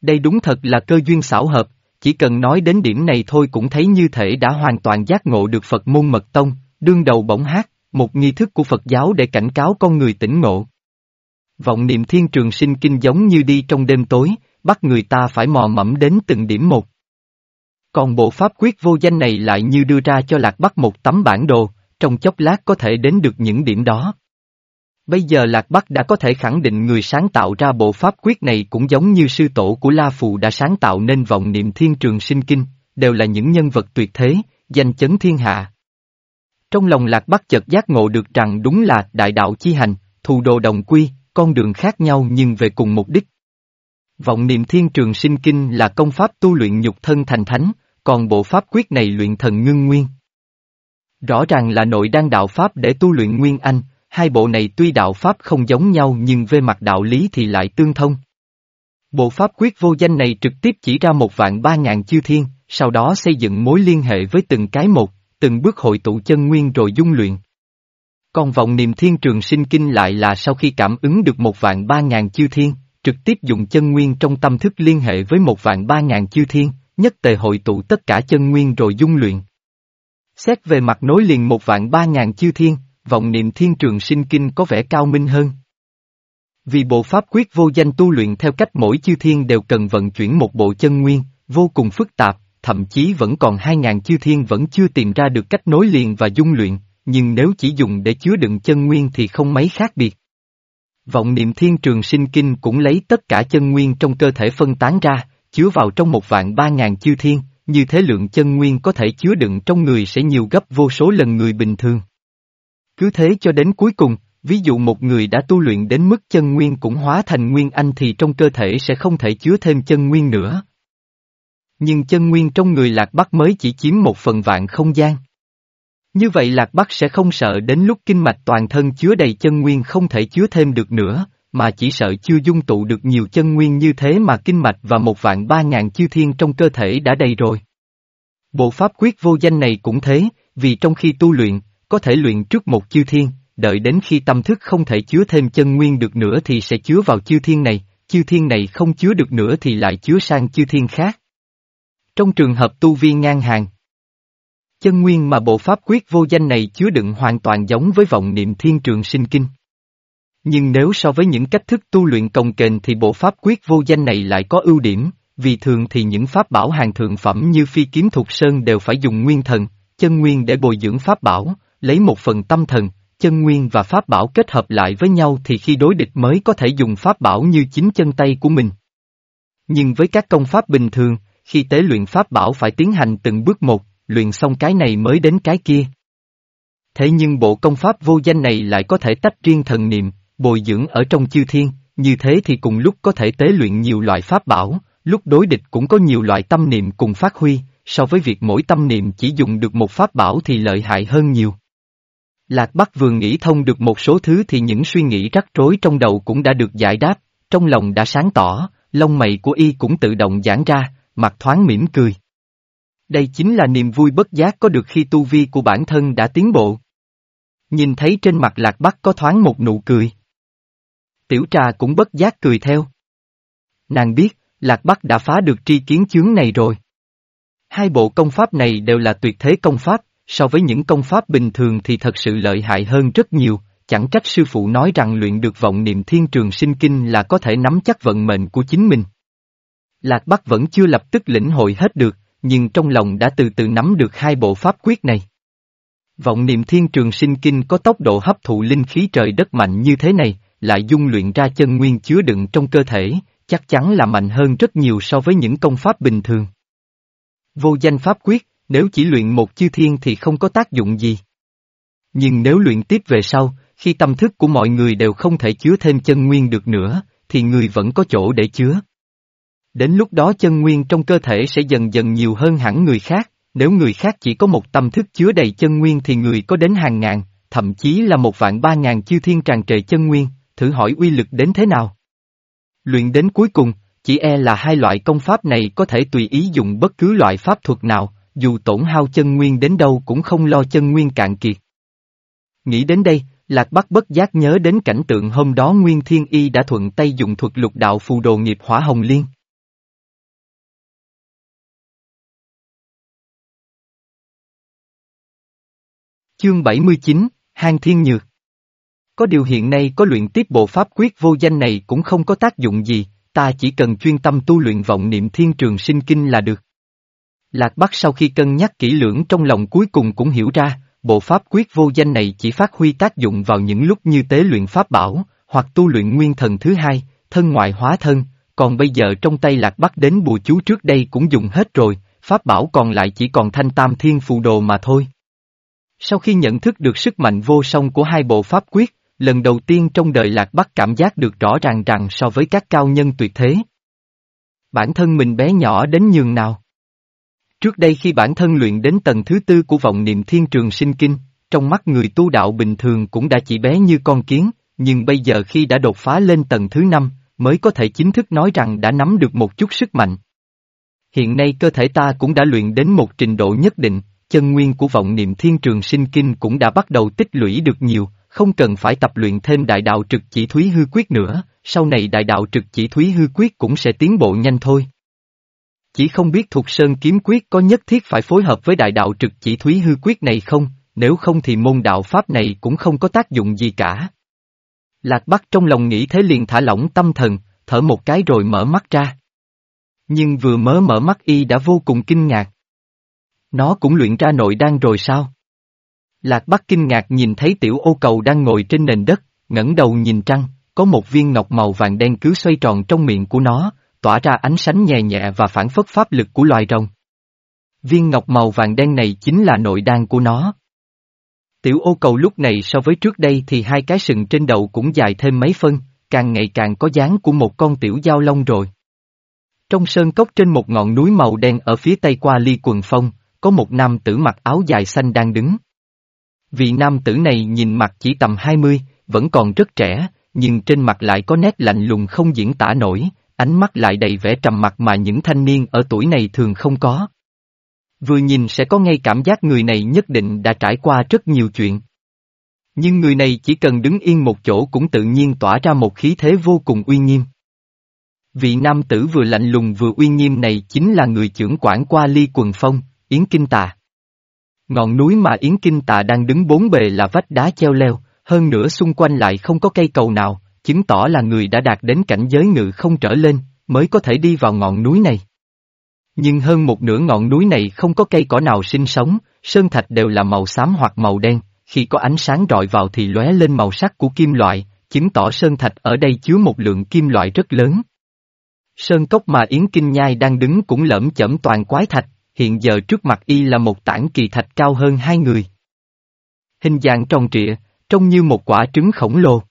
Đây đúng thật là cơ duyên xảo hợp, chỉ cần nói đến điểm này thôi cũng thấy như thể đã hoàn toàn giác ngộ được Phật môn mật tông, đương đầu bỗng hát, một nghi thức của Phật giáo để cảnh cáo con người tỉnh ngộ. Vọng niệm thiên trường sinh kinh giống như đi trong đêm tối, bắt người ta phải mò mẫm đến từng điểm một. Còn bộ pháp quyết vô danh này lại như đưa ra cho Lạc Bắc một tấm bản đồ, trong chốc lát có thể đến được những điểm đó. Bây giờ Lạc Bắc đã có thể khẳng định người sáng tạo ra bộ pháp quyết này cũng giống như sư tổ của La Phù đã sáng tạo nên vọng niệm thiên trường sinh kinh, đều là những nhân vật tuyệt thế, danh chấn thiên hạ. Trong lòng Lạc Bắc chợt giác ngộ được rằng đúng là đại đạo chi hành, thù đồ đồng quy, con đường khác nhau nhưng về cùng mục đích. Vọng niệm thiên trường sinh kinh là công pháp tu luyện nhục thân thành thánh, còn bộ pháp quyết này luyện thần ngưng nguyên. Rõ ràng là nội đan đạo pháp để tu luyện nguyên anh, hai bộ này tuy đạo pháp không giống nhau nhưng về mặt đạo lý thì lại tương thông. Bộ pháp quyết vô danh này trực tiếp chỉ ra một vạn ba ngàn chư thiên, sau đó xây dựng mối liên hệ với từng cái một, từng bước hội tụ chân nguyên rồi dung luyện. Còn vọng niềm thiên trường sinh kinh lại là sau khi cảm ứng được một vạn ba ngàn chư thiên, trực tiếp dùng chân nguyên trong tâm thức liên hệ với một vạn ba ngàn chư thiên, nhất tề hội tụ tất cả chân nguyên rồi dung luyện. Xét về mặt nối liền một vạn ba ngàn chư thiên, vọng niệm thiên trường sinh kinh có vẻ cao minh hơn. Vì bộ pháp quyết vô danh tu luyện theo cách mỗi chư thiên đều cần vận chuyển một bộ chân nguyên, vô cùng phức tạp, thậm chí vẫn còn hai ngàn chư thiên vẫn chưa tìm ra được cách nối liền và dung luyện, nhưng nếu chỉ dùng để chứa đựng chân nguyên thì không mấy khác biệt. Vọng niệm thiên trường sinh kinh cũng lấy tất cả chân nguyên trong cơ thể phân tán ra, chứa vào trong một vạn ba ngàn chư thiên, như thế lượng chân nguyên có thể chứa đựng trong người sẽ nhiều gấp vô số lần người bình thường. Cứ thế cho đến cuối cùng, ví dụ một người đã tu luyện đến mức chân nguyên cũng hóa thành nguyên anh thì trong cơ thể sẽ không thể chứa thêm chân nguyên nữa. Nhưng chân nguyên trong người Lạc Bắc mới chỉ chiếm một phần vạn không gian. Như vậy Lạc Bắc sẽ không sợ đến lúc kinh mạch toàn thân chứa đầy chân nguyên không thể chứa thêm được nữa, mà chỉ sợ chưa dung tụ được nhiều chân nguyên như thế mà kinh mạch và một vạn ba ngàn chư thiên trong cơ thể đã đầy rồi. Bộ pháp quyết vô danh này cũng thế, vì trong khi tu luyện, có thể luyện trước một chư thiên, đợi đến khi tâm thức không thể chứa thêm chân nguyên được nữa thì sẽ chứa vào chư thiên này, chư thiên này không chứa được nữa thì lại chứa sang chư thiên khác. Trong trường hợp tu vi ngang hàng, chân nguyên mà bộ pháp quyết vô danh này chứa đựng hoàn toàn giống với vọng niệm thiên trường sinh kinh. Nhưng nếu so với những cách thức tu luyện cồng kềnh thì bộ pháp quyết vô danh này lại có ưu điểm, vì thường thì những pháp bảo hàng thượng phẩm như phi kiếm thuộc sơn đều phải dùng nguyên thần, chân nguyên để bồi dưỡng pháp bảo, lấy một phần tâm thần, chân nguyên và pháp bảo kết hợp lại với nhau thì khi đối địch mới có thể dùng pháp bảo như chính chân tay của mình. Nhưng với các công pháp bình thường, khi tế luyện pháp bảo phải tiến hành từng bước một, luyện xong cái này mới đến cái kia. Thế nhưng bộ công pháp vô danh này lại có thể tách riêng thần niệm, bồi dưỡng ở trong chư thiên, như thế thì cùng lúc có thể tế luyện nhiều loại pháp bảo, lúc đối địch cũng có nhiều loại tâm niệm cùng phát huy, so với việc mỗi tâm niệm chỉ dùng được một pháp bảo thì lợi hại hơn nhiều. Lạc Bắc vừa nghĩ thông được một số thứ thì những suy nghĩ rắc rối trong đầu cũng đã được giải đáp, trong lòng đã sáng tỏ, lông mày của y cũng tự động giãn ra, mặt thoáng mỉm cười. Đây chính là niềm vui bất giác có được khi tu vi của bản thân đã tiến bộ. Nhìn thấy trên mặt Lạc Bắc có thoáng một nụ cười. Tiểu trà cũng bất giác cười theo. Nàng biết, Lạc Bắc đã phá được tri kiến chướng này rồi. Hai bộ công pháp này đều là tuyệt thế công pháp, so với những công pháp bình thường thì thật sự lợi hại hơn rất nhiều, chẳng trách sư phụ nói rằng luyện được vọng niệm thiên trường sinh kinh là có thể nắm chắc vận mệnh của chính mình. Lạc Bắc vẫn chưa lập tức lĩnh hội hết được, nhưng trong lòng đã từ từ nắm được hai bộ pháp quyết này. Vọng niệm thiên trường sinh kinh có tốc độ hấp thụ linh khí trời đất mạnh như thế này, lại dung luyện ra chân nguyên chứa đựng trong cơ thể, chắc chắn là mạnh hơn rất nhiều so với những công pháp bình thường. Vô danh pháp quyết, nếu chỉ luyện một chư thiên thì không có tác dụng gì. Nhưng nếu luyện tiếp về sau, khi tâm thức của mọi người đều không thể chứa thêm chân nguyên được nữa, thì người vẫn có chỗ để chứa. Đến lúc đó chân nguyên trong cơ thể sẽ dần dần nhiều hơn hẳn người khác, nếu người khác chỉ có một tâm thức chứa đầy chân nguyên thì người có đến hàng ngàn, thậm chí là một vạn ba ngàn chư thiên tràn trề chân nguyên, thử hỏi uy lực đến thế nào. Luyện đến cuối cùng, chỉ e là hai loại công pháp này có thể tùy ý dùng bất cứ loại pháp thuật nào, dù tổn hao chân nguyên đến đâu cũng không lo chân nguyên cạn kiệt. Nghĩ đến đây, Lạc Bắc bất giác nhớ đến cảnh tượng hôm đó Nguyên Thiên Y đã thuận tay dùng thuật lục đạo phù đồ nghiệp hỏa hồng liên. Chương 79, Hang Thiên Nhược Có điều hiện nay có luyện tiếp bộ pháp quyết vô danh này cũng không có tác dụng gì, ta chỉ cần chuyên tâm tu luyện vọng niệm thiên trường sinh kinh là được. Lạc Bắc sau khi cân nhắc kỹ lưỡng trong lòng cuối cùng cũng hiểu ra, bộ pháp quyết vô danh này chỉ phát huy tác dụng vào những lúc như tế luyện pháp bảo, hoặc tu luyện nguyên thần thứ hai, thân ngoại hóa thân, còn bây giờ trong tay Lạc Bắc đến bùa chú trước đây cũng dùng hết rồi, pháp bảo còn lại chỉ còn thanh tam thiên phù đồ mà thôi. Sau khi nhận thức được sức mạnh vô song của hai bộ pháp quyết, lần đầu tiên trong đời Lạc Bắc cảm giác được rõ ràng rằng so với các cao nhân tuyệt thế. Bản thân mình bé nhỏ đến nhường nào. Trước đây khi bản thân luyện đến tầng thứ tư của vọng niệm thiên trường sinh kinh, trong mắt người tu đạo bình thường cũng đã chỉ bé như con kiến, nhưng bây giờ khi đã đột phá lên tầng thứ năm, mới có thể chính thức nói rằng đã nắm được một chút sức mạnh. Hiện nay cơ thể ta cũng đã luyện đến một trình độ nhất định, chân nguyên của vọng niệm thiên trường sinh kinh cũng đã bắt đầu tích lũy được nhiều, không cần phải tập luyện thêm đại đạo trực chỉ thúy hư quyết nữa, sau này đại đạo trực chỉ thúy hư quyết cũng sẽ tiến bộ nhanh thôi. Chỉ không biết thuộc sơn kiếm quyết có nhất thiết phải phối hợp với đại đạo trực chỉ thúy hư quyết này không, nếu không thì môn đạo pháp này cũng không có tác dụng gì cả. Lạc Bắc trong lòng nghĩ thế liền thả lỏng tâm thần, thở một cái rồi mở mắt ra. Nhưng vừa mới mở mắt y đã vô cùng kinh ngạc. Nó cũng luyện ra nội đan rồi sao? Lạc Bắc kinh ngạc nhìn thấy tiểu ô cầu đang ngồi trên nền đất, ngẩng đầu nhìn trăng, có một viên ngọc màu vàng đen cứ xoay tròn trong miệng của nó, tỏa ra ánh sáng nhẹ nhẹ và phản phất pháp lực của loài rồng. Viên ngọc màu vàng đen này chính là nội đan của nó. Tiểu ô cầu lúc này so với trước đây thì hai cái sừng trên đầu cũng dài thêm mấy phân, càng ngày càng có dáng của một con tiểu giao long rồi. Trong sơn cốc trên một ngọn núi màu đen ở phía tây qua ly quần phong, có một nam tử mặc áo dài xanh đang đứng. Vị nam tử này nhìn mặt chỉ tầm 20, vẫn còn rất trẻ, nhưng trên mặt lại có nét lạnh lùng không diễn tả nổi, ánh mắt lại đầy vẻ trầm mặc mà những thanh niên ở tuổi này thường không có. Vừa nhìn sẽ có ngay cảm giác người này nhất định đã trải qua rất nhiều chuyện. Nhưng người này chỉ cần đứng yên một chỗ cũng tự nhiên tỏa ra một khí thế vô cùng uy nghiêm. Vị nam tử vừa lạnh lùng vừa uy nghiêm này chính là người trưởng quản qua ly quần phong, Yến Kinh Tà. Ngọn núi mà Yến Kinh Tà đang đứng bốn bề là vách đá treo leo, hơn nữa xung quanh lại không có cây cầu nào, chứng tỏ là người đã đạt đến cảnh giới ngự không trở lên, mới có thể đi vào ngọn núi này. Nhưng hơn một nửa ngọn núi này không có cây cỏ nào sinh sống, sơn thạch đều là màu xám hoặc màu đen, khi có ánh sáng rọi vào thì lóe lên màu sắc của kim loại, chứng tỏ sơn thạch ở đây chứa một lượng kim loại rất lớn. Sơn cốc mà Yến Kinh Nhai đang đứng cũng lởm chởm toàn quái thạch, hiện giờ trước mặt y là một tảng kỳ thạch cao hơn hai người. Hình dạng tròn trịa, trông như một quả trứng khổng lồ.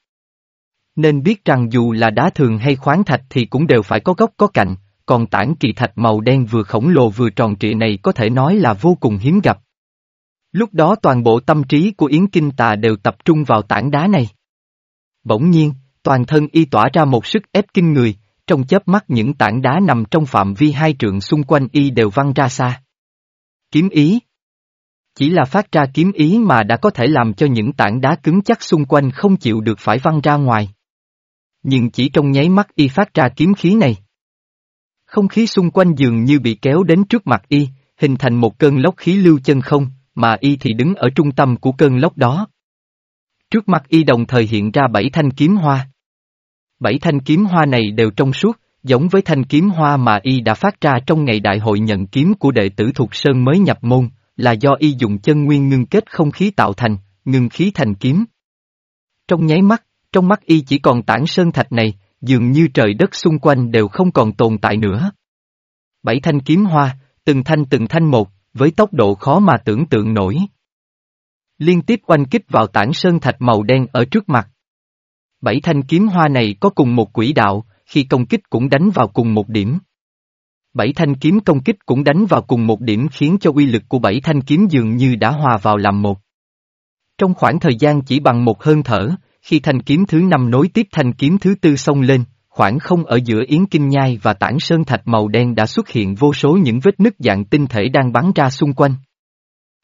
Nên biết rằng dù là đá thường hay khoáng thạch thì cũng đều phải có gốc có cạnh, còn tảng kỳ thạch màu đen vừa khổng lồ vừa tròn trịa này có thể nói là vô cùng hiếm gặp. Lúc đó toàn bộ tâm trí của Yến Kinh Tà đều tập trung vào tảng đá này. Bỗng nhiên, toàn thân y tỏa ra một sức ép kinh người, trong chớp mắt những tảng đá nằm trong phạm vi hai trượng xung quanh y đều văng ra xa. Kiếm ý Chỉ là phát ra kiếm ý mà đã có thể làm cho những tảng đá cứng chắc xung quanh không chịu được phải văng ra ngoài. Nhưng chỉ trong nháy mắt y phát ra kiếm khí này. Không khí xung quanh dường như bị kéo đến trước mặt y, hình thành một cơn lốc khí lưu chân không, mà y thì đứng ở trung tâm của cơn lốc đó. Trước mặt y đồng thời hiện ra bảy thanh kiếm hoa. Bảy thanh kiếm hoa này đều trong suốt, giống với thanh kiếm hoa mà y đã phát ra trong ngày đại hội nhận kiếm của đệ tử thuộc Sơn mới nhập môn, là do y dùng chân nguyên ngưng kết không khí tạo thành, ngưng khí thành kiếm. Trong nháy mắt, trong mắt y chỉ còn tảng sơn thạch này, dường như trời đất xung quanh đều không còn tồn tại nữa. Bảy thanh kiếm hoa, từng thanh từng thanh một, với tốc độ khó mà tưởng tượng nổi. Liên tiếp oanh kích vào tảng sơn thạch màu đen ở trước mặt. Bảy thanh kiếm hoa này có cùng một quỹ đạo, khi công kích cũng đánh vào cùng một điểm. Bảy thanh kiếm công kích cũng đánh vào cùng một điểm khiến cho uy lực của bảy thanh kiếm dường như đã hòa vào làm một. Trong khoảng thời gian chỉ bằng một hơi thở, khi thanh kiếm thứ năm nối tiếp thanh kiếm thứ tư xông lên, khoảng không ở giữa Yến Kinh Nhai và tảng sơn thạch màu đen đã xuất hiện vô số những vết nứt dạng tinh thể đang bắn ra xung quanh.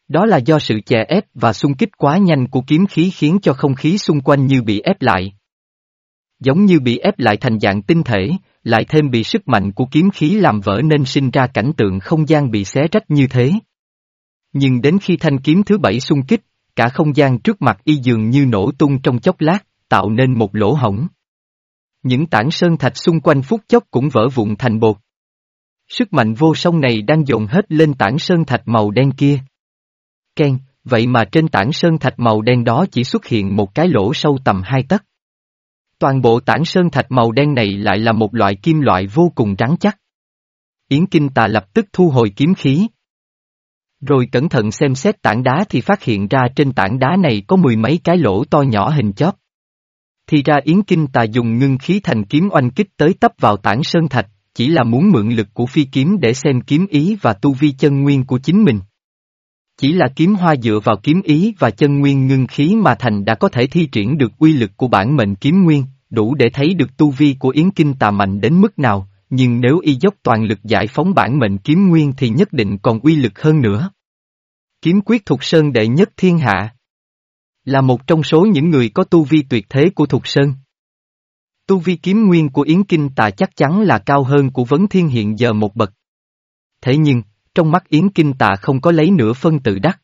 Đó là do sự chè ép và xung kích quá nhanh của kiếm khí khiến cho không khí xung quanh như bị ép lại. Giống như bị ép lại thành dạng tinh thể, lại thêm bị sức mạnh của kiếm khí làm vỡ nên sinh ra cảnh tượng không gian bị xé rách như thế. Nhưng đến khi thanh kiếm thứ bảy xung kích, cả không gian trước mặt y dường như nổ tung trong chốc lát, tạo nên một lỗ hổng. Những tảng sơn thạch xung quanh phút chốc cũng vỡ vụn thành bột. Sức mạnh vô song này đang dồn hết lên tảng sơn thạch màu đen kia. Ken, vậy mà trên tảng sơn thạch màu đen đó chỉ xuất hiện một cái lỗ sâu tầm hai tấc. Toàn bộ tảng sơn thạch màu đen này lại là một loại kim loại vô cùng rắn chắc. Yến Kinh Tà lập tức thu hồi kiếm khí. Rồi cẩn thận xem xét tảng đá thì phát hiện ra trên tảng đá này có mười mấy cái lỗ to nhỏ hình chóp. Thì ra Yến Kinh Tà dùng ngưng khí thành kiếm oanh kích tới tấp vào tảng sơn thạch, chỉ là muốn mượn lực của phi kiếm để xem kiếm ý và tu vi chân nguyên của chính mình. Chỉ là kiếm hoa dựa vào kiếm ý và chân nguyên ngưng khí mà thành đã có thể thi triển được uy lực của bản mệnh kiếm nguyên, đủ để thấy được tu vi của Yến Kinh tà mạnh đến mức nào, nhưng nếu y dốc toàn lực giải phóng bản mệnh kiếm nguyên thì nhất định còn uy lực hơn nữa. Kiếm quyết thuộc sơn đệ nhất thiên hạ Là một trong số những người có tu vi tuyệt thế của thuộc sơn. Tu vi kiếm nguyên của Yến Kinh tà chắc chắn là cao hơn của Vấn Thiên hiện giờ một bậc. Thế nhưng, trong mắt Yến Kinh Tạ không có lấy nửa phân tự đắc.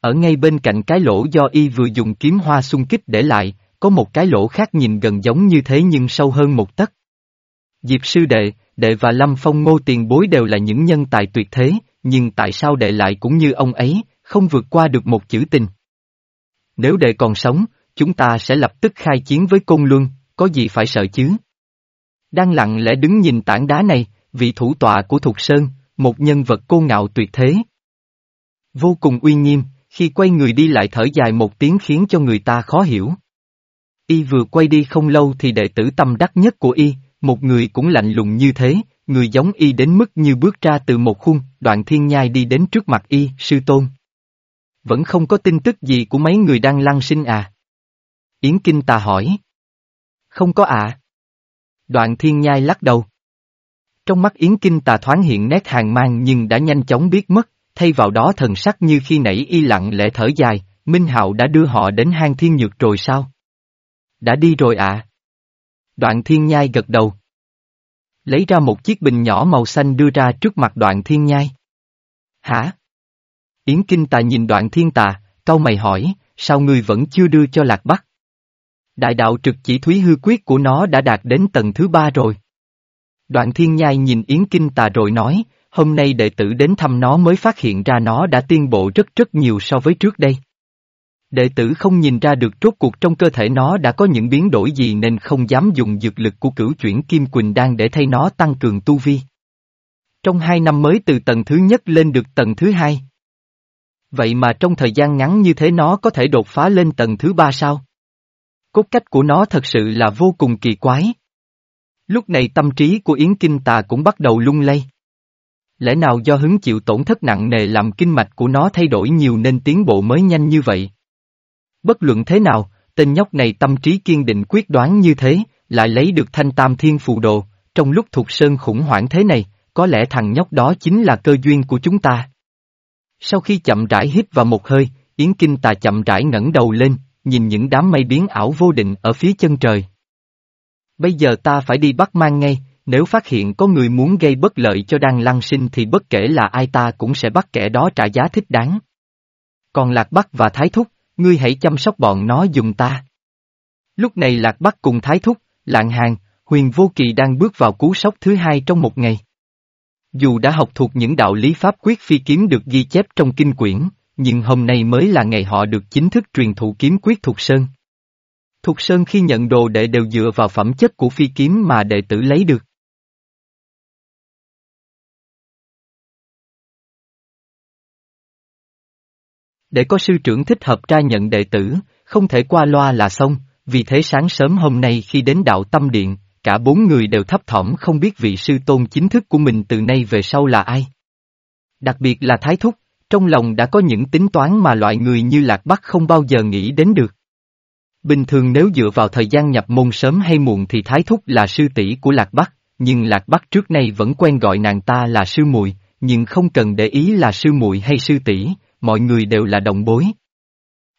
Ở ngay bên cạnh cái lỗ do y vừa dùng kiếm hoa xung kích để lại, có một cái lỗ khác nhìn gần giống như thế nhưng sâu hơn một tấc. Diệp sư đệ, đệ và Lâm Phong ngô tiền bối đều là những nhân tài tuyệt thế, nhưng tại sao đệ lại cũng như ông ấy, không vượt qua được một chữ tình. Nếu đệ còn sống, chúng ta sẽ lập tức khai chiến với Côn Luân, có gì phải sợ chứ? Đang lặng lẽ đứng nhìn tảng đá này, vị thủ tọa của Thục Sơn, một nhân vật cô ngạo tuyệt thế. Vô cùng uy nghiêm, khi quay người đi lại thở dài một tiếng khiến cho người ta khó hiểu. Y vừa quay đi không lâu thì đệ tử tâm đắc nhất của Y, một người cũng lạnh lùng như thế, người giống Y đến mức như bước ra từ một khung, đoạn thiên nhai đi đến trước mặt Y, sư tôn. Vẫn không có tin tức gì của mấy người đang lăng sinh à? Yến Kinh tà hỏi. Không có à. Đoạn thiên nhai lắc đầu. Trong mắt Yến Kinh tà thoáng hiện nét hàng mang nhưng đã nhanh chóng biết mất, thay vào đó thần sắc như khi nãy y lặng lẽ thở dài, Minh Hạo đã đưa họ đến hang thiên nhược rồi sao? Đã đi rồi ạ. À? Đoạn thiên nhai gật đầu. Lấy ra một chiếc bình nhỏ màu xanh đưa ra trước mặt đoạn thiên nhai. Hả? Yến Kinh Tà nhìn đoạn thiên tà, câu mày hỏi, sao ngươi vẫn chưa đưa cho lạc bắc? Đại đạo trực chỉ thúy hư quyết của nó đã đạt đến tầng thứ ba rồi. Đoạn thiên nhai nhìn Yến Kinh Tà rồi nói, hôm nay đệ tử đến thăm nó mới phát hiện ra nó đã tiến bộ rất rất nhiều so với trước đây. Đệ tử không nhìn ra được rốt cuộc trong cơ thể nó đã có những biến đổi gì nên không dám dùng dược lực của cửu chuyển Kim Quỳnh Đan để thay nó tăng cường tu vi. Trong hai năm mới từ tầng thứ nhất lên được tầng thứ hai. Vậy mà trong thời gian ngắn như thế nó có thể đột phá lên tầng thứ ba sao? Cốt cách của nó thật sự là vô cùng kỳ quái. Lúc này tâm trí của Yến Kinh Tà cũng bắt đầu lung lay. Lẽ nào do hứng chịu tổn thất nặng nề làm kinh mạch của nó thay đổi nhiều nên tiến bộ mới nhanh như vậy? Bất luận thế nào, tên nhóc này tâm trí kiên định quyết đoán như thế, lại lấy được thanh tam thiên phù đồ, trong lúc thuộc sơn khủng hoảng thế này, có lẽ thằng nhóc đó chính là cơ duyên của chúng ta. Sau khi chậm rãi hít vào một hơi, Yến Kinh Tà chậm rãi ngẩng đầu lên, nhìn những đám mây biến ảo vô định ở phía chân trời. Bây giờ ta phải đi bắt mang ngay, Nếu phát hiện có người muốn gây bất lợi cho đan lăng sinh thì bất kể là ai ta cũng sẽ bắt kẻ đó trả giá thích đáng. Còn Lạc Bắc và Thái Thúc, ngươi hãy chăm sóc bọn nó dùng ta. Lúc này Lạc Bắc cùng Thái Thúc, Lạng Hàng, Huyền Vô Kỳ đang bước vào cú sốc thứ hai trong một ngày. Dù đã học thuộc những đạo lý pháp quyết phi kiếm được ghi chép trong kinh quyển, nhưng hôm nay mới là ngày họ được chính thức truyền thụ kiếm quyết thuộc sơn. Thục Sơn khi nhận đồ đệ đều dựa vào phẩm chất của phi kiếm mà đệ tử lấy được. Để có sư trưởng thích hợp tra nhận đệ tử, không thể qua loa là xong, vì thế sáng sớm hôm nay khi đến đạo tâm điện, cả bốn người đều thấp thỏm không biết vị sư tôn chính thức của mình từ nay về sau là ai. Đặc biệt là Thái Thúc, trong lòng đã có những tính toán mà loại người như Lạc Bắc không bao giờ nghĩ đến được. Bình thường nếu dựa vào thời gian nhập môn sớm hay muộn thì Thái Thúc là sư tỷ của Lạc Bắc, nhưng Lạc Bắc trước nay vẫn quen gọi nàng ta là sư muội, nhưng không cần để ý là sư muội hay sư tỷ, mọi người đều là đồng bối.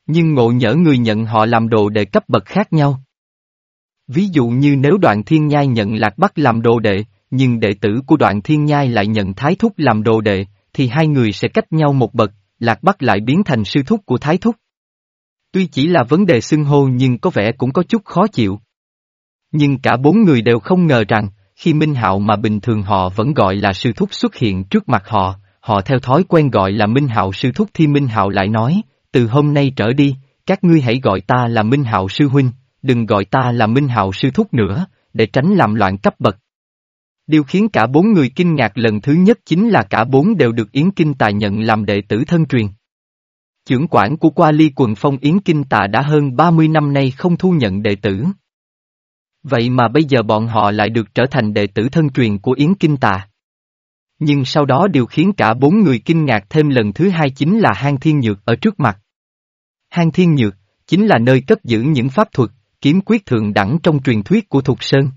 Nhưng ngộ nhỡ người nhận họ làm đồ đệ cấp bậc khác nhau. Ví dụ như nếu đoạn thiên nhai nhận Lạc Bắc làm đồ đệ, nhưng đệ tử của đoạn thiên nhai lại nhận Thái Thúc làm đồ đệ, thì hai người sẽ cách nhau một bậc, Lạc Bắc lại biến thành sư thúc của Thái Thúc. Tuy chỉ là vấn đề xưng hô nhưng có vẻ cũng có chút khó chịu. Nhưng cả bốn người đều không ngờ rằng, khi Minh Hạo mà bình thường họ vẫn gọi là sư thúc xuất hiện trước mặt họ, họ theo thói quen gọi là Minh Hạo sư thúc thì Minh Hạo lại nói, từ hôm nay trở đi, các ngươi hãy gọi ta là Minh Hạo sư huynh, đừng gọi ta là Minh Hạo sư thúc nữa, để tránh làm loạn cấp bậc. Điều khiến cả bốn người kinh ngạc lần thứ nhất chính là cả bốn đều được Yến Kinh Tài nhận làm đệ tử thân truyền. Chưởng quản của qua ly quần phong Yến Kinh Tà đã hơn 30 năm nay không thu nhận đệ tử. Vậy mà bây giờ bọn họ lại được trở thành đệ tử thân truyền của Yến Kinh Tà. Nhưng sau đó điều khiến cả bốn người kinh ngạc thêm lần thứ hai chính là hang thiên nhược ở trước mặt. Hang thiên nhược, chính là nơi cất giữ những pháp thuật, kiếm quyết thượng đẳng trong truyền thuyết của Thục Sơn.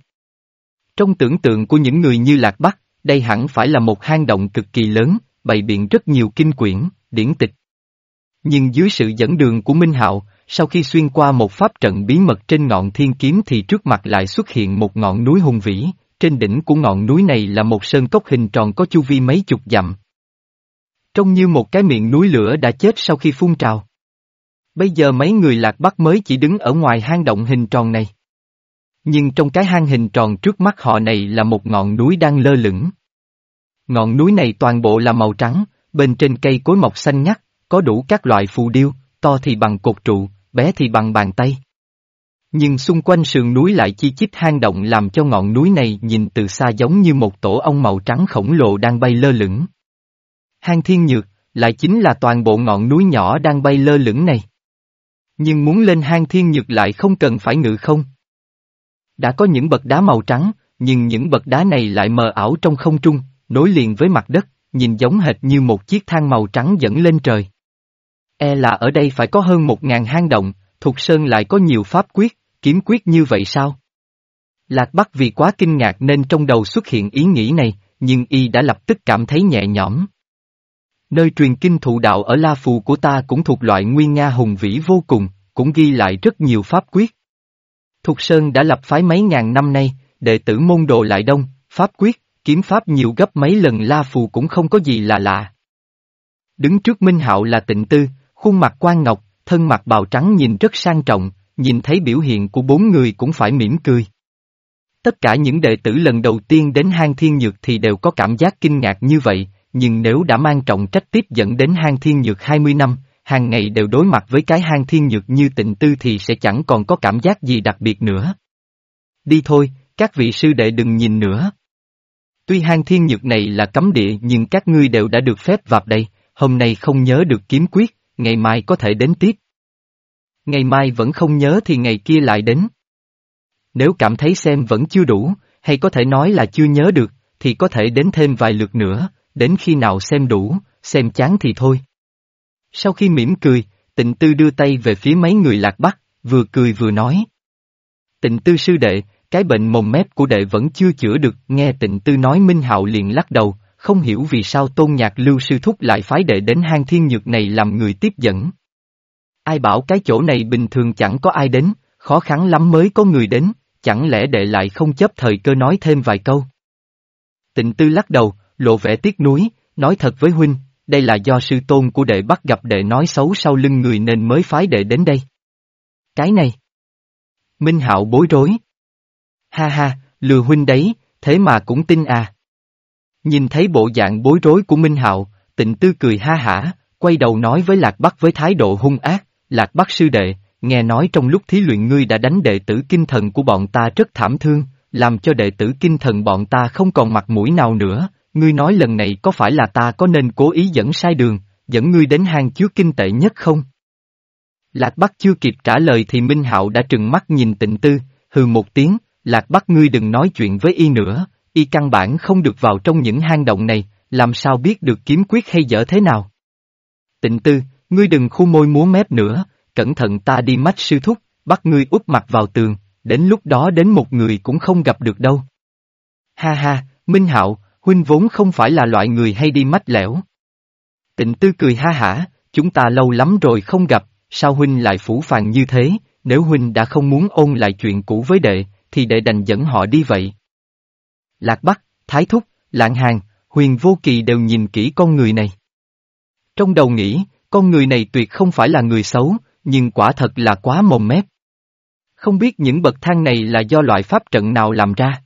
Trong tưởng tượng của những người như Lạc Bắc, đây hẳn phải là một hang động cực kỳ lớn, bày biện rất nhiều kinh quyển, điển tịch. Nhưng dưới sự dẫn đường của Minh Hạo, sau khi xuyên qua một pháp trận bí mật trên ngọn thiên kiếm thì trước mặt lại xuất hiện một ngọn núi hùng vĩ, trên đỉnh của ngọn núi này là một sơn cốc hình tròn có chu vi mấy chục dặm. Trông như một cái miệng núi lửa đã chết sau khi phun trào. Bây giờ mấy người lạc bắc mới chỉ đứng ở ngoài hang động hình tròn này. Nhưng trong cái hang hình tròn trước mắt họ này là một ngọn núi đang lơ lửng. Ngọn núi này toàn bộ là màu trắng, bên trên cây cối mọc xanh ngắt, có đủ các loại phù điêu, to thì bằng cột trụ, bé thì bằng bàn tay. Nhưng xung quanh sườn núi lại chi chít hang động làm cho ngọn núi này nhìn từ xa giống như một tổ ong màu trắng khổng lồ đang bay lơ lửng. Hang thiên nhược, lại chính là toàn bộ ngọn núi nhỏ đang bay lơ lửng này. Nhưng muốn lên hang thiên nhược lại không cần phải ngự không. Đã có những bậc đá màu trắng, nhưng những bậc đá này lại mờ ảo trong không trung, nối liền với mặt đất, nhìn giống hệt như một chiếc thang màu trắng dẫn lên trời. E là ở đây phải có hơn một ngàn hang động, Thục Sơn lại có nhiều pháp quyết, kiếm quyết như vậy sao? Lạc Bắc vì quá kinh ngạc nên trong đầu xuất hiện ý nghĩ này, nhưng y đã lập tức cảm thấy nhẹ nhõm. Nơi truyền kinh thụ đạo ở La Phù của ta cũng thuộc loại nguyên Nga hùng vĩ vô cùng, cũng ghi lại rất nhiều pháp quyết. Thục Sơn đã lập phái mấy ngàn năm nay, đệ tử môn đồ lại đông, pháp quyết, kiếm pháp nhiều gấp mấy lần La Phù cũng không có gì là lạ. Đứng trước Minh Hạo là tịnh tư, Khuôn mặt quan ngọc, thân mặt bào trắng nhìn rất sang trọng, nhìn thấy biểu hiện của bốn người cũng phải mỉm cười. Tất cả những đệ tử lần đầu tiên đến hang thiên nhược thì đều có cảm giác kinh ngạc như vậy, nhưng nếu đã mang trọng trách tiếp dẫn đến hang thiên nhược 20 năm, hàng ngày đều đối mặt với cái hang thiên nhược như tịnh tư thì sẽ chẳng còn có cảm giác gì đặc biệt nữa. Đi thôi, các vị sư đệ đừng nhìn nữa. Tuy hang thiên nhược này là cấm địa nhưng các ngươi đều đã được phép vào đây, hôm nay không nhớ được kiếm quyết, ngày mai có thể đến tiếp. Ngày mai vẫn không nhớ thì ngày kia lại đến. Nếu cảm thấy xem vẫn chưa đủ, hay có thể nói là chưa nhớ được, thì có thể đến thêm vài lượt nữa, đến khi nào xem đủ, xem chán thì thôi. Sau khi mỉm cười, tịnh tư đưa tay về phía mấy người lạc bắc, vừa cười vừa nói. Tịnh tư sư đệ, cái bệnh mồm mép của đệ vẫn chưa chữa được, nghe tịnh tư nói Minh Hạo liền lắc đầu, không hiểu vì sao tôn nhạc lưu sư thúc lại phái đệ đến hang thiên nhược này làm người tiếp dẫn. Ai bảo cái chỗ này bình thường chẳng có ai đến, khó khăn lắm mới có người đến, chẳng lẽ đệ lại không chấp thời cơ nói thêm vài câu. Tịnh tư lắc đầu, lộ vẻ tiếc nuối, nói thật với huynh, đây là do sư tôn của đệ bắt gặp đệ nói xấu sau lưng người nên mới phái đệ đến đây. Cái này. Minh Hạo bối rối. Ha ha, lừa huynh đấy, thế mà cũng tin à. Nhìn thấy bộ dạng bối rối của Minh Hạo, tịnh tư cười ha hả, quay đầu nói với Lạc Bắc với thái độ hung ác, Lạc Bắc sư đệ, nghe nói trong lúc thí luyện ngươi đã đánh đệ tử kinh thần của bọn ta rất thảm thương, làm cho đệ tử kinh thần bọn ta không còn mặt mũi nào nữa, ngươi nói lần này có phải là ta có nên cố ý dẫn sai đường, dẫn ngươi đến hang chứa kinh tệ nhất không? Lạc Bắc chưa kịp trả lời thì Minh Hạo đã trừng mắt nhìn tịnh tư, hừ một tiếng, Lạc Bắc ngươi đừng nói chuyện với y nữa, y căn bản không được vào trong những hang động này, làm sao biết được kiếm quyết hay dở thế nào. Tịnh tư, ngươi đừng khu môi múa mép nữa, cẩn thận ta đi mách sư thúc, bắt ngươi úp mặt vào tường, đến lúc đó đến một người cũng không gặp được đâu. Ha ha, Minh Hạo, huynh vốn không phải là loại người hay đi mách lẻo. Tịnh tư cười ha hả, chúng ta lâu lắm rồi không gặp, sao huynh lại phủ phàng như thế, nếu huynh đã không muốn ôn lại chuyện cũ với đệ, thì đệ đành dẫn họ đi vậy. Lạc Bắc, Thái Thúc, Lạng Hàng, Huyền Vô Kỳ đều nhìn kỹ con người này. Trong đầu nghĩ, con người này tuyệt không phải là người xấu, nhưng quả thật là quá mồm mép. Không biết những bậc thang này là do loại pháp trận nào làm ra.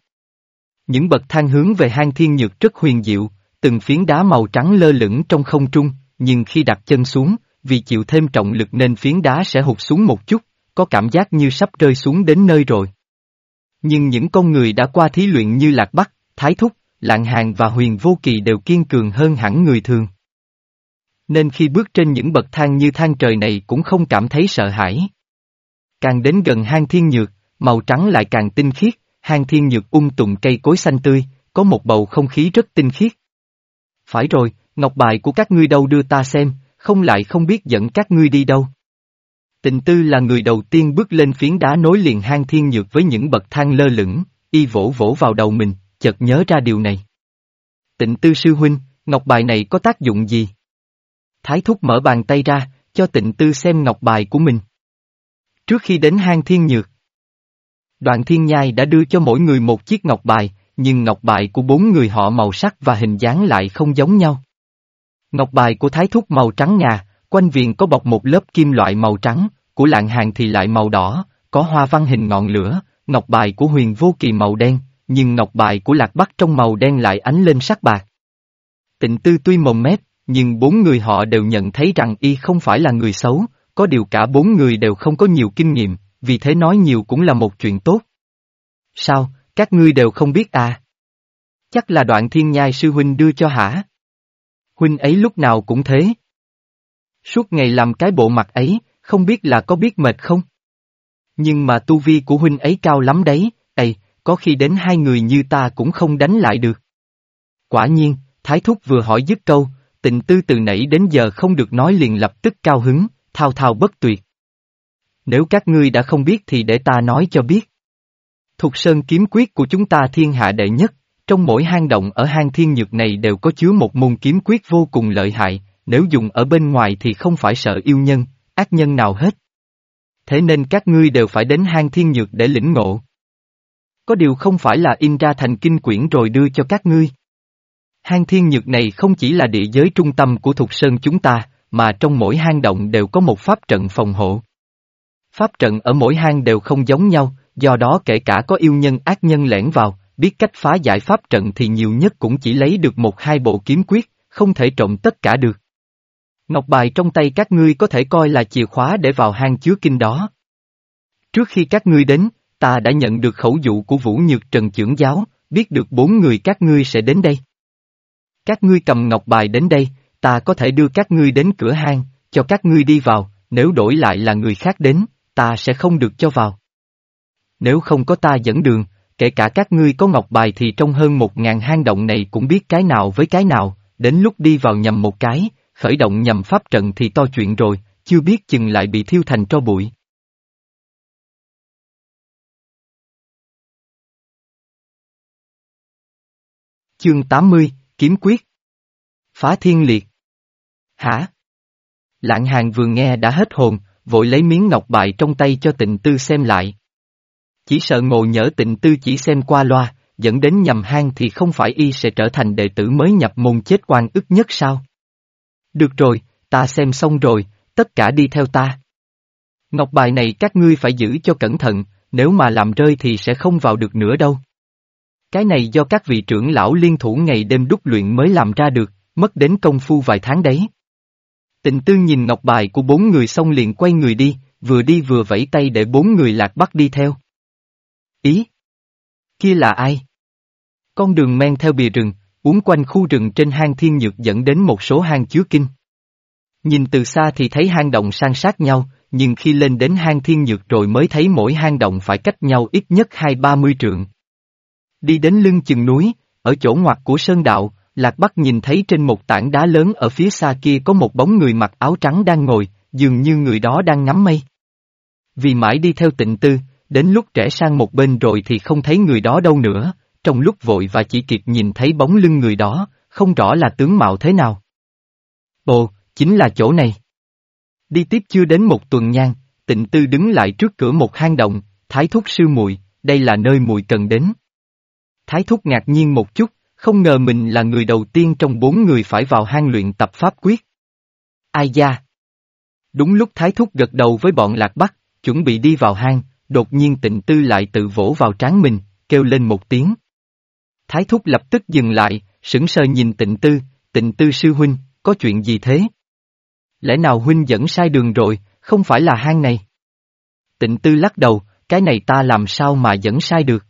Những bậc thang hướng về hang thiên nhược rất huyền diệu, từng phiến đá màu trắng lơ lửng trong không trung, nhưng khi đặt chân xuống, vì chịu thêm trọng lực nên phiến đá sẽ hụt xuống một chút, có cảm giác như sắp rơi xuống đến nơi rồi. Nhưng những con người đã qua thí luyện như Lạc Bắc, Thái Thúc, Lạng Hàng và Huyền Vô Kỳ đều kiên cường hơn hẳn người thường. Nên khi bước trên những bậc thang như thang trời này cũng không cảm thấy sợ hãi. Càng đến gần hang thiên nhược, màu trắng lại càng tinh khiết, hang thiên nhược ung tùng cây cối xanh tươi, có một bầu không khí rất tinh khiết. Phải rồi, ngọc bài của các ngươi đâu đưa ta xem, không lại không biết dẫn các ngươi đi đâu. Tịnh tư là người đầu tiên bước lên phiến đá nối liền hang thiên nhược với những bậc thang lơ lửng, y vỗ vỗ vào đầu mình, chợt nhớ ra điều này. Tịnh tư sư huynh, ngọc bài này có tác dụng gì? Thái thúc mở bàn tay ra, cho tịnh tư xem ngọc bài của mình. Trước khi đến hang thiên nhược, Đoạn thiên nhai đã đưa cho mỗi người một chiếc ngọc bài, nhưng ngọc bài của bốn người họ màu sắc và hình dáng lại không giống nhau. Ngọc bài của thái thúc màu trắng ngà, quanh viền có bọc một lớp kim loại màu trắng, của lạng hàng thì lại màu đỏ, có hoa văn hình ngọn lửa, ngọc bài của huyền vô kỳ màu đen, nhưng ngọc bài của lạc bắc trong màu đen lại ánh lên sắc bạc. Tịnh tư tuy mồm mép, nhưng bốn người họ đều nhận thấy rằng y không phải là người xấu, có điều cả bốn người đều không có nhiều kinh nghiệm, vì thế nói nhiều cũng là một chuyện tốt. Sao, các ngươi đều không biết à? Chắc là đoạn thiên nhai sư huynh đưa cho hả? Huynh ấy lúc nào cũng thế. Suốt ngày làm cái bộ mặt ấy, không biết là có biết mệt không? Nhưng mà tu vi của huynh ấy cao lắm đấy, ầy, có khi đến hai người như ta cũng không đánh lại được. Quả nhiên, Thái Thúc vừa hỏi dứt câu, tịnh tư từ nãy đến giờ không được nói liền lập tức cao hứng, thao thao bất tuyệt. Nếu các ngươi đã không biết thì để ta nói cho biết. Thục sơn kiếm quyết của chúng ta thiên hạ đệ nhất, trong mỗi hang động ở hang thiên nhược này đều có chứa một môn kiếm quyết vô cùng lợi hại, nếu dùng ở bên ngoài thì không phải sợ yêu nhân, ác nhân nào hết. Thế nên các ngươi đều phải đến hang thiên nhược để lĩnh ngộ. Có điều không phải là in ra thành kinh quyển rồi đưa cho các ngươi. Hang thiên nhược này không chỉ là địa giới trung tâm của Thục Sơn chúng ta, mà trong mỗi hang động đều có một pháp trận phòng hộ. Pháp trận ở mỗi hang đều không giống nhau, do đó kể cả có yêu nhân ác nhân lẻn vào, biết cách phá giải pháp trận thì nhiều nhất cũng chỉ lấy được một hai bộ kiếm quyết, không thể trộm tất cả được. Ngọc bài trong tay các ngươi có thể coi là chìa khóa để vào hang chứa kinh đó. Trước khi các ngươi đến, ta đã nhận được khẩu dụ của Vũ Nhược Trần trưởng giáo, biết được bốn người các ngươi sẽ đến đây. Các ngươi cầm ngọc bài đến đây, ta có thể đưa các ngươi đến cửa hang, cho các ngươi đi vào, nếu đổi lại là người khác đến, ta sẽ không được cho vào. Nếu không có ta dẫn đường, kể cả các ngươi có ngọc bài thì trong hơn một ngàn hang động này cũng biết cái nào với cái nào, đến lúc đi vào nhầm một cái, khởi động nhầm pháp trận thì to chuyện rồi, chưa biết chừng lại bị thiêu thành tro bụi. Chương 80, Kiếm Quyết Phá Thiên Liệt Hả? Lạng hàng vừa nghe đã hết hồn, vội lấy miếng ngọc bài trong tay cho tịnh tư xem lại. Chỉ sợ ngộ nhỡ tịnh tư chỉ xem qua loa, dẫn đến nhầm hang thì không phải y sẽ trở thành đệ tử mới nhập môn chết quan ức nhất sao? Được rồi, ta xem xong rồi, tất cả đi theo ta. Ngọc bài này các ngươi phải giữ cho cẩn thận, nếu mà làm rơi thì sẽ không vào được nữa đâu. Cái này do các vị trưởng lão liên thủ ngày đêm đúc luyện mới làm ra được, mất đến công phu vài tháng đấy. Tịnh tư nhìn ngọc bài của bốn người xong liền quay người đi, vừa đi vừa vẫy tay để bốn người lạc bắt đi theo. Ý? Kia là ai? Con đường men theo bìa rừng, uốn quanh khu rừng trên hang thiên nhược dẫn đến một số hang chứa kinh. Nhìn từ xa thì thấy hang động san sát nhau, nhưng khi lên đến hang thiên nhược rồi mới thấy mỗi hang động phải cách nhau ít nhất hai ba mươi trượng. Đi đến lưng chừng núi, ở chỗ ngoặt của sơn đạo, Lạc Bắc nhìn thấy trên một tảng đá lớn ở phía xa kia có một bóng người mặc áo trắng đang ngồi, dường như người đó đang ngắm mây. Vì mãi đi theo tịnh tư, đến lúc trẻ sang một bên rồi thì không thấy người đó đâu nữa, trong lúc vội và chỉ kịp nhìn thấy bóng lưng người đó, không rõ là tướng mạo thế nào. Ồ, chính là chỗ này. Đi tiếp chưa đến một tuần nhan, tịnh tư đứng lại trước cửa một hang động, thái thúc sư muội đây là nơi muội cần đến. Thái thúc ngạc nhiên một chút, không ngờ mình là người đầu tiên trong bốn người phải vào hang luyện tập pháp quyết. Ai da? Đúng lúc Thái Thúc gật đầu với bọn Lạc Bắc, chuẩn bị đi vào hang, đột nhiên tịnh tư lại tự vỗ vào trán mình, kêu lên một tiếng. Thái Thúc lập tức dừng lại, sững sờ nhìn tịnh tư, tịnh tư sư huynh, có chuyện gì thế? Lẽ nào huynh dẫn sai đường rồi, không phải là hang này? Tịnh tư lắc đầu, cái này ta làm sao mà dẫn sai được?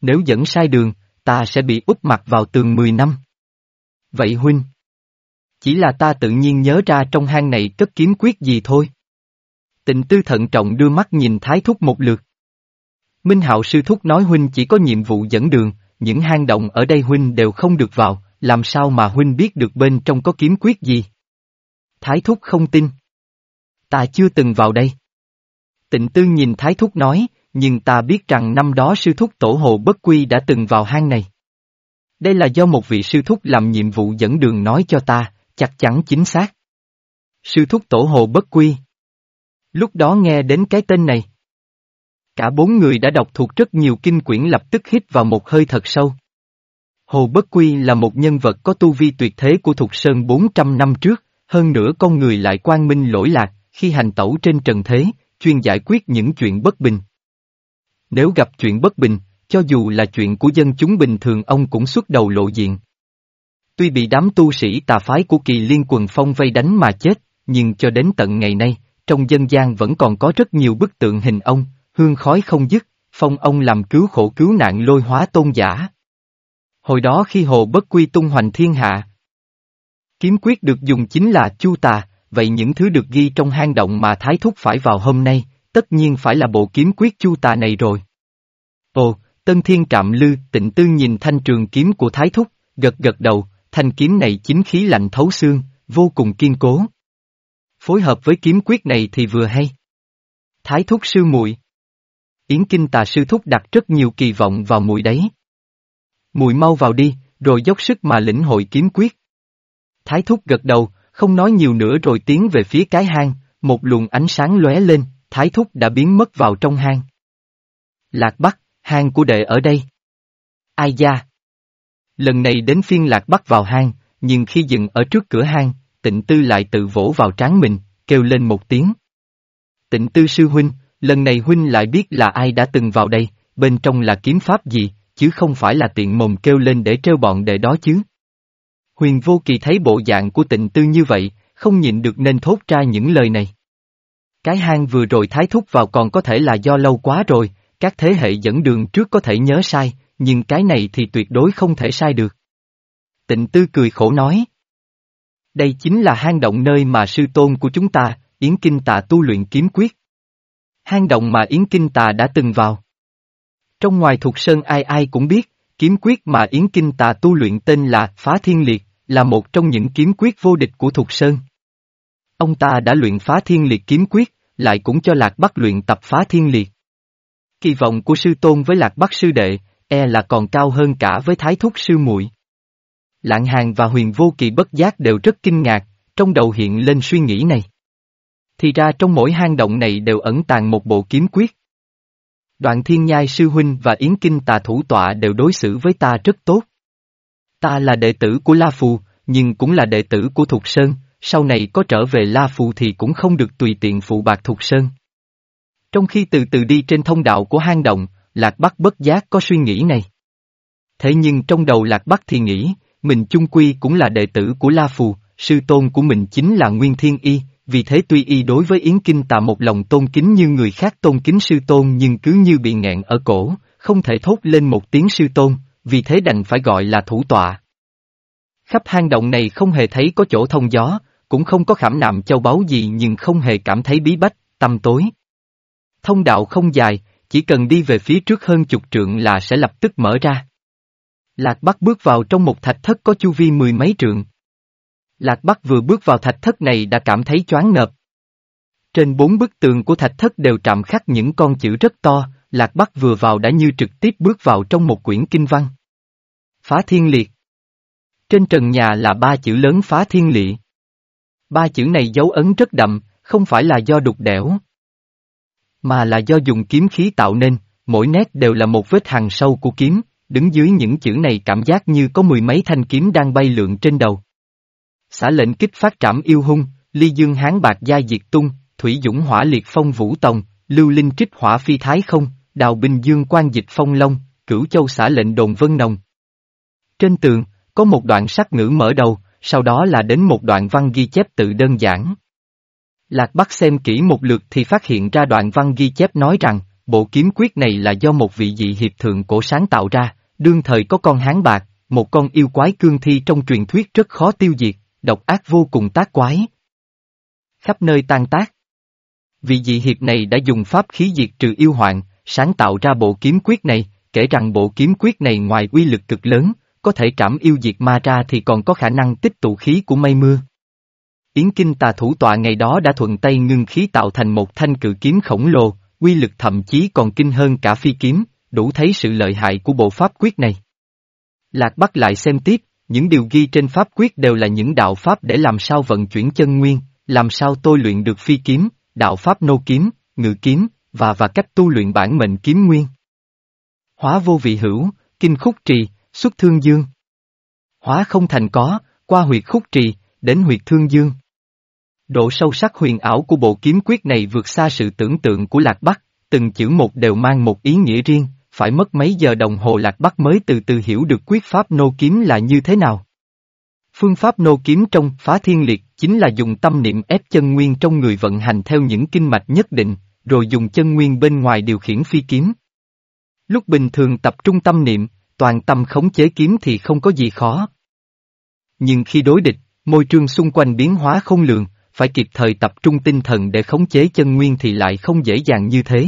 Nếu dẫn sai đường, ta sẽ bị úp mặt vào tường 10 năm. Vậy huynh? Chỉ là ta tự nhiên nhớ ra trong hang này cất kiếm quyết gì thôi. Tịnh tư thận trọng đưa mắt nhìn thái thúc một lượt. Minh hạo sư thúc nói huynh chỉ có nhiệm vụ dẫn đường, những hang động ở đây huynh đều không được vào, làm sao mà huynh biết được bên trong có kiếm quyết gì? Thái thúc không tin. Ta chưa từng vào đây. Tịnh tư nhìn thái thúc nói, nhưng ta biết rằng năm đó sư thúc tổ hồ bất quy đã từng vào hang này. Đây là do một vị sư thúc làm nhiệm vụ dẫn đường nói cho ta, chắc chắn chính xác. Sư thúc tổ hồ bất quy. Lúc đó nghe đến cái tên này. Cả bốn người đã đọc thuộc rất nhiều kinh quyển lập tức hít vào một hơi thật sâu. Hồ Bất Quy là một nhân vật có tu vi tuyệt thế của Thục Sơn 400 năm trước, hơn nữa con người lại quang minh lỗi lạc, khi hành tẩu trên trần thế, chuyên giải quyết những chuyện bất bình. Nếu gặp chuyện bất bình, cho dù là chuyện của dân chúng bình thường ông cũng xuất đầu lộ diện. Tuy bị đám tu sĩ tà phái của kỳ liên quần phong vây đánh mà chết, nhưng cho đến tận ngày nay, trong dân gian vẫn còn có rất nhiều bức tượng hình ông, hương khói không dứt, phong ông làm cứu khổ cứu nạn lôi hóa tôn giả. Hồi đó khi hồ bất quy tung hoành thiên hạ, kiếm quyết được dùng chính là chu tà, vậy những thứ được ghi trong hang động mà thái thúc phải vào hôm nay, tất nhiên phải là bộ kiếm quyết chu tà này rồi. Ồ, tân thiên trạm lư, tịnh tư nhìn thanh trường kiếm của thái thúc, gật gật đầu, thanh kiếm này chính khí lạnh thấu xương, vô cùng kiên cố. Phối hợp với kiếm quyết này thì vừa hay. Thái thúc sư muội Yến kinh tà sư thúc đặt rất nhiều kỳ vọng vào mùi đấy. Mùi mau vào đi, rồi dốc sức mà lĩnh hội kiếm quyết. Thái thúc gật đầu, không nói nhiều nữa rồi tiến về phía cái hang, một luồng ánh sáng lóe lên, thái thúc đã biến mất vào trong hang. Lạc Bắc, hang của đệ ở đây. Ai da? Lần này đến phiên Lạc Bắc vào hang, nhưng khi dừng ở trước cửa hang, tịnh tư lại tự vỗ vào trán mình, kêu lên một tiếng. Tịnh tư sư huynh, lần này huynh lại biết là ai đã từng vào đây, bên trong là kiếm pháp gì, chứ không phải là tiện mồm kêu lên để trêu bọn đệ đó chứ. Huyền vô kỳ thấy bộ dạng của tịnh tư như vậy, không nhịn được nên thốt ra những lời này. Cái hang vừa rồi thái thúc vào còn có thể là do lâu quá rồi, các thế hệ dẫn đường trước có thể nhớ sai, nhưng cái này thì tuyệt đối không thể sai được. Tịnh tư cười khổ nói. Đây chính là hang động nơi mà sư tôn của chúng ta, Yến Kinh tạ tu luyện kiếm quyết. Hang động mà Yến Kinh Tà đã từng vào. Trong ngoài thuộc sơn ai ai cũng biết, kiếm quyết mà Yến Kinh Tà tu luyện tên là Phá Thiên Liệt, là một trong những kiếm quyết vô địch của thuộc sơn. Ông ta đã luyện Phá Thiên Liệt kiếm quyết, lại cũng cho Lạc Bắc luyện tập Phá Thiên Liệt. Kỳ vọng của sư tôn với Lạc Bắc sư đệ, e là còn cao hơn cả với Thái Thúc sư muội. Lạng Hàng và Huyền Vô Kỳ bất giác đều rất kinh ngạc, trong đầu hiện lên suy nghĩ này. Thì ra trong mỗi hang động này đều ẩn tàng một bộ kiếm quyết. Đoạn thiên nhai sư huynh và yến kinh tà thủ tọa đều đối xử với ta rất tốt. Ta là đệ tử của La Phù, nhưng cũng là đệ tử của Thục Sơn, sau này có trở về La Phù thì cũng không được tùy tiện phụ bạc Thục Sơn. Trong khi từ từ đi trên thông đạo của hang động, Lạc Bắc bất giác có suy nghĩ này. Thế nhưng trong đầu Lạc Bắc thì nghĩ, mình chung quy cũng là đệ tử của La Phù, sư tôn của mình chính là Nguyên Thiên Y, vì thế tuy y đối với Yến Kinh tà một lòng tôn kính như người khác tôn kính sư tôn nhưng cứ như bị nghẹn ở cổ, không thể thốt lên một tiếng sư tôn, vì thế đành phải gọi là thủ tọa. Khắp hang động này không hề thấy có chỗ thông gió, cũng không có khảm nạm châu báu gì nhưng không hề cảm thấy bí bách, tâm tối. Thông đạo không dài, chỉ cần đi về phía trước hơn chục trượng là sẽ lập tức mở ra. Lạc Bắc bước vào trong một thạch thất có chu vi mười mấy trượng. Lạc Bắc vừa bước vào thạch thất này đã cảm thấy choáng ngợp. Trên bốn bức tường của thạch thất đều trạm khắc những con chữ rất to, Lạc Bắc vừa vào đã như trực tiếp bước vào trong một quyển kinh văn. Phá thiên liệt. Trên trần nhà là ba chữ lớn phá thiên liệt. Ba chữ này dấu ấn rất đậm, không phải là do đục đẽo. Mà là do dùng kiếm khí tạo nên, mỗi nét đều là một vết hàng sâu của kiếm, đứng dưới những chữ này cảm giác như có mười mấy thanh kiếm đang bay lượn trên đầu. Xả lệnh kích phát trảm yêu hung, ly dương hán bạc gia diệt tung, thủy dũng hỏa liệt phong vũ tòng, lưu linh trích hỏa phi thái không, đào binh dương quan dịch phong long, cửu châu xả lệnh đồn vân nồng. Trên tường, có một đoạn sắc ngữ mở đầu, sau đó là đến một đoạn văn ghi chép tự đơn giản. Lạc Bắc xem kỹ một lượt thì phát hiện ra đoạn văn ghi chép nói rằng, bộ kiếm quyết này là do một vị dị hiệp thượng cổ sáng tạo ra, đương thời có con hán bạc, một con yêu quái cương thi trong truyền thuyết rất khó tiêu diệt, độc ác vô cùng tác quái. Khắp nơi tan tác. Vị dị hiệp này đã dùng pháp khí diệt trừ yêu hoạn, sáng tạo ra bộ kiếm quyết này, kể rằng bộ kiếm quyết này ngoài uy lực cực lớn, có thể trảm yêu diệt ma ra thì còn có khả năng tích tụ khí của mây mưa. Yến Kinh tà thủ tọa ngày đó đã thuận tay ngưng khí tạo thành một thanh cự kiếm khổng lồ, uy lực thậm chí còn kinh hơn cả phi kiếm, đủ thấy sự lợi hại của bộ pháp quyết này. Lạc Bắc lại xem tiếp, những điều ghi trên pháp quyết đều là những đạo pháp để làm sao vận chuyển chân nguyên, làm sao tôi luyện được phi kiếm, đạo pháp nô kiếm, ngự kiếm, và và cách tu luyện bản mệnh kiếm nguyên. Hóa vô vị hữu, kinh khúc trì, xuất thương dương. Hóa không thành có, qua huyệt khúc trì, đến huyệt thương dương. Độ sâu sắc huyền ảo của bộ kiếm quyết này vượt xa sự tưởng tượng của Lạc Bắc, từng chữ một đều mang một ý nghĩa riêng, phải mất mấy giờ đồng hồ Lạc Bắc mới từ từ hiểu được quyết pháp nô kiếm là như thế nào. Phương pháp nô kiếm trong phá thiên liệt chính là dùng tâm niệm ép chân nguyên trong người vận hành theo những kinh mạch nhất định, rồi dùng chân nguyên bên ngoài điều khiển phi kiếm. Lúc bình thường tập trung tâm niệm, toàn tâm khống chế kiếm thì không có gì khó. Nhưng khi đối địch, môi trường xung quanh biến hóa không lường, phải kịp thời tập trung tinh thần để khống chế chân nguyên thì lại không dễ dàng như thế.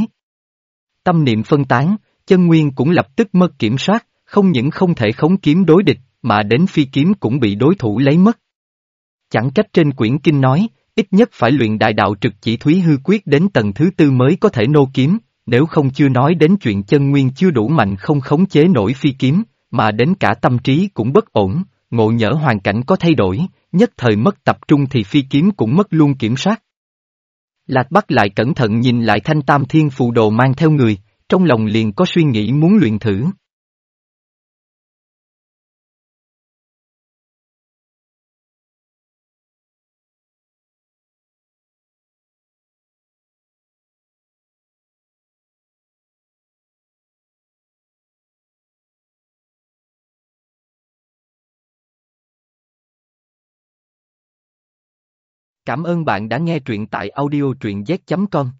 Tâm niệm phân tán, chân nguyên cũng lập tức mất kiểm soát, không những không thể khống kiếm đối địch, mà đến phi kiếm cũng bị đối thủ lấy mất. Chẳng trách trên quyển kinh nói, ít nhất phải luyện đại đạo trực chỉ thúy hư quyết đến tầng thứ tư mới có thể nô kiếm, nếu không chưa nói đến chuyện chân nguyên chưa đủ mạnh không khống chế nổi phi kiếm, mà đến cả tâm trí cũng bất ổn, ngộ nhỡ hoàn cảnh có thay đổi, nhất thời mất tập trung thì phi kiếm cũng mất luôn kiểm soát. Lạc Bắc lại cẩn thận nhìn lại thanh tam thiên phù đồ mang theo người, trong lòng liền có suy nghĩ muốn luyện thử. Cảm ơn bạn đã nghe truyện tại audio truyện z.com.